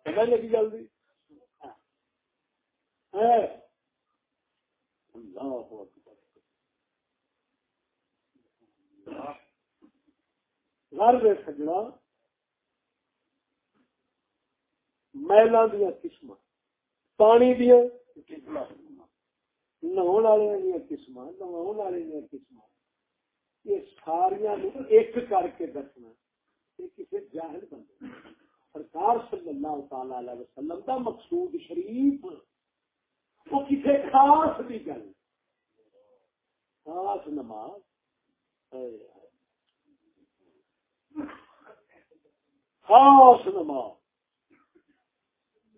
لگی جلدی ہاں۔ گھر میں سجنا۔ محلوں دیا قسم پانی دیا۔ والے قسم والے قسم یہ ساریا ایک کر کے دسنا یہ کسی جاہل بندے سرکار صلی اللہ تعالی علیہ وسلم مقصود شریف ہاں۔ وہ کسی خاص بھی گل۔ خاص نماز۔ خاص نماز۔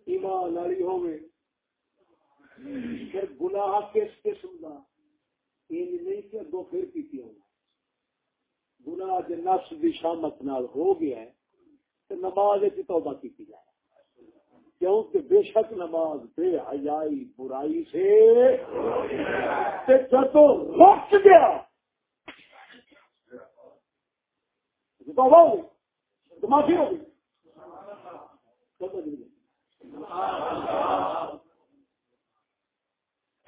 ایمان والی ہوگی پھر گناہ کس قسم کا؟ یہ نہیں کہ دو پھر کی ہوگا گناہ جے نفس دی شامت نال ہو گیا ہے تو نماز کی توبہ کی جائے۔ کیونکہ بے شک نماز بے حیائی برائی سے جب رک گیا۔ توبہ ہوگی معافی ہوگی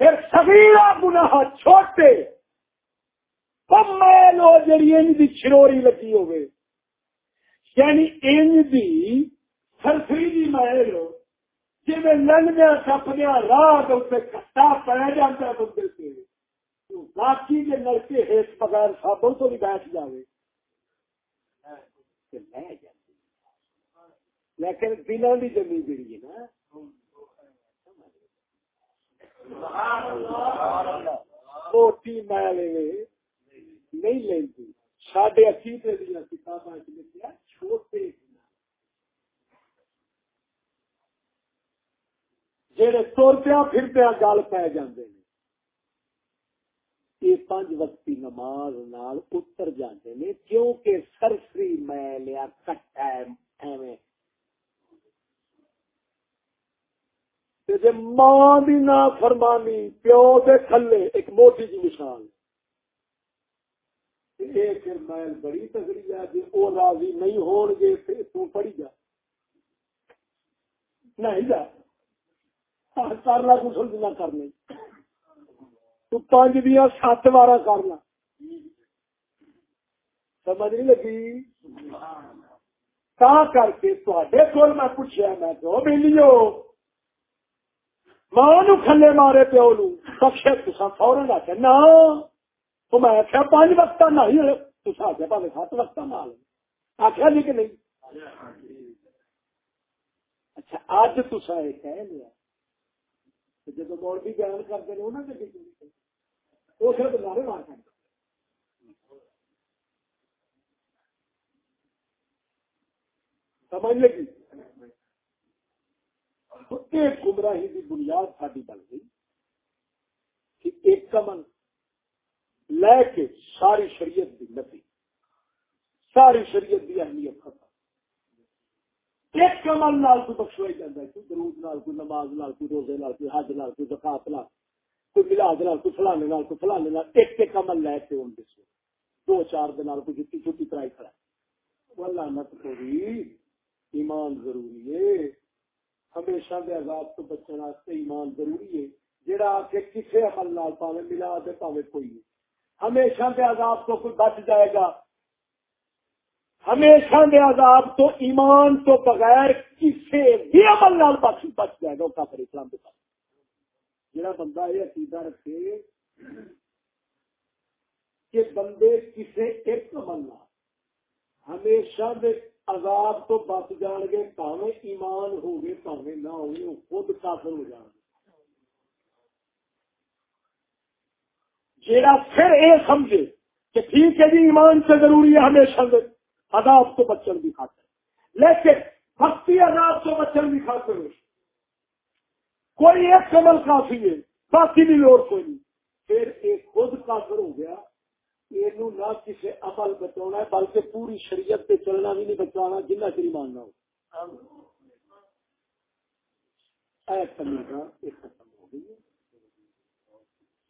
پھر سبھی گناہ چھوٹے میل ہو جی انج کی چروری لگی ہوگی یعنی انج دی سرسری جی میل جی لنگیا ٹپدیا راہ کٹا پی جاتا بندے سے باقی کے نلکے ہیس بغیر سابوں تو بھی بیٹھ جائے لیکن دلوں کی زمین جڑی ہے نا موٹی میل نہیں لینی سڈے عقیدے دیا کتابیں لکھا چھوٹے جہے تردیا پھردیا گل پی جاندے نے، یہ پانچ وقتی نماز نال اتر جاندے نے، کیونکہ سرسری میل یا کٹا ایویں ماں دی نا فرمانی پیو دے کھلے ایک موٹی جی مثال محل بڑی تگڑی ہے جی وہ راضی نہیں ہون گے تو پڑھی جا۔ نہیں جا۔ کرنا کسل دن کرنے تو پانچ دیا سات بارہ کرنا۔ سمجھ نہیں لگی؟ تا کر کے تے کول میں پوچھا میں تو ملیو ماں نو کھلے مارے پیو نو بخشے تصا فورن آ کے نہ تو میں آخیا پانچ وقت نہیں تصا آخیا پہ سات وقت نال آخیا جی کہ نہیں؟ اچھا اج تصا یہ کہہ لیا جب موڑ بھی بیان کرتے ہیں انہوں نے وہ صرف بارے مار کر۔ سمجھ لگی؟ ایک گمراہی کی بنیاد ساری بن گئی کہ ایک کمن لے کے ساری شریعت کی نفی ساری شریعت کی اہمیت ختم ایک عمل نال کوئی بخشوائی جاتا ہے کوئی درود نال کوئی نماز نال کوئی روزے نال کوئی حج نال کوئی زکات نال کوئی ملاد نال کوئی فلانے نال کوئی فلانے نال ایک ایک عمل لے کے ان دس دو چار دن کوئی جتی چھٹی کرائی کھڑا واللہ نت ایمان ضروری ہے ہمیشہ دے عذاب تو بچنے واسطے ایمان ضروری ہے۔ جڑا آ کے کسے عمل نال پاوے، ملاد ہے پاوے کوئی نہیں۔ ہمیشہ کے عذاب تو کوئی بچ جائے گا۔ ہمیشہ کے عذاب تو ایمان تو بغیر کسی بھی عمل نال بچ بچ جائے گا۔ کافر اسلام کے پاس۔ جڑا بندہ یہ عقیدہ رکھے کہ بندے کسی ایک عمل نال ہمیشہ دے عذاب تو بچ جان گے پاوے ایمان ہو گئے پاوے نہ ہو گئے خود کافر ہو جان گے جیڑا پھر یہ سمجھے کہ ٹھیک ہے جی ایمان سے ضروری ہے ہمیشہ دے عذاب تو بچن بھی خاطر لیکن بھکتی عذاب تو بچن بھی خاطر کوئی ایک عمل کافی ہے، باقی بھی لوڑ کوئی نہیں۔ پھر ایک خود کافر ہو گیا یہ نہ کسی عمل بچاؤنا بلکہ پوری شریعت پہ چلنا بھی نہیں بچانا جنہ چری ماننا ہو۔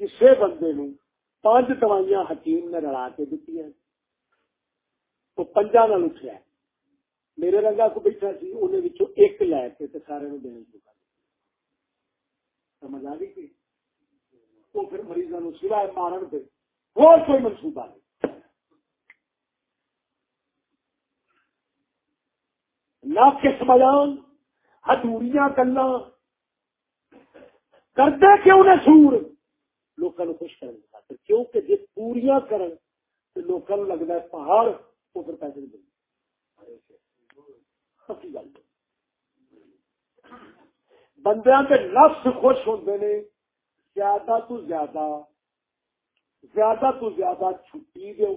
کسی بندے نو پانچ دوائیاں حکیم نے رلا کے دیتی ہیں۔ تو پنجا نال اٹھیا میرے رنگا کو بیٹھا سی انہیں ایک لے کے سارے نو دینے چکا سمجھ آ گئی وہ پھر مریضوں سوائے مارن پہ اور کوئی منصوبہ نہیں۔ نہ کس بیان ہدوریاں کرنا کرتے کیوں نے سور؟ لوگوں خوش کرنے خاطر، کیونکہ جی پوریا کرن تو لوگوں لگتا ہے پہاڑ تو پھر پیسے نہیں ملتے گل۔ بندیاں کے لفظ خوش ہوتے ہیں زیادہ تو زیادہ زیادہ تو زیادہ چھٹی دو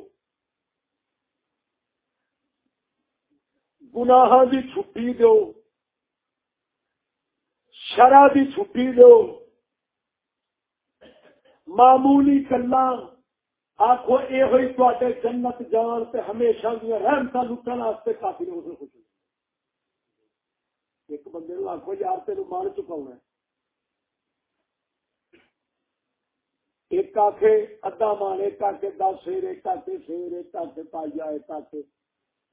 گناہ دی چھٹی دو شرح دی چھٹی دو معمولی کلا آخو یہ ہوئی تے جنت جان سے ہمیشہ دیا رحمت لٹن واسطے کافی نے خوش ایک بندے آخو یار تین مان چکا ہونا ہے۔ ایک آخے ادا مان ایک آخے دس شیر، ایک آخے شیر، ایک آخے پائیا، ایک آخے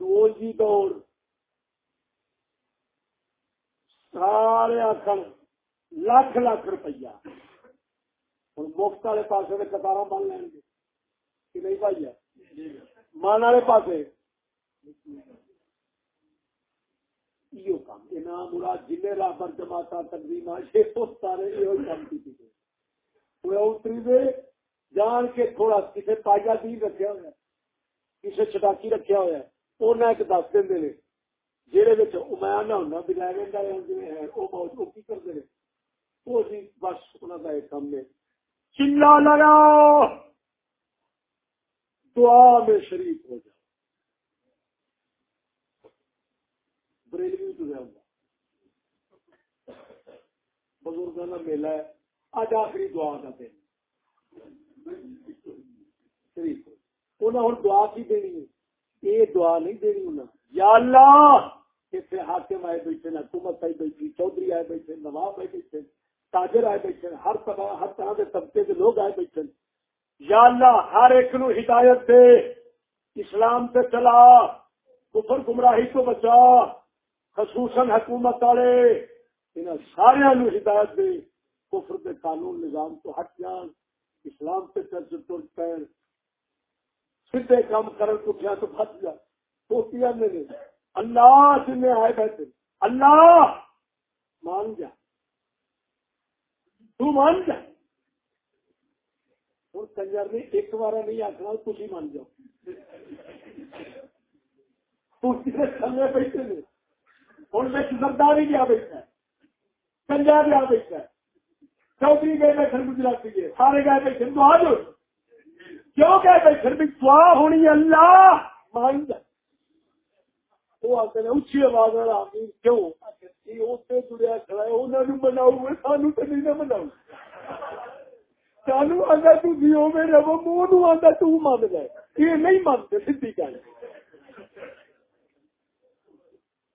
تو جی دوڑ۔ سارے آخر لاکھ لاکھ روپیہ۔ ہوں مفت والے پاس کتار بن لین گے؟ کہ نہیں بھائی مان والے پاس مراد جن رابر جماعت تنظیم سارے یہ کام کی اتری دے جان کے تھوڑا کسی تازہ دین رکھا ہوا کسی چٹاکی رکھا ہوا انہیں ایک دس دیں نے جہے میں آنا بھی لے ہے وہ بہت وہ کی کرتے ہیں۔ وہ جی بس انہوں کا ایک کام ہے۔ چلا لگا دعا میں شریف ہو جائے بریلوی تو جاؤں میلہ ہے۔ اج آخری دعا کا دن۔ انہیں دعا کی دینی ہے؟ یہ دعا نہیں دینی انہیں یا اللہ اتنے حاکم آئے بیٹھے حکومت آئی بیٹھی، چودھری آئے بیٹھے، نواب آئے بیٹھے، تاجر آئے بیٹھے، ہر طرح ہر طرح کے طبقے کے لوگ آئے بیٹھے۔ یا اللہ، ہر ایک نو ہدایت دے۔ اسلام سے چلا، کفر گمراہی کو بچا، خصوصاً حکومت والے انہیں سارا نو ہدایت دے۔ کفر کے قانون نظام تو ہٹ جان، اسلام پہ چرچ تر پیر، سیدھے کام کرن تو کیا تو پھنس جا سوچیا میرے اللہ جن آئے بیٹھے اللہ! مان جا۔ تو مان جا۔ اور کنجر نے ایک بار نہیں آخنا تھی مان جاؤ۔ تھلے بیٹھے نے ہوں میں سردار گیا بیٹھا۔ کنجا گیا بیٹھا۔ چودھری گئے بیٹھے گجراتی گئے سارے گئے بیٹھے دعا جو۔ کیوں گئے بیٹھے بھی دعا ہونی اللہ! وہ آتے ہیں اچھی آواز والا آمین کیوں؟ جڑیا کھڑا ہے انہوں نے مناؤ سانو تو نہیں نہ مناؤ سانو آتا تھی منہ آتا تو مان گئے یہ نہیں مانتے سی گل۔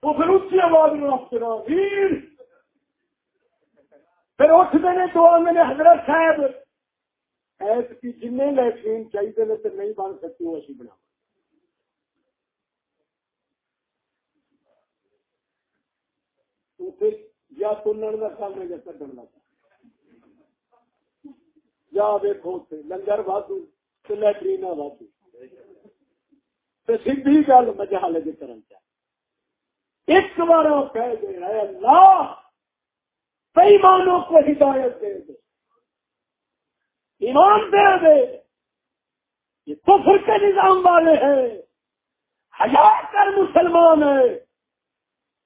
وہ پھر اچھی آواز میں پھر اٹھتے نے دو میرے حضرت صاحب، ایس کی جن لیٹرین چاہیے نے تو نہیں بن سکتی، وہ اچھی بنا۔ یا تلن کا کام ہے یا کٹن کا یا ویکو لنگر بہادو لٹرین واپس سی گل مجھے مجال کرن چاہ ایک بار وہ کہہ دے اللہ! کئی کو ہدایت دے دے۔ ایمان دے دے۔ یہ کفر کے نظام والے ہیں۔ ہزار کر مسلمان ہے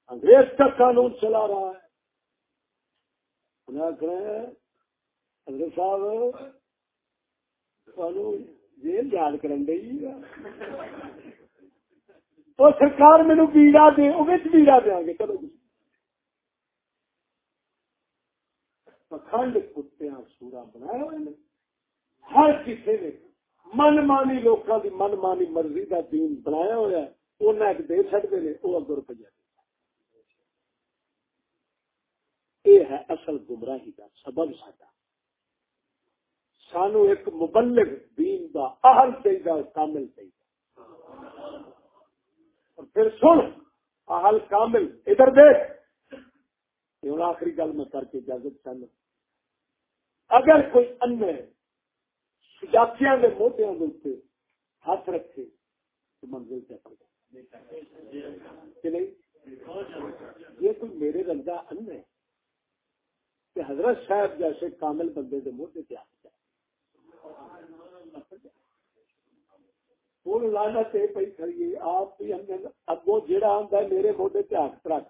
انگریز کا قانون چلا رہا ہے۔ حضرت صاحب، قانون جیل یاد کرن دے تو سرکار مینو بیڑا دے وہ بیڑا دیا گے چلو۔ پکھنڈ کتے سورا بنایا ہوئے ہر کسی نے من مانی لوگوں کی من مانی مرضی کا دین بنایا ہوا ہے انہیں ایک دے چڑتے ہیں وہ اگو روپیہ یہ ہے اصل گمراہی کا سبب ساڈا۔ سانو ایک مبلغ دین دا اہل چاہیے کامل چاہیے اور پھر سن، اہل کامل، ادھر دیکھ۔ ہوں آخری گل میں کر کے اجازت چاہنا اگر کوئی ان جاتیاں کے موٹیا ہاتھ رکھے تو منزل سے پڑ یہ کوئی میرے رنگا ان ہے کہ حضرت صاحب جیسے کامل بندے کے موٹے پہ ہاتھ ہوں لانت یہ پی کریے آپ بھی اگوں جہاں آتا ہے میرے موڈے پہ ہاتھ رکھ۔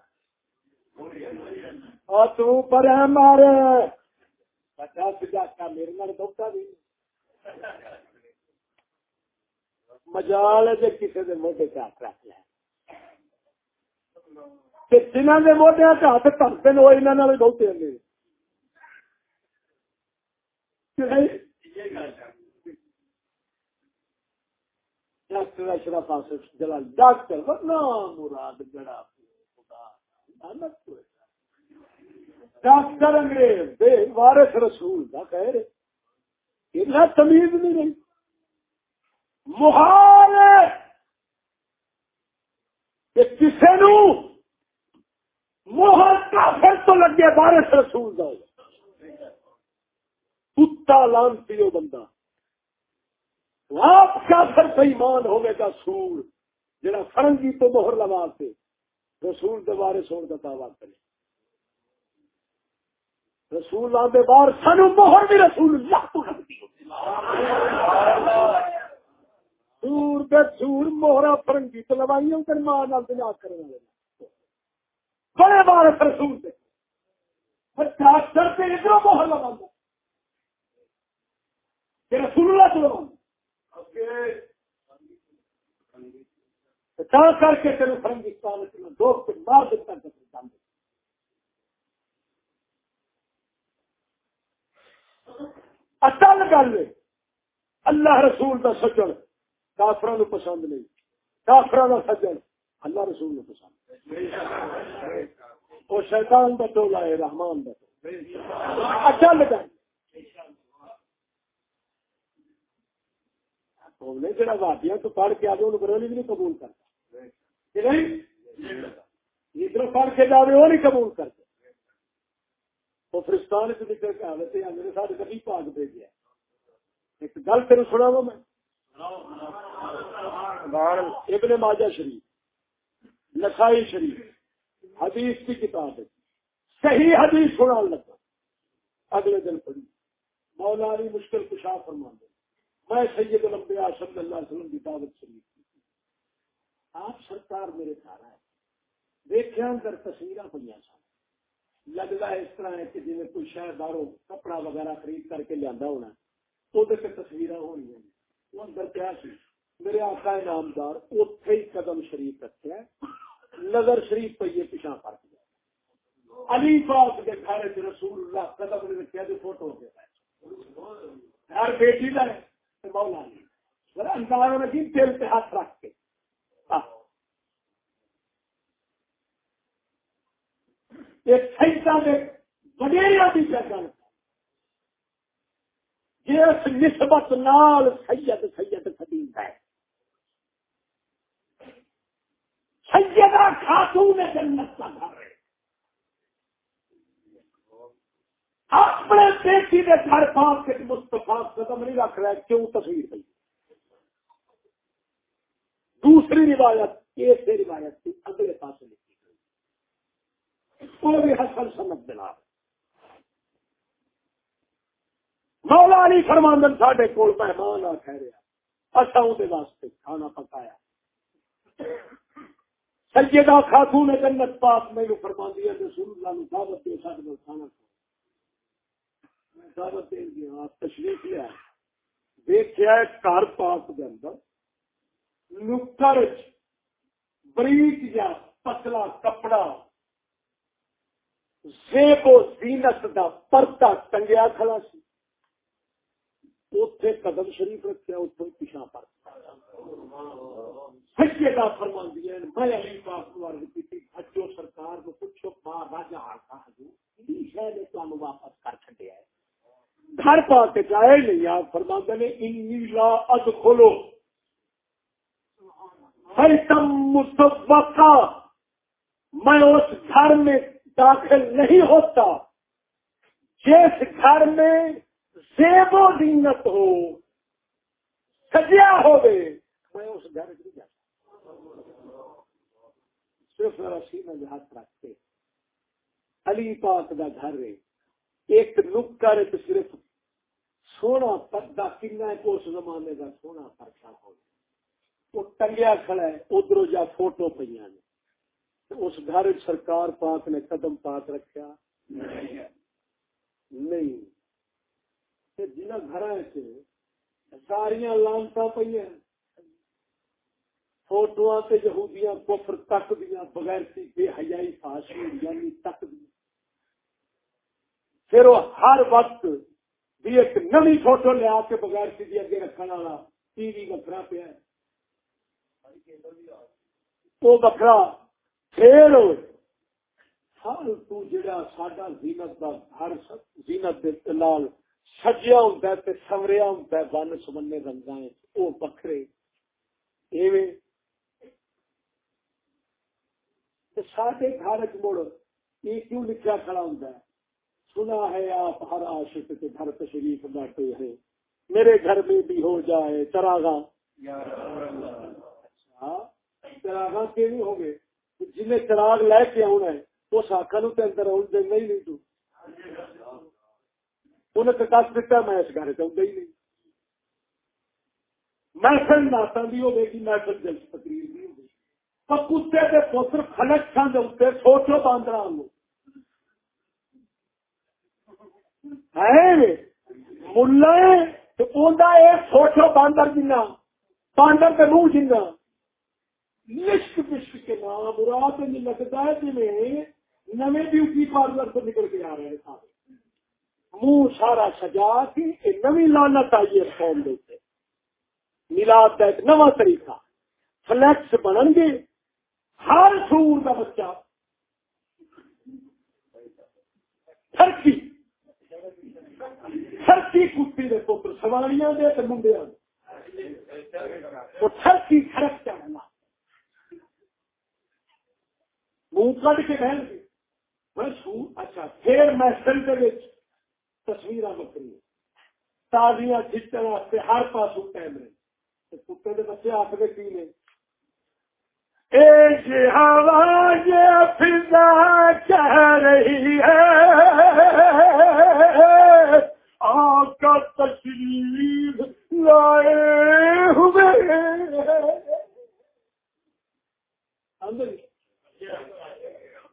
اور تو پر مارے بچا سجا میرے نال مجال ہے کسی ہاتھ رکھ موڈیا ہاتھ ترتے ہیں وہ یہاں doctor Ashraf Asif Jalal doctor Murad doctor انگریز دے وارث رسول کا خیر اتنا تمیز نہیں۔ رہی محال کسی نو موہر کافر تو لگے بارش رسول دا کتا لانتی ہو بندہ۔ آپ کافر بےمان ہوگے گا سور جڑا فرنگی تو مہر لگا کے رسول دوبارے سوڑ کا دعوی کرے۔ رسول آدھے بار سانو مہر بھی رسول اللہ تو لگتی سور بے سور موہرا فرنگی تو لوائی کر ماں نال دیا کرنے والے۔ بڑے بار رسول دے۔ پھر ڈاکٹر سے ادھر موہر لگا کہ رسول اللہ تو لگا کر کے تیرے فرنگستان دوست مار دیتا ہے۔ اصل گل اللہ رسول کا سجن کافر پسند نہیں کافر کا سجن اللہ رسول نو پسند وہ شیطان کا ٹولا ہے، رحمان کا اصل گل۔ جڑا وادیاں تو پڑھ کے آگے انہوں برولی بھی نہیں قبول کرتا۔ ادھر پڑھ کے جاوے، وہ نہیں قبول کرتا۔ وہ فرستان سے نکل کے آئے تھے میرے ساتھ کبھی پاک دے گیا ایک گل تین سنا وا میں ابن ماجہ شریف لکھائی شریف، حدیث کی کتاب ہے۔ صحیح حدیث سنا لگا۔ اگلے دن پڑھی۔ مولا علی مشکل کشا فرما دے میں سید الانبیاء صلی اللہ علیہ وسلم کی دعوت شریف کی۔ آپ سرکار میرے گھر آئے۔ دیکھا کر تصویر پہ سن۔ لگتا ہے اس طرح ہے کہ جی کوئی شہر داروں کپڑا وغیرہ خرید کر کے لیا ہونا وہ تصویر ہونی وہ اندر کیا سی میرے آقا نامدار اتے ہی قدم شریف رکھا نظر شریف پہ یہ پیچھا فرق گیا علی پاک کے گھر رسول اللہ قدم نے رکھا جو فوٹو ہو گیا ہر بیٹی کا ہے مولا انداز میں دل پہ ہاتھ رکھ کے وڈیریا کی گل جس نسبت نال سید سید سدیم ہے۔ سیدہ خاتون جنت کا گھر ہے۔ اپنے بیٹی کے گھر پاس کے مستفا قدم نہیں رکھ رہا کیوں تصویر پہ دوسری روایت ایک روایت کی اگلے پاس لکھی وہ بھی حسن سمت بنا مولا علی فرماندن، ساڈے کول مہمان آ ٹھہریا اچھا اندر واسطے کھانا پکایا۔ سیدہ خاتون جنت پاک میرے فرما دیا رسول اللہ نے دعوت دے سارے کھانا کھاؤ۔ دعوت دے دیا ہاں آپ تشریف لیا۔ دیکھا گھر پاک کے اندر۔ نکر بریک یا پتلا کپڑا زیب و زینت دا پرتا ٹنگیا کھڑا سی۔ اتے قدم شریف رکھا اتوں پیچھا پر میں علی پاک کو عرض سرکار کو پوچھو، ماں راجا حضور واپس کر ہے؟ گھر پا کے جائے نہیں آپ نے، انی لا ادخلو۔ تم میں اس گھر میں داخل نہیں ہوتا۔ جس گھر میں زیب و دینت ہو، سجیا ہو گئے میں اس گھر نہیں جاتا صرف سینہ ہاتھ رکھتے۔ علی پاک دا گھر ہے۔ ایک نکر صرف سونا پردہ کنا اس زمانے کا سونا پرچا ہو وہ ٹنگیا کھڑا ہے، ادھر جا فوٹو پہ نے۔ اس گھر سرکار پاک نے قدم پاک رکھا؟ نہیں۔ جنہ گھر ساریا لانتا پہ فوٹو سے یہودیاں کفر تک دیا بغیر بے حیائی فاشی یعنی تک دیا پھر وہ ہر وقت بھی ایک نمی فوٹو لیا کے بغیر سی اگے رکھنے والا ٹی وی وکرا پیا وہ بکرا پھر ہر تو جڑا ساڈا زینت دا ہر زینت دے لال سجیا ہوں سوریا ہوں ون سمنے رنگا وہ بکرے ایویں۔ سارے گھر چڑ یہ کیوں لکھا کھڑا ہوں سنا ہے آپ ہر عاشق کے گھر تشریف بیٹھے ہیں۔ میرے گھر میں بھی ہو جائے چراغا چراغا کے نہیں ہو گئے جنہیں چراغ لے کے آنا ہے، اس آخا نو اندر آن دینا ہی نہیں تو۔ انہیں تو دس دیتا میں اس گھر چاہتا ہی نہیں۔ محفل ناتا بھی ہوگی محفل جلس تقریر بھی ہوگی کتے کے پوتر فلک چھان دے سوچو باندر آنگو ہے؟ ملا تو سوچو باندر جنا باندر کے منہ جنا لشک پشک کے نام، مراد نہیں لگتا ہے جی نویں بیوٹی پارلر سے نکل کے آ رہے ہیں سارے۔ منہ سارا سجا کے نوی لانت آئی ہے فون دیتے ملاد کا ایک نواں طریقہ۔ فلیکس بنن گے۔ ہر سور کا بچہ۔ تھرکی۔ تھرکی کتی دے پتر، سواریاں دے منڈیا وہ تھرکی تھرک چڑھنا منہ کٹ کے بہن گے میں سو اچھا پھر میں سینٹر تصویر بکری تازیاں کھچن واسطے ہر پاس کیمرے۔ کتے کے بچے آخر کی نے؟ ایک ہوا یہ فضا کہہ رہی ہے۔ آقا تشریف لائے ہوئے۔ اندر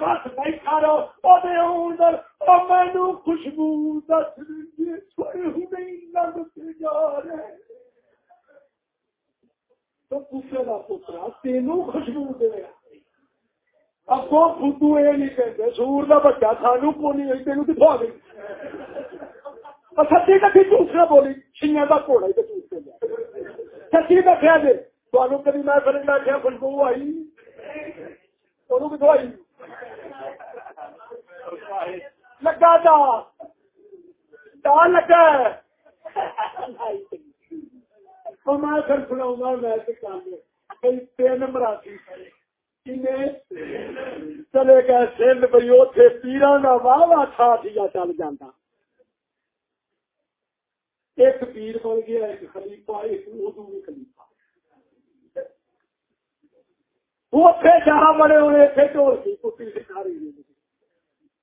کرے خوشبو پترا، تینوں خوشبو دے ابو خدو یہ نہیں کہتے، سور کا بچہ سانو کو نہیں تین دکھا گئی سچی کٹھی دوسرا بولی چھیا کا گھوڑا ہی سچی دسیا جی تمہیں کبھی میں پھر میں خوشبو آئی۔ بھی دوائی لگا دا دا لگا۔ میں پھر سناؤں گا، میں تین نمبر آتی چلے گئے سندھ، بھائی اتنے پیران کا واہ واہ تھا دیا، چل جانا ایک پیر بن گیا، ایک خلیفہ، ایک اردو خلیفہ۔ اتے جہاں بڑے ہوئے اتنے ڈول کی کتی سکھاری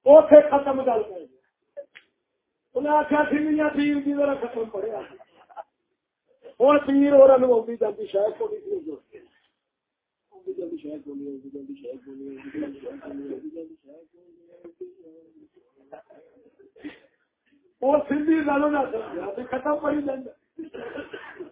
اتے ختم گل کر انہیں آخیا سی میاں پیر کی طرح ختم پڑیا ہوں پیر اور آتی جاتی شاید تھوڑی سی جلدی شاید بولی جلدی بولی جلدی بولی وہ نہ ختم پڑی جانا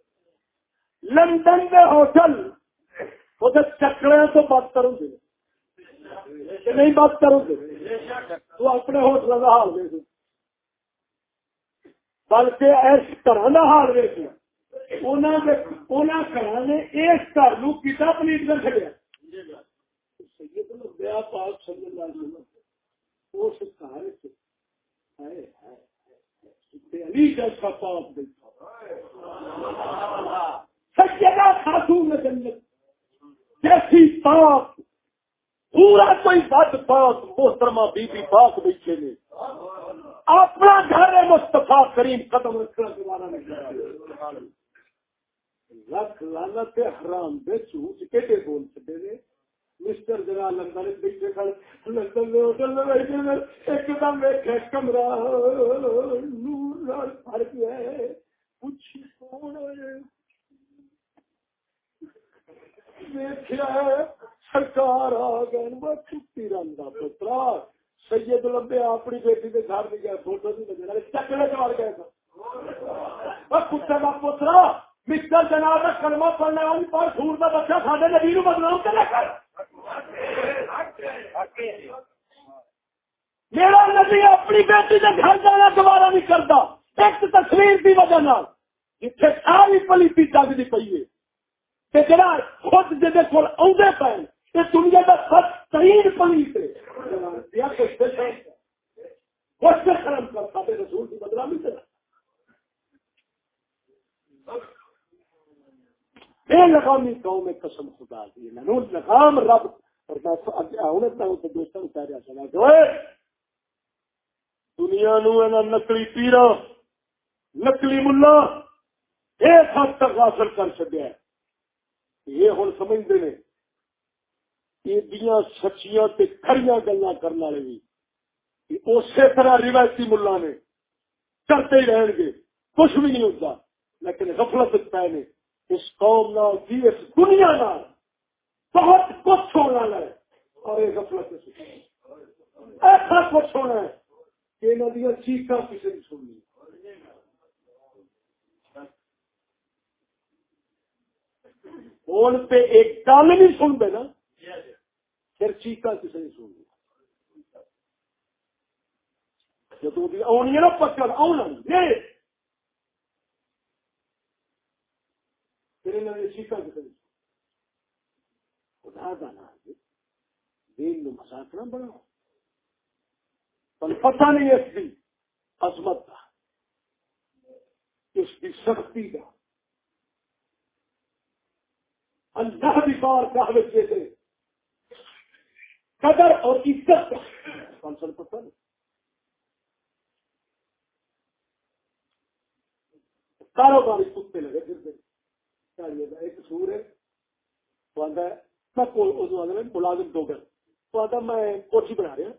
لندن دے ہوٹل۔ وہ چکرے تو بات کروں گے۔ نہیں بات کروں گے۔ تو اپنے ہوٹل کا حال دے بلکہ اس طرح کا حال دیکھ گھر نے اس گھر نو کتا پلیٹ کر چڑیا پاک صلی اللہ علیہ وسلم اس گھر علی جیسا پاپ سچا خاتون جنت۔ جیسی پاک، پورا کوئی بد پاک، محترمہ بی بی پاک بیٹھے نے اپنا گھر مستفا کریم قدم رکھنا دوبارہ نہیں لکھ لانت حرام دے جھوٹ کہتے بول سکتے نے۔ مسٹر جرا لندن بیٹھے کھڑے۔ لندن میں ہوٹل میں بیٹھے میں ایک دم ویکھے کمرہ نور نال بھر گیا ہے۔ کچھ کون ہے؟ ویکھیا سرکار آ گئے میں چھٹی رنگا پترا۔ سید لمبے اپنی بیٹی کے گھر میں گیا فوٹو بھی بجے چکلے چڑھ گئے۔ تھا کتے کا پوترا مسٹر جناب کلمہ پڑھنے والی پر سور کا بچہ سارے نبی نو بدلاؤ کر میرا نبی اپنی بیٹی کے گھر جانا دوبارہ نہیں کرتا، ایک تصویر کی وجہ جتنے ساری پلیتی جگتی پی ہے۔ جڑا خود جی کو آدھے پے یہ دنیا کا سب ترین پلیت شرم کرتا رسول کی بدلا نہیں کرتا بے لگامی قوم میں قسم خدا دی لگام رب دنیا نو نقلی پیرا نقلی ملا ایک حد تک حاصل کر سکیا یہ ہوں سمجھتے ہیں۔ یہ سچیاں کھڑیاں گلا کرنے والے بھی۔ اسی طرح روایتی ملا نے۔ کرتے ہی رہن گے۔ کچھ بھی نہیں ہوتا۔ لیکن غفلت پہ نے۔ اس قوم نہ اس دنیا نہ بہت کچھ ہونا ہے۔ اور یہ غفلت ایسا کچھ ہونا ہے کہ انہوں نے چیخا کسی نے سننی۔ فون پہ ایک گل نہیں سن دے نا۔ پھر چیخا کسی نے سننی جب آنی ہے نا پکڑ آنا پھر انہوں نے چیخا کسی نے خدا کا نام دین نو مساق نہ بناؤ۔ پر پتہ نہیں اس کی عظمت کا اس کی سختی کا اللہ بھی بار کہ تھے قدر اور عزت۔ کا کنسل پتہ نہیں؟ کاروباری کتے لگے پھر ایک سور ہے۔ تو آتا ہے ملازم دو گھر۔ تو آتا میں کوٹھی بنا رہا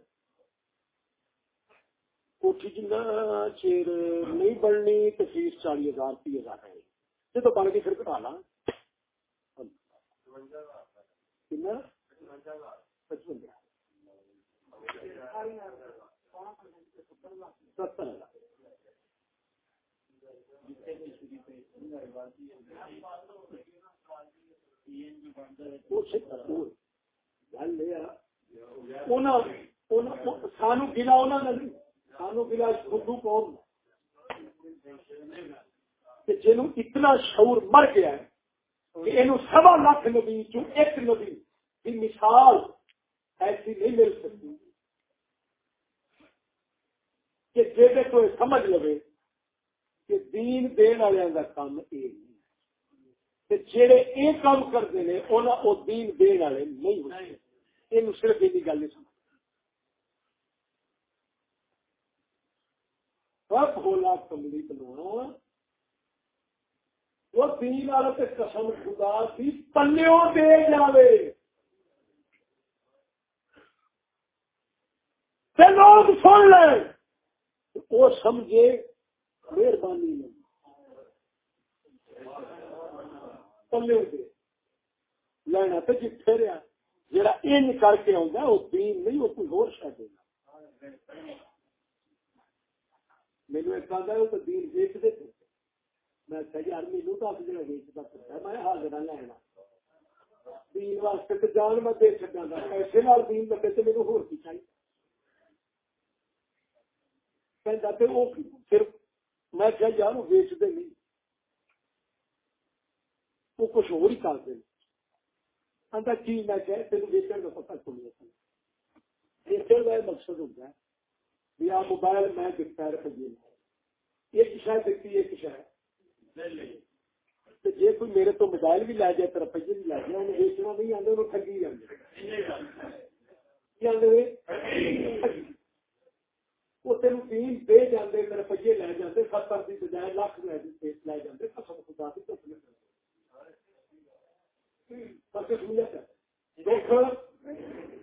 کوٹھی جنا چیر نہیں بننی تو فیس چالی ہزار تی ہزار ہے۔ جی تو بن کے پھر کٹا لا۔ ستر سانو گلا سانو گلا خدو جن اتنا شعور مر گیا ہے سوا لاکھ نبی، جو ایک نبی کی مثال ایسی نہیں مل سکتی۔ کہ جی کوئی سمجھ لو کہ دین دین والوں کا کام یہ نہیں جڑے یہ کام کرتے ہیں وہ دین دین والے نہیں ہوتے۔ یہ صرف یہ گل نہیں سمجھ۔ بولا کملی بنا وہ دین والے قسم خدا سی پلو دے جائے لوگ سن لیں وہ سمجھے مہربانی نہیں پلے لینا تو جتنے رہا جا ان کر کے آؤں وہ دین نہیں، وہ کوئی ہو شاید میرے ایک آدھا وہ تو دین ویچتے تھے میں کہ یار آپ میں حاضر ہاں، لینا۔ دین واسطے جان میں دے پیسے نال دین چاہیے۔ پھر میں یار نہیں۔ کچھ ہی کر کی میں کہ ویچن ویچن مقصد ہوتا ہے۔ موبائل میں دکھتا ہے ایک شاید دیکھتی ایک شاید جی کوئی میرے تو موبائل بھی لے جائے تو روپیے بھی لے جائے، انہیں ویچنا نہیں آتے انہوں ٹھگی وہ تین تین دے جاندے روپیے لے جاندے، ستر کی بجائے لاکھ لے جاندے قسم خدا کی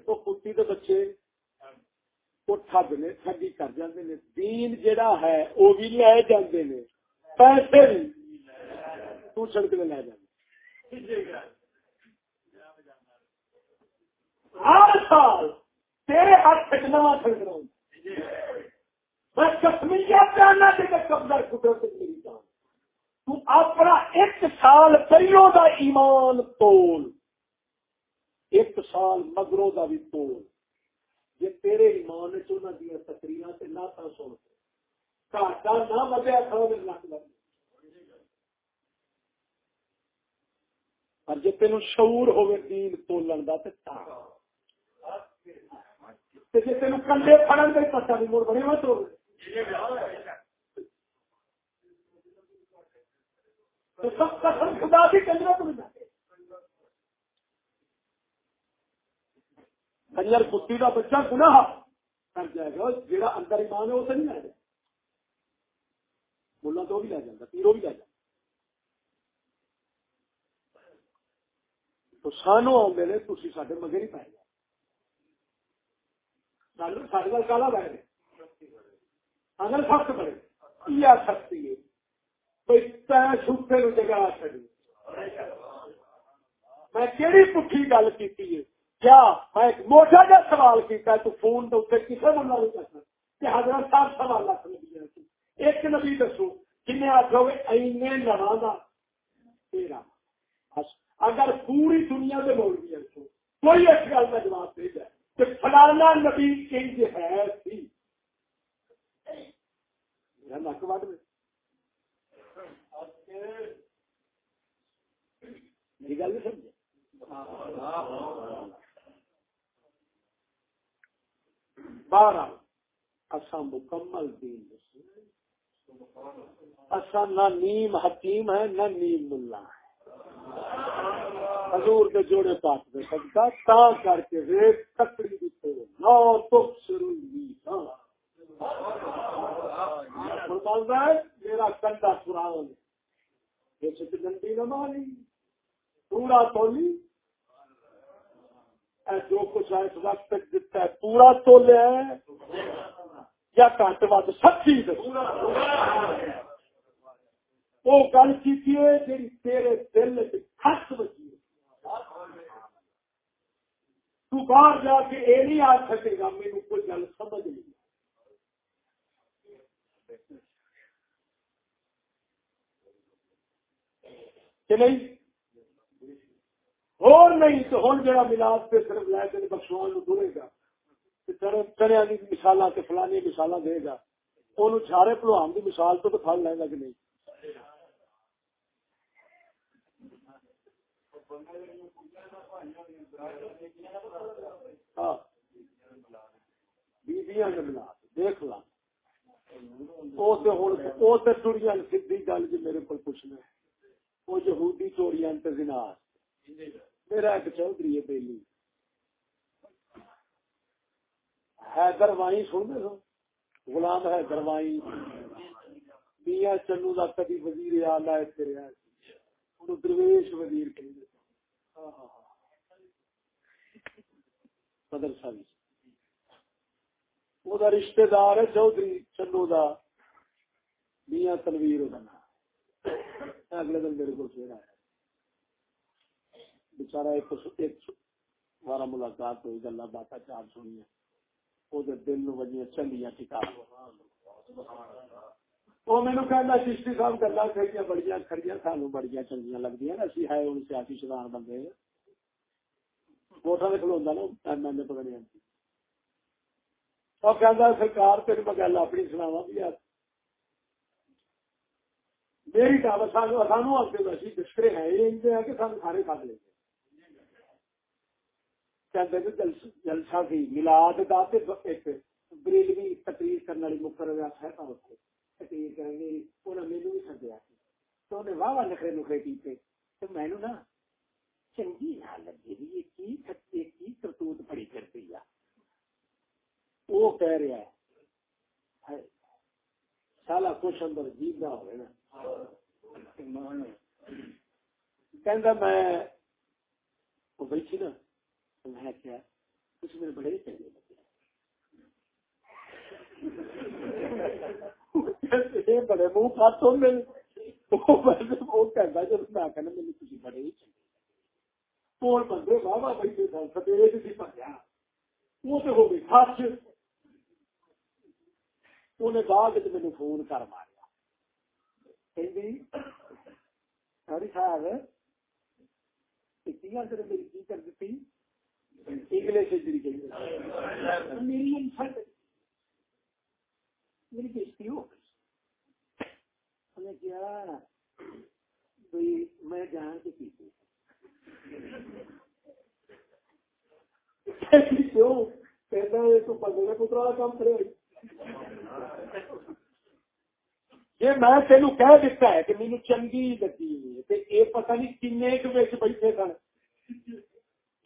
تو کتی بچے وہ ٹھگ نے، ٹھگی کر جاندے نے۔ دین جڑا ہے، وہ بھی لے جاندے نے۔ پیسے بھی۔ تو سڑک میں لے جاندے ہر سال تیرے ہاتھ نواں خریدنا میں کشمیریت جاننا کہ قبضہ قدرت میری جان۔ تو اپنا ایک سال پہلو دا ایمان تول۔ ایک سال مگرو دا بھی تول۔ یہ تیرے ایمان چونا تقریر سے نہ تھا سن۔ گھاٹا نہ مزیا تھا لگ لگ۔ پر جی تین شعور ہوئے دین تولن کا تو تین کنڈے پڑن کا پتا نہیں مڑ بڑے مت ہو خدا بھی تو کنجر کتی بچہ گناہ کر جائے گا اندر ایمان ہے، وہ تو نہیں لے جائے بولنا تو بھی لے جاتا بھی لے جاتا تو سانو آدھے نے تھی سارے مگر ہی پائے گا۔ سارے کالا اگر سخت پڑے سختی ہے؟ جگہ میں کہڑی پٹھی گل کی کیا میں ایک موٹا جا سوال کیا تو فون تو کسی بندہ نہیں کرتا کہ حضرت صاحب سوال لکھ نبی ایک نبی دسو جن آخو اینے نواں تیرا۔ اگر پوری دنیا کے موڑ بھی کوئی اس گل کا جواب دے جائے کہ فلانا نبی کنج ہے سی۔ نک وڈ میں۔ گل نہیں سمجھے؟ بارہ۔ اصا مکمل دین اصا نہ نیم حکیم ہے نہ نیم ملا ہے حضور کے جوڑے پاس دے سکتا تا کر کے ریت تکڑی بھی تو نو تو شروع میرا کنڈا پرانا گنڈی نہ ماری پورا تولی جو کچھ ہے، اس وقت تک دیتا ہے، پورا تولے ہے۔ یا کٹ ود سچی وہ گل کی جی تیرے دل خس بچی تو باہر جا کے یہ نہیں آ سکے گا میرے کوئی گل سمجھ نہیں۔ کہ نہیں؟ اور نہیں تو ہوں ملاد پہ صرف لے کے بخشوان دورے گا چڑیا کی مثال فلانی مثال دے گا۔ وہ سارے پلوان کی مثال تو پھل لے گا کہ نہیں؟ ہاں۔ دیکھ لا۔ گل جی میرے کو پوچھنا وہ یہودی چوریاں میرا ایک چودھری ہے پہلی حیدر وائی سن سو غلام حیدر وائی میاں چنو کا کبھی وزیر آلہ اتنے رہا درویش وزیر کہ ہاں، ہاں، ہاں۔ مدرسہ بھی وہ رشتے دار ہے، چودھری چنو کا میاں تنویر اگلے دن میرے کو پھر آیا۔ بچارا ایک بارہ ملاقات ہوئی گلا بات چار سنی وہ دل نو نجیاں چلیاں ٹکا وہ مینو کہنا چشتی صاحب گلا کھڑیاں بڑی کھڑیاں سانو بڑی چنگیاں لگتی ہیں اسی ہے ان سیاسی شدان بندے۔ ووٹا کھلوا نا ایم ایل اے پکڑی اور سرکار تیری میں گل اپنی سناوا بھی میری گل سانو سانو آتے ویسے بسترے ہے یہ کہ سان سارے کھا جی لیں جلسہ سی، ملاد کا بریلوی تقریر کرنے والی مقرر ہے تقریر کریں گے انہیں بھی سدیا تو انہیں واہ واہ نخرے نخرے تو نا چنگی نہ بھی کی کی کرتوت پڑی کرتی ہے وہ کہہ رہا ہے سالا کچھ اندر ہوئے نا میں وہ بیٹھی نا میں کیا کچھ میرے بڑے چنگے لگے بڑے منہ کھات ہو میرے۔ وہ کہتا جب میں کہنا میرے کسی بڑے ہی چنگے۔ کون بندے بابا بیٹھے سن سبیرے کسی پڑھیا وہ تو ہو گئی خاص انہیں بعد مجھے فون کر ماریا۔ کہ صاحب میری کی کر دیتی؟ انگلش میری میری بےزتی ہو گئی کیا بھائی میں جان کیوں کہتا ہے تو پگڑے پترا کام کرے یہ میں کہہ دیتا ہے کہ چنگی لگی یہ پتہ نہیں کن بیٹھے سن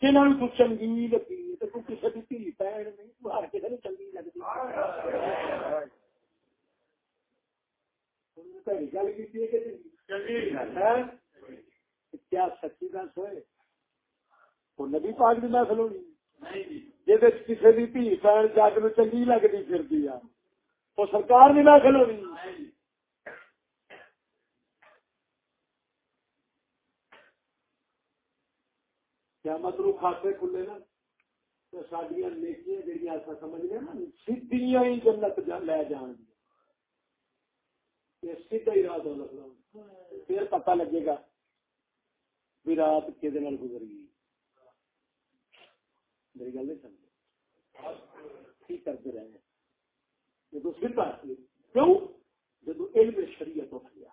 جنہوں تو چنگی لگی تو کسی کی دھی بہن نہیں تو ہر چنگی لگتی کیا سچی دس ہوئے وہ نبی پاک کی محفل ہونی جی کسی کی دھی بہن جگ نو چنگی لگتی پھرتی ہے وہ سرکار کی محفل ہونی کیا مطلب کھاتے کھلے نا سڈیا نیکیاں جہاں سمجھ گئے نا سیدیاں ہی جنت لے جان گیا سیدھا ہی رات لگنا پھر پتا لگے گا بھی رات کہ گزر گئی۔ میری گل نہیں سمجھ کی کرتے رہے جب سیدھا کیوں؟ جب علم شریعت اٹھ گیا۔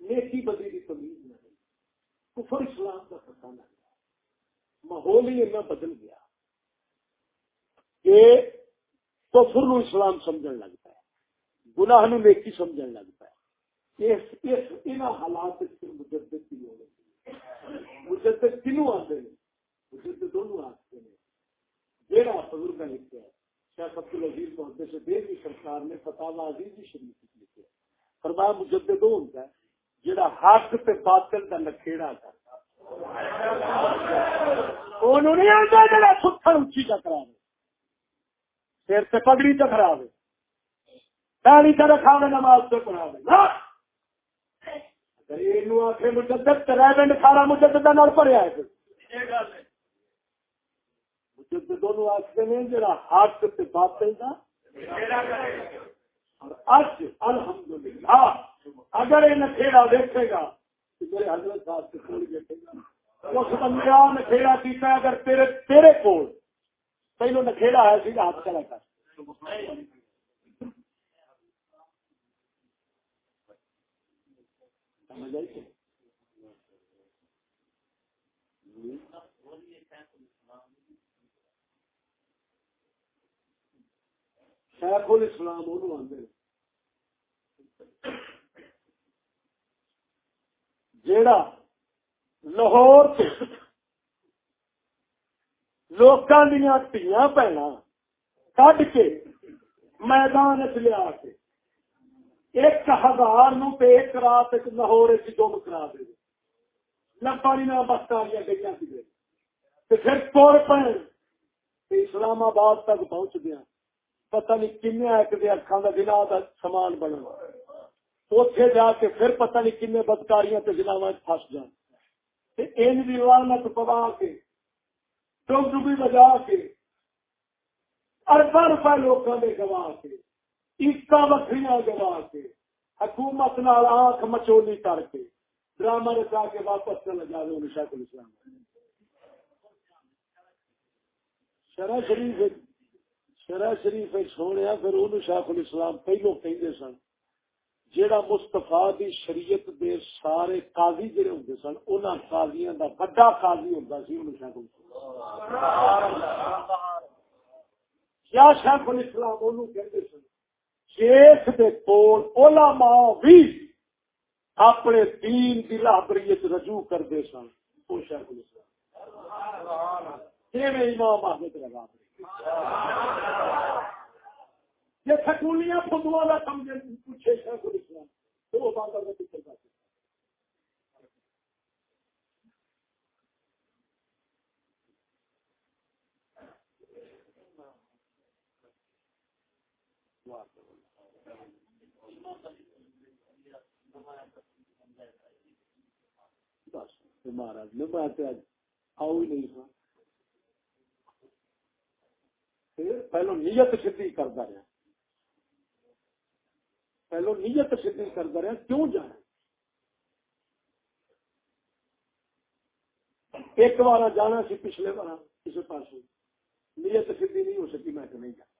نیکی بدی کی تمیز نہ رہی۔ کفر اسلام کا پتا نہ گیا ماحول ہی اتنا بدل گیا کہ کفر نو اسلام سمجھن لگتا ہے گناہ نو نیکی سمجھن لگتا ہے اس اس، ان حالات وچ مجدد کی ہو گئی مجدد کنو آتے ہیں۔ مجدد دونوں آتے ہیں۔ جیڑا بزرگ نے لکھا ہے۔ شیخ عبد العزیز محدث سے دیر کی سرکار نے فتح عزیز کی شریف لکھے فرمایا مجدد وہ ہوتا ہے جڑا حق تے باطل دا لکھیڑا کرتا انہوں نہیں آتا جڑا ستھر اچھی چکرا دے۔ سر سے پگڑی چکرا دے۔ داڑی کا رکھا نماز سے پڑھا دے اگر مجدد سارا مجدد ہے آخر نے جڑا باطل دا۔ اور اج الحمدللہ، اگر یہ نکھےڑا دیکھے گا تو میرے حضرت صاحب سے کھول گا اس بندہ نکھےڑا کیتا اگر تیرے تیرے کول پہلو نکھےڑا ہے سی ہاتھ چلا کر۔ سمجھ آئی شیخ الاسلام انہوں آدھے جیڑا لاہور لوکاں دیا تیاں پہنا کڈ کے میدان چ لیا کے ایک ہزار نو تے ایک رات ایک لاہور گم کرا دے لبانی نہ بس کاریاں گئی سی پھر تور پہ اسلام آباد تک پہنچ گیا۔ پتہ نہیں کن ایک دے اکھان کا دلا کا سامان بنا اتے جا کے پھر پتہ نہیں کن بدکاریاں تے جناب پس جان۔ ان لانت پوا کے ڈب ڈبی بجا کے اربا روپئے لوگوں نے گوا کے۔ عیسا وکری گوا کے حکومت نال آنکھ مچولی کر کے ڈرامہ رچا کے واپس چلا جائے شیخ الاسلام شرح شریف شرح شریف سونے پھر انہوں شیخ الاسلام پہلو کہتے سن۔ جیڑا مستفا دی شریعت دے سارے قاضی جڑے ہوندے سن انہاں قاضیاں دا بڑا قاضی ہوندا سی انہوں شیخ الاسلام کیا شیخ الاسلام انہوں کہتے سن؟ شیخ دے کول علماء بھی اپنے دین کی لابریت رجوع کرتے سن۔ وہ شیخ الاسلام امام احمد لگا یہ سکولیاں فدوا کا سمجھے پوچھے شیخ الاسلام تو وہ بات کر کے چلتا مہاراج نے میں آؤ ہی نہیں پہلو نیت سدھی کرتا رہا پہلو نیت سدھی کرتا رہا کیوں جانا ایک بار جانا سی پچھلے بار کسی پاس نیت سدھی نہیں ہو سکی، میں تو نہیں جانا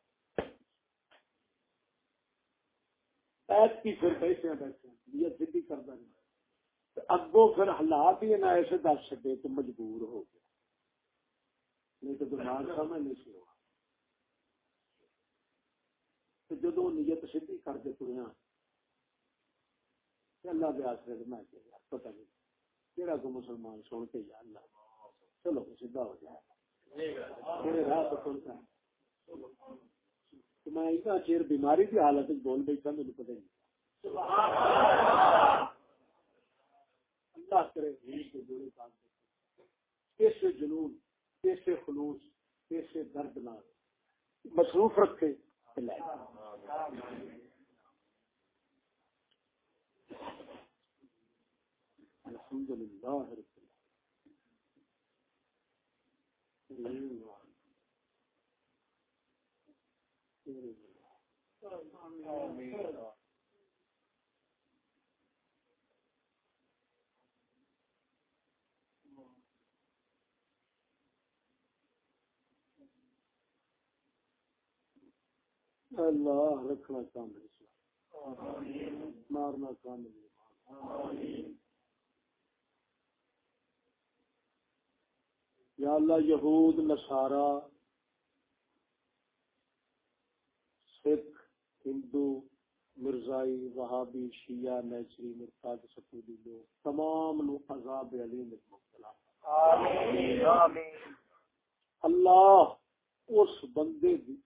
کی پھر بیٹھے اگوں پھر حالات ہی نہ ایسے دس سکے تو مجبور ہو گیا۔ نہیں تو دماغ سمجھ نہیں سی ہوا جدو نیت سدھی کر کے تریا اللہ کے آسرے میں پتا نہیں۔ کہڑا کو مسلمان سن کے یا اللہ۔ چلو سیدھا ہو جائے۔ میرے راہ تو سنتا ہے۔ میں اتنا چیر بیماری کی حالت بول بیٹھا میرے پتہ نہیں۔ اللہ کرے جوڑے کام کیسے جنون کیسے خلوص کیسے درد نہ مصروف رکھے الحمد للہ الله ركنا كامل آمين مارنا كامل. آمين یا اللہ یہود نصارا ہندو مرزائی وہابی شیعہ نیچری مرتاد سکودی لوگ تمام نو عذاب علی مبتلا اللہ اس بندے دی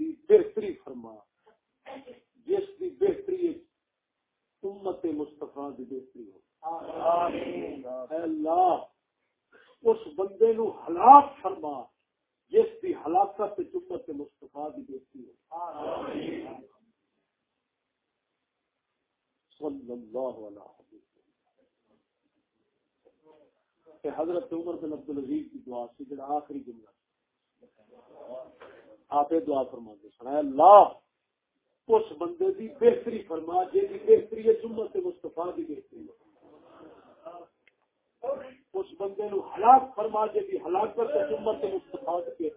دی بہتری فرما جس دی بہتری امت مصطفیٰ دی بہتری ہو۔ اے اللہ اس بندے نو ہلاک فرما۔ جس دی ہلاکت امت مصطفیٰ دی بہتری ہو صلی اللہ علیہ حضرت عمر بن عبد عبدالعزیز کی دعا سے جڑا آخری جملہ آپ دعا فرما دے سنا اللہ، اس بندے دی بہتری فرما جی بہتری ہے سمت مستفا کی بہتری ہے۔ اس بندے نو ہلاک فرما دے گی ہلاکت سمت مستفا کی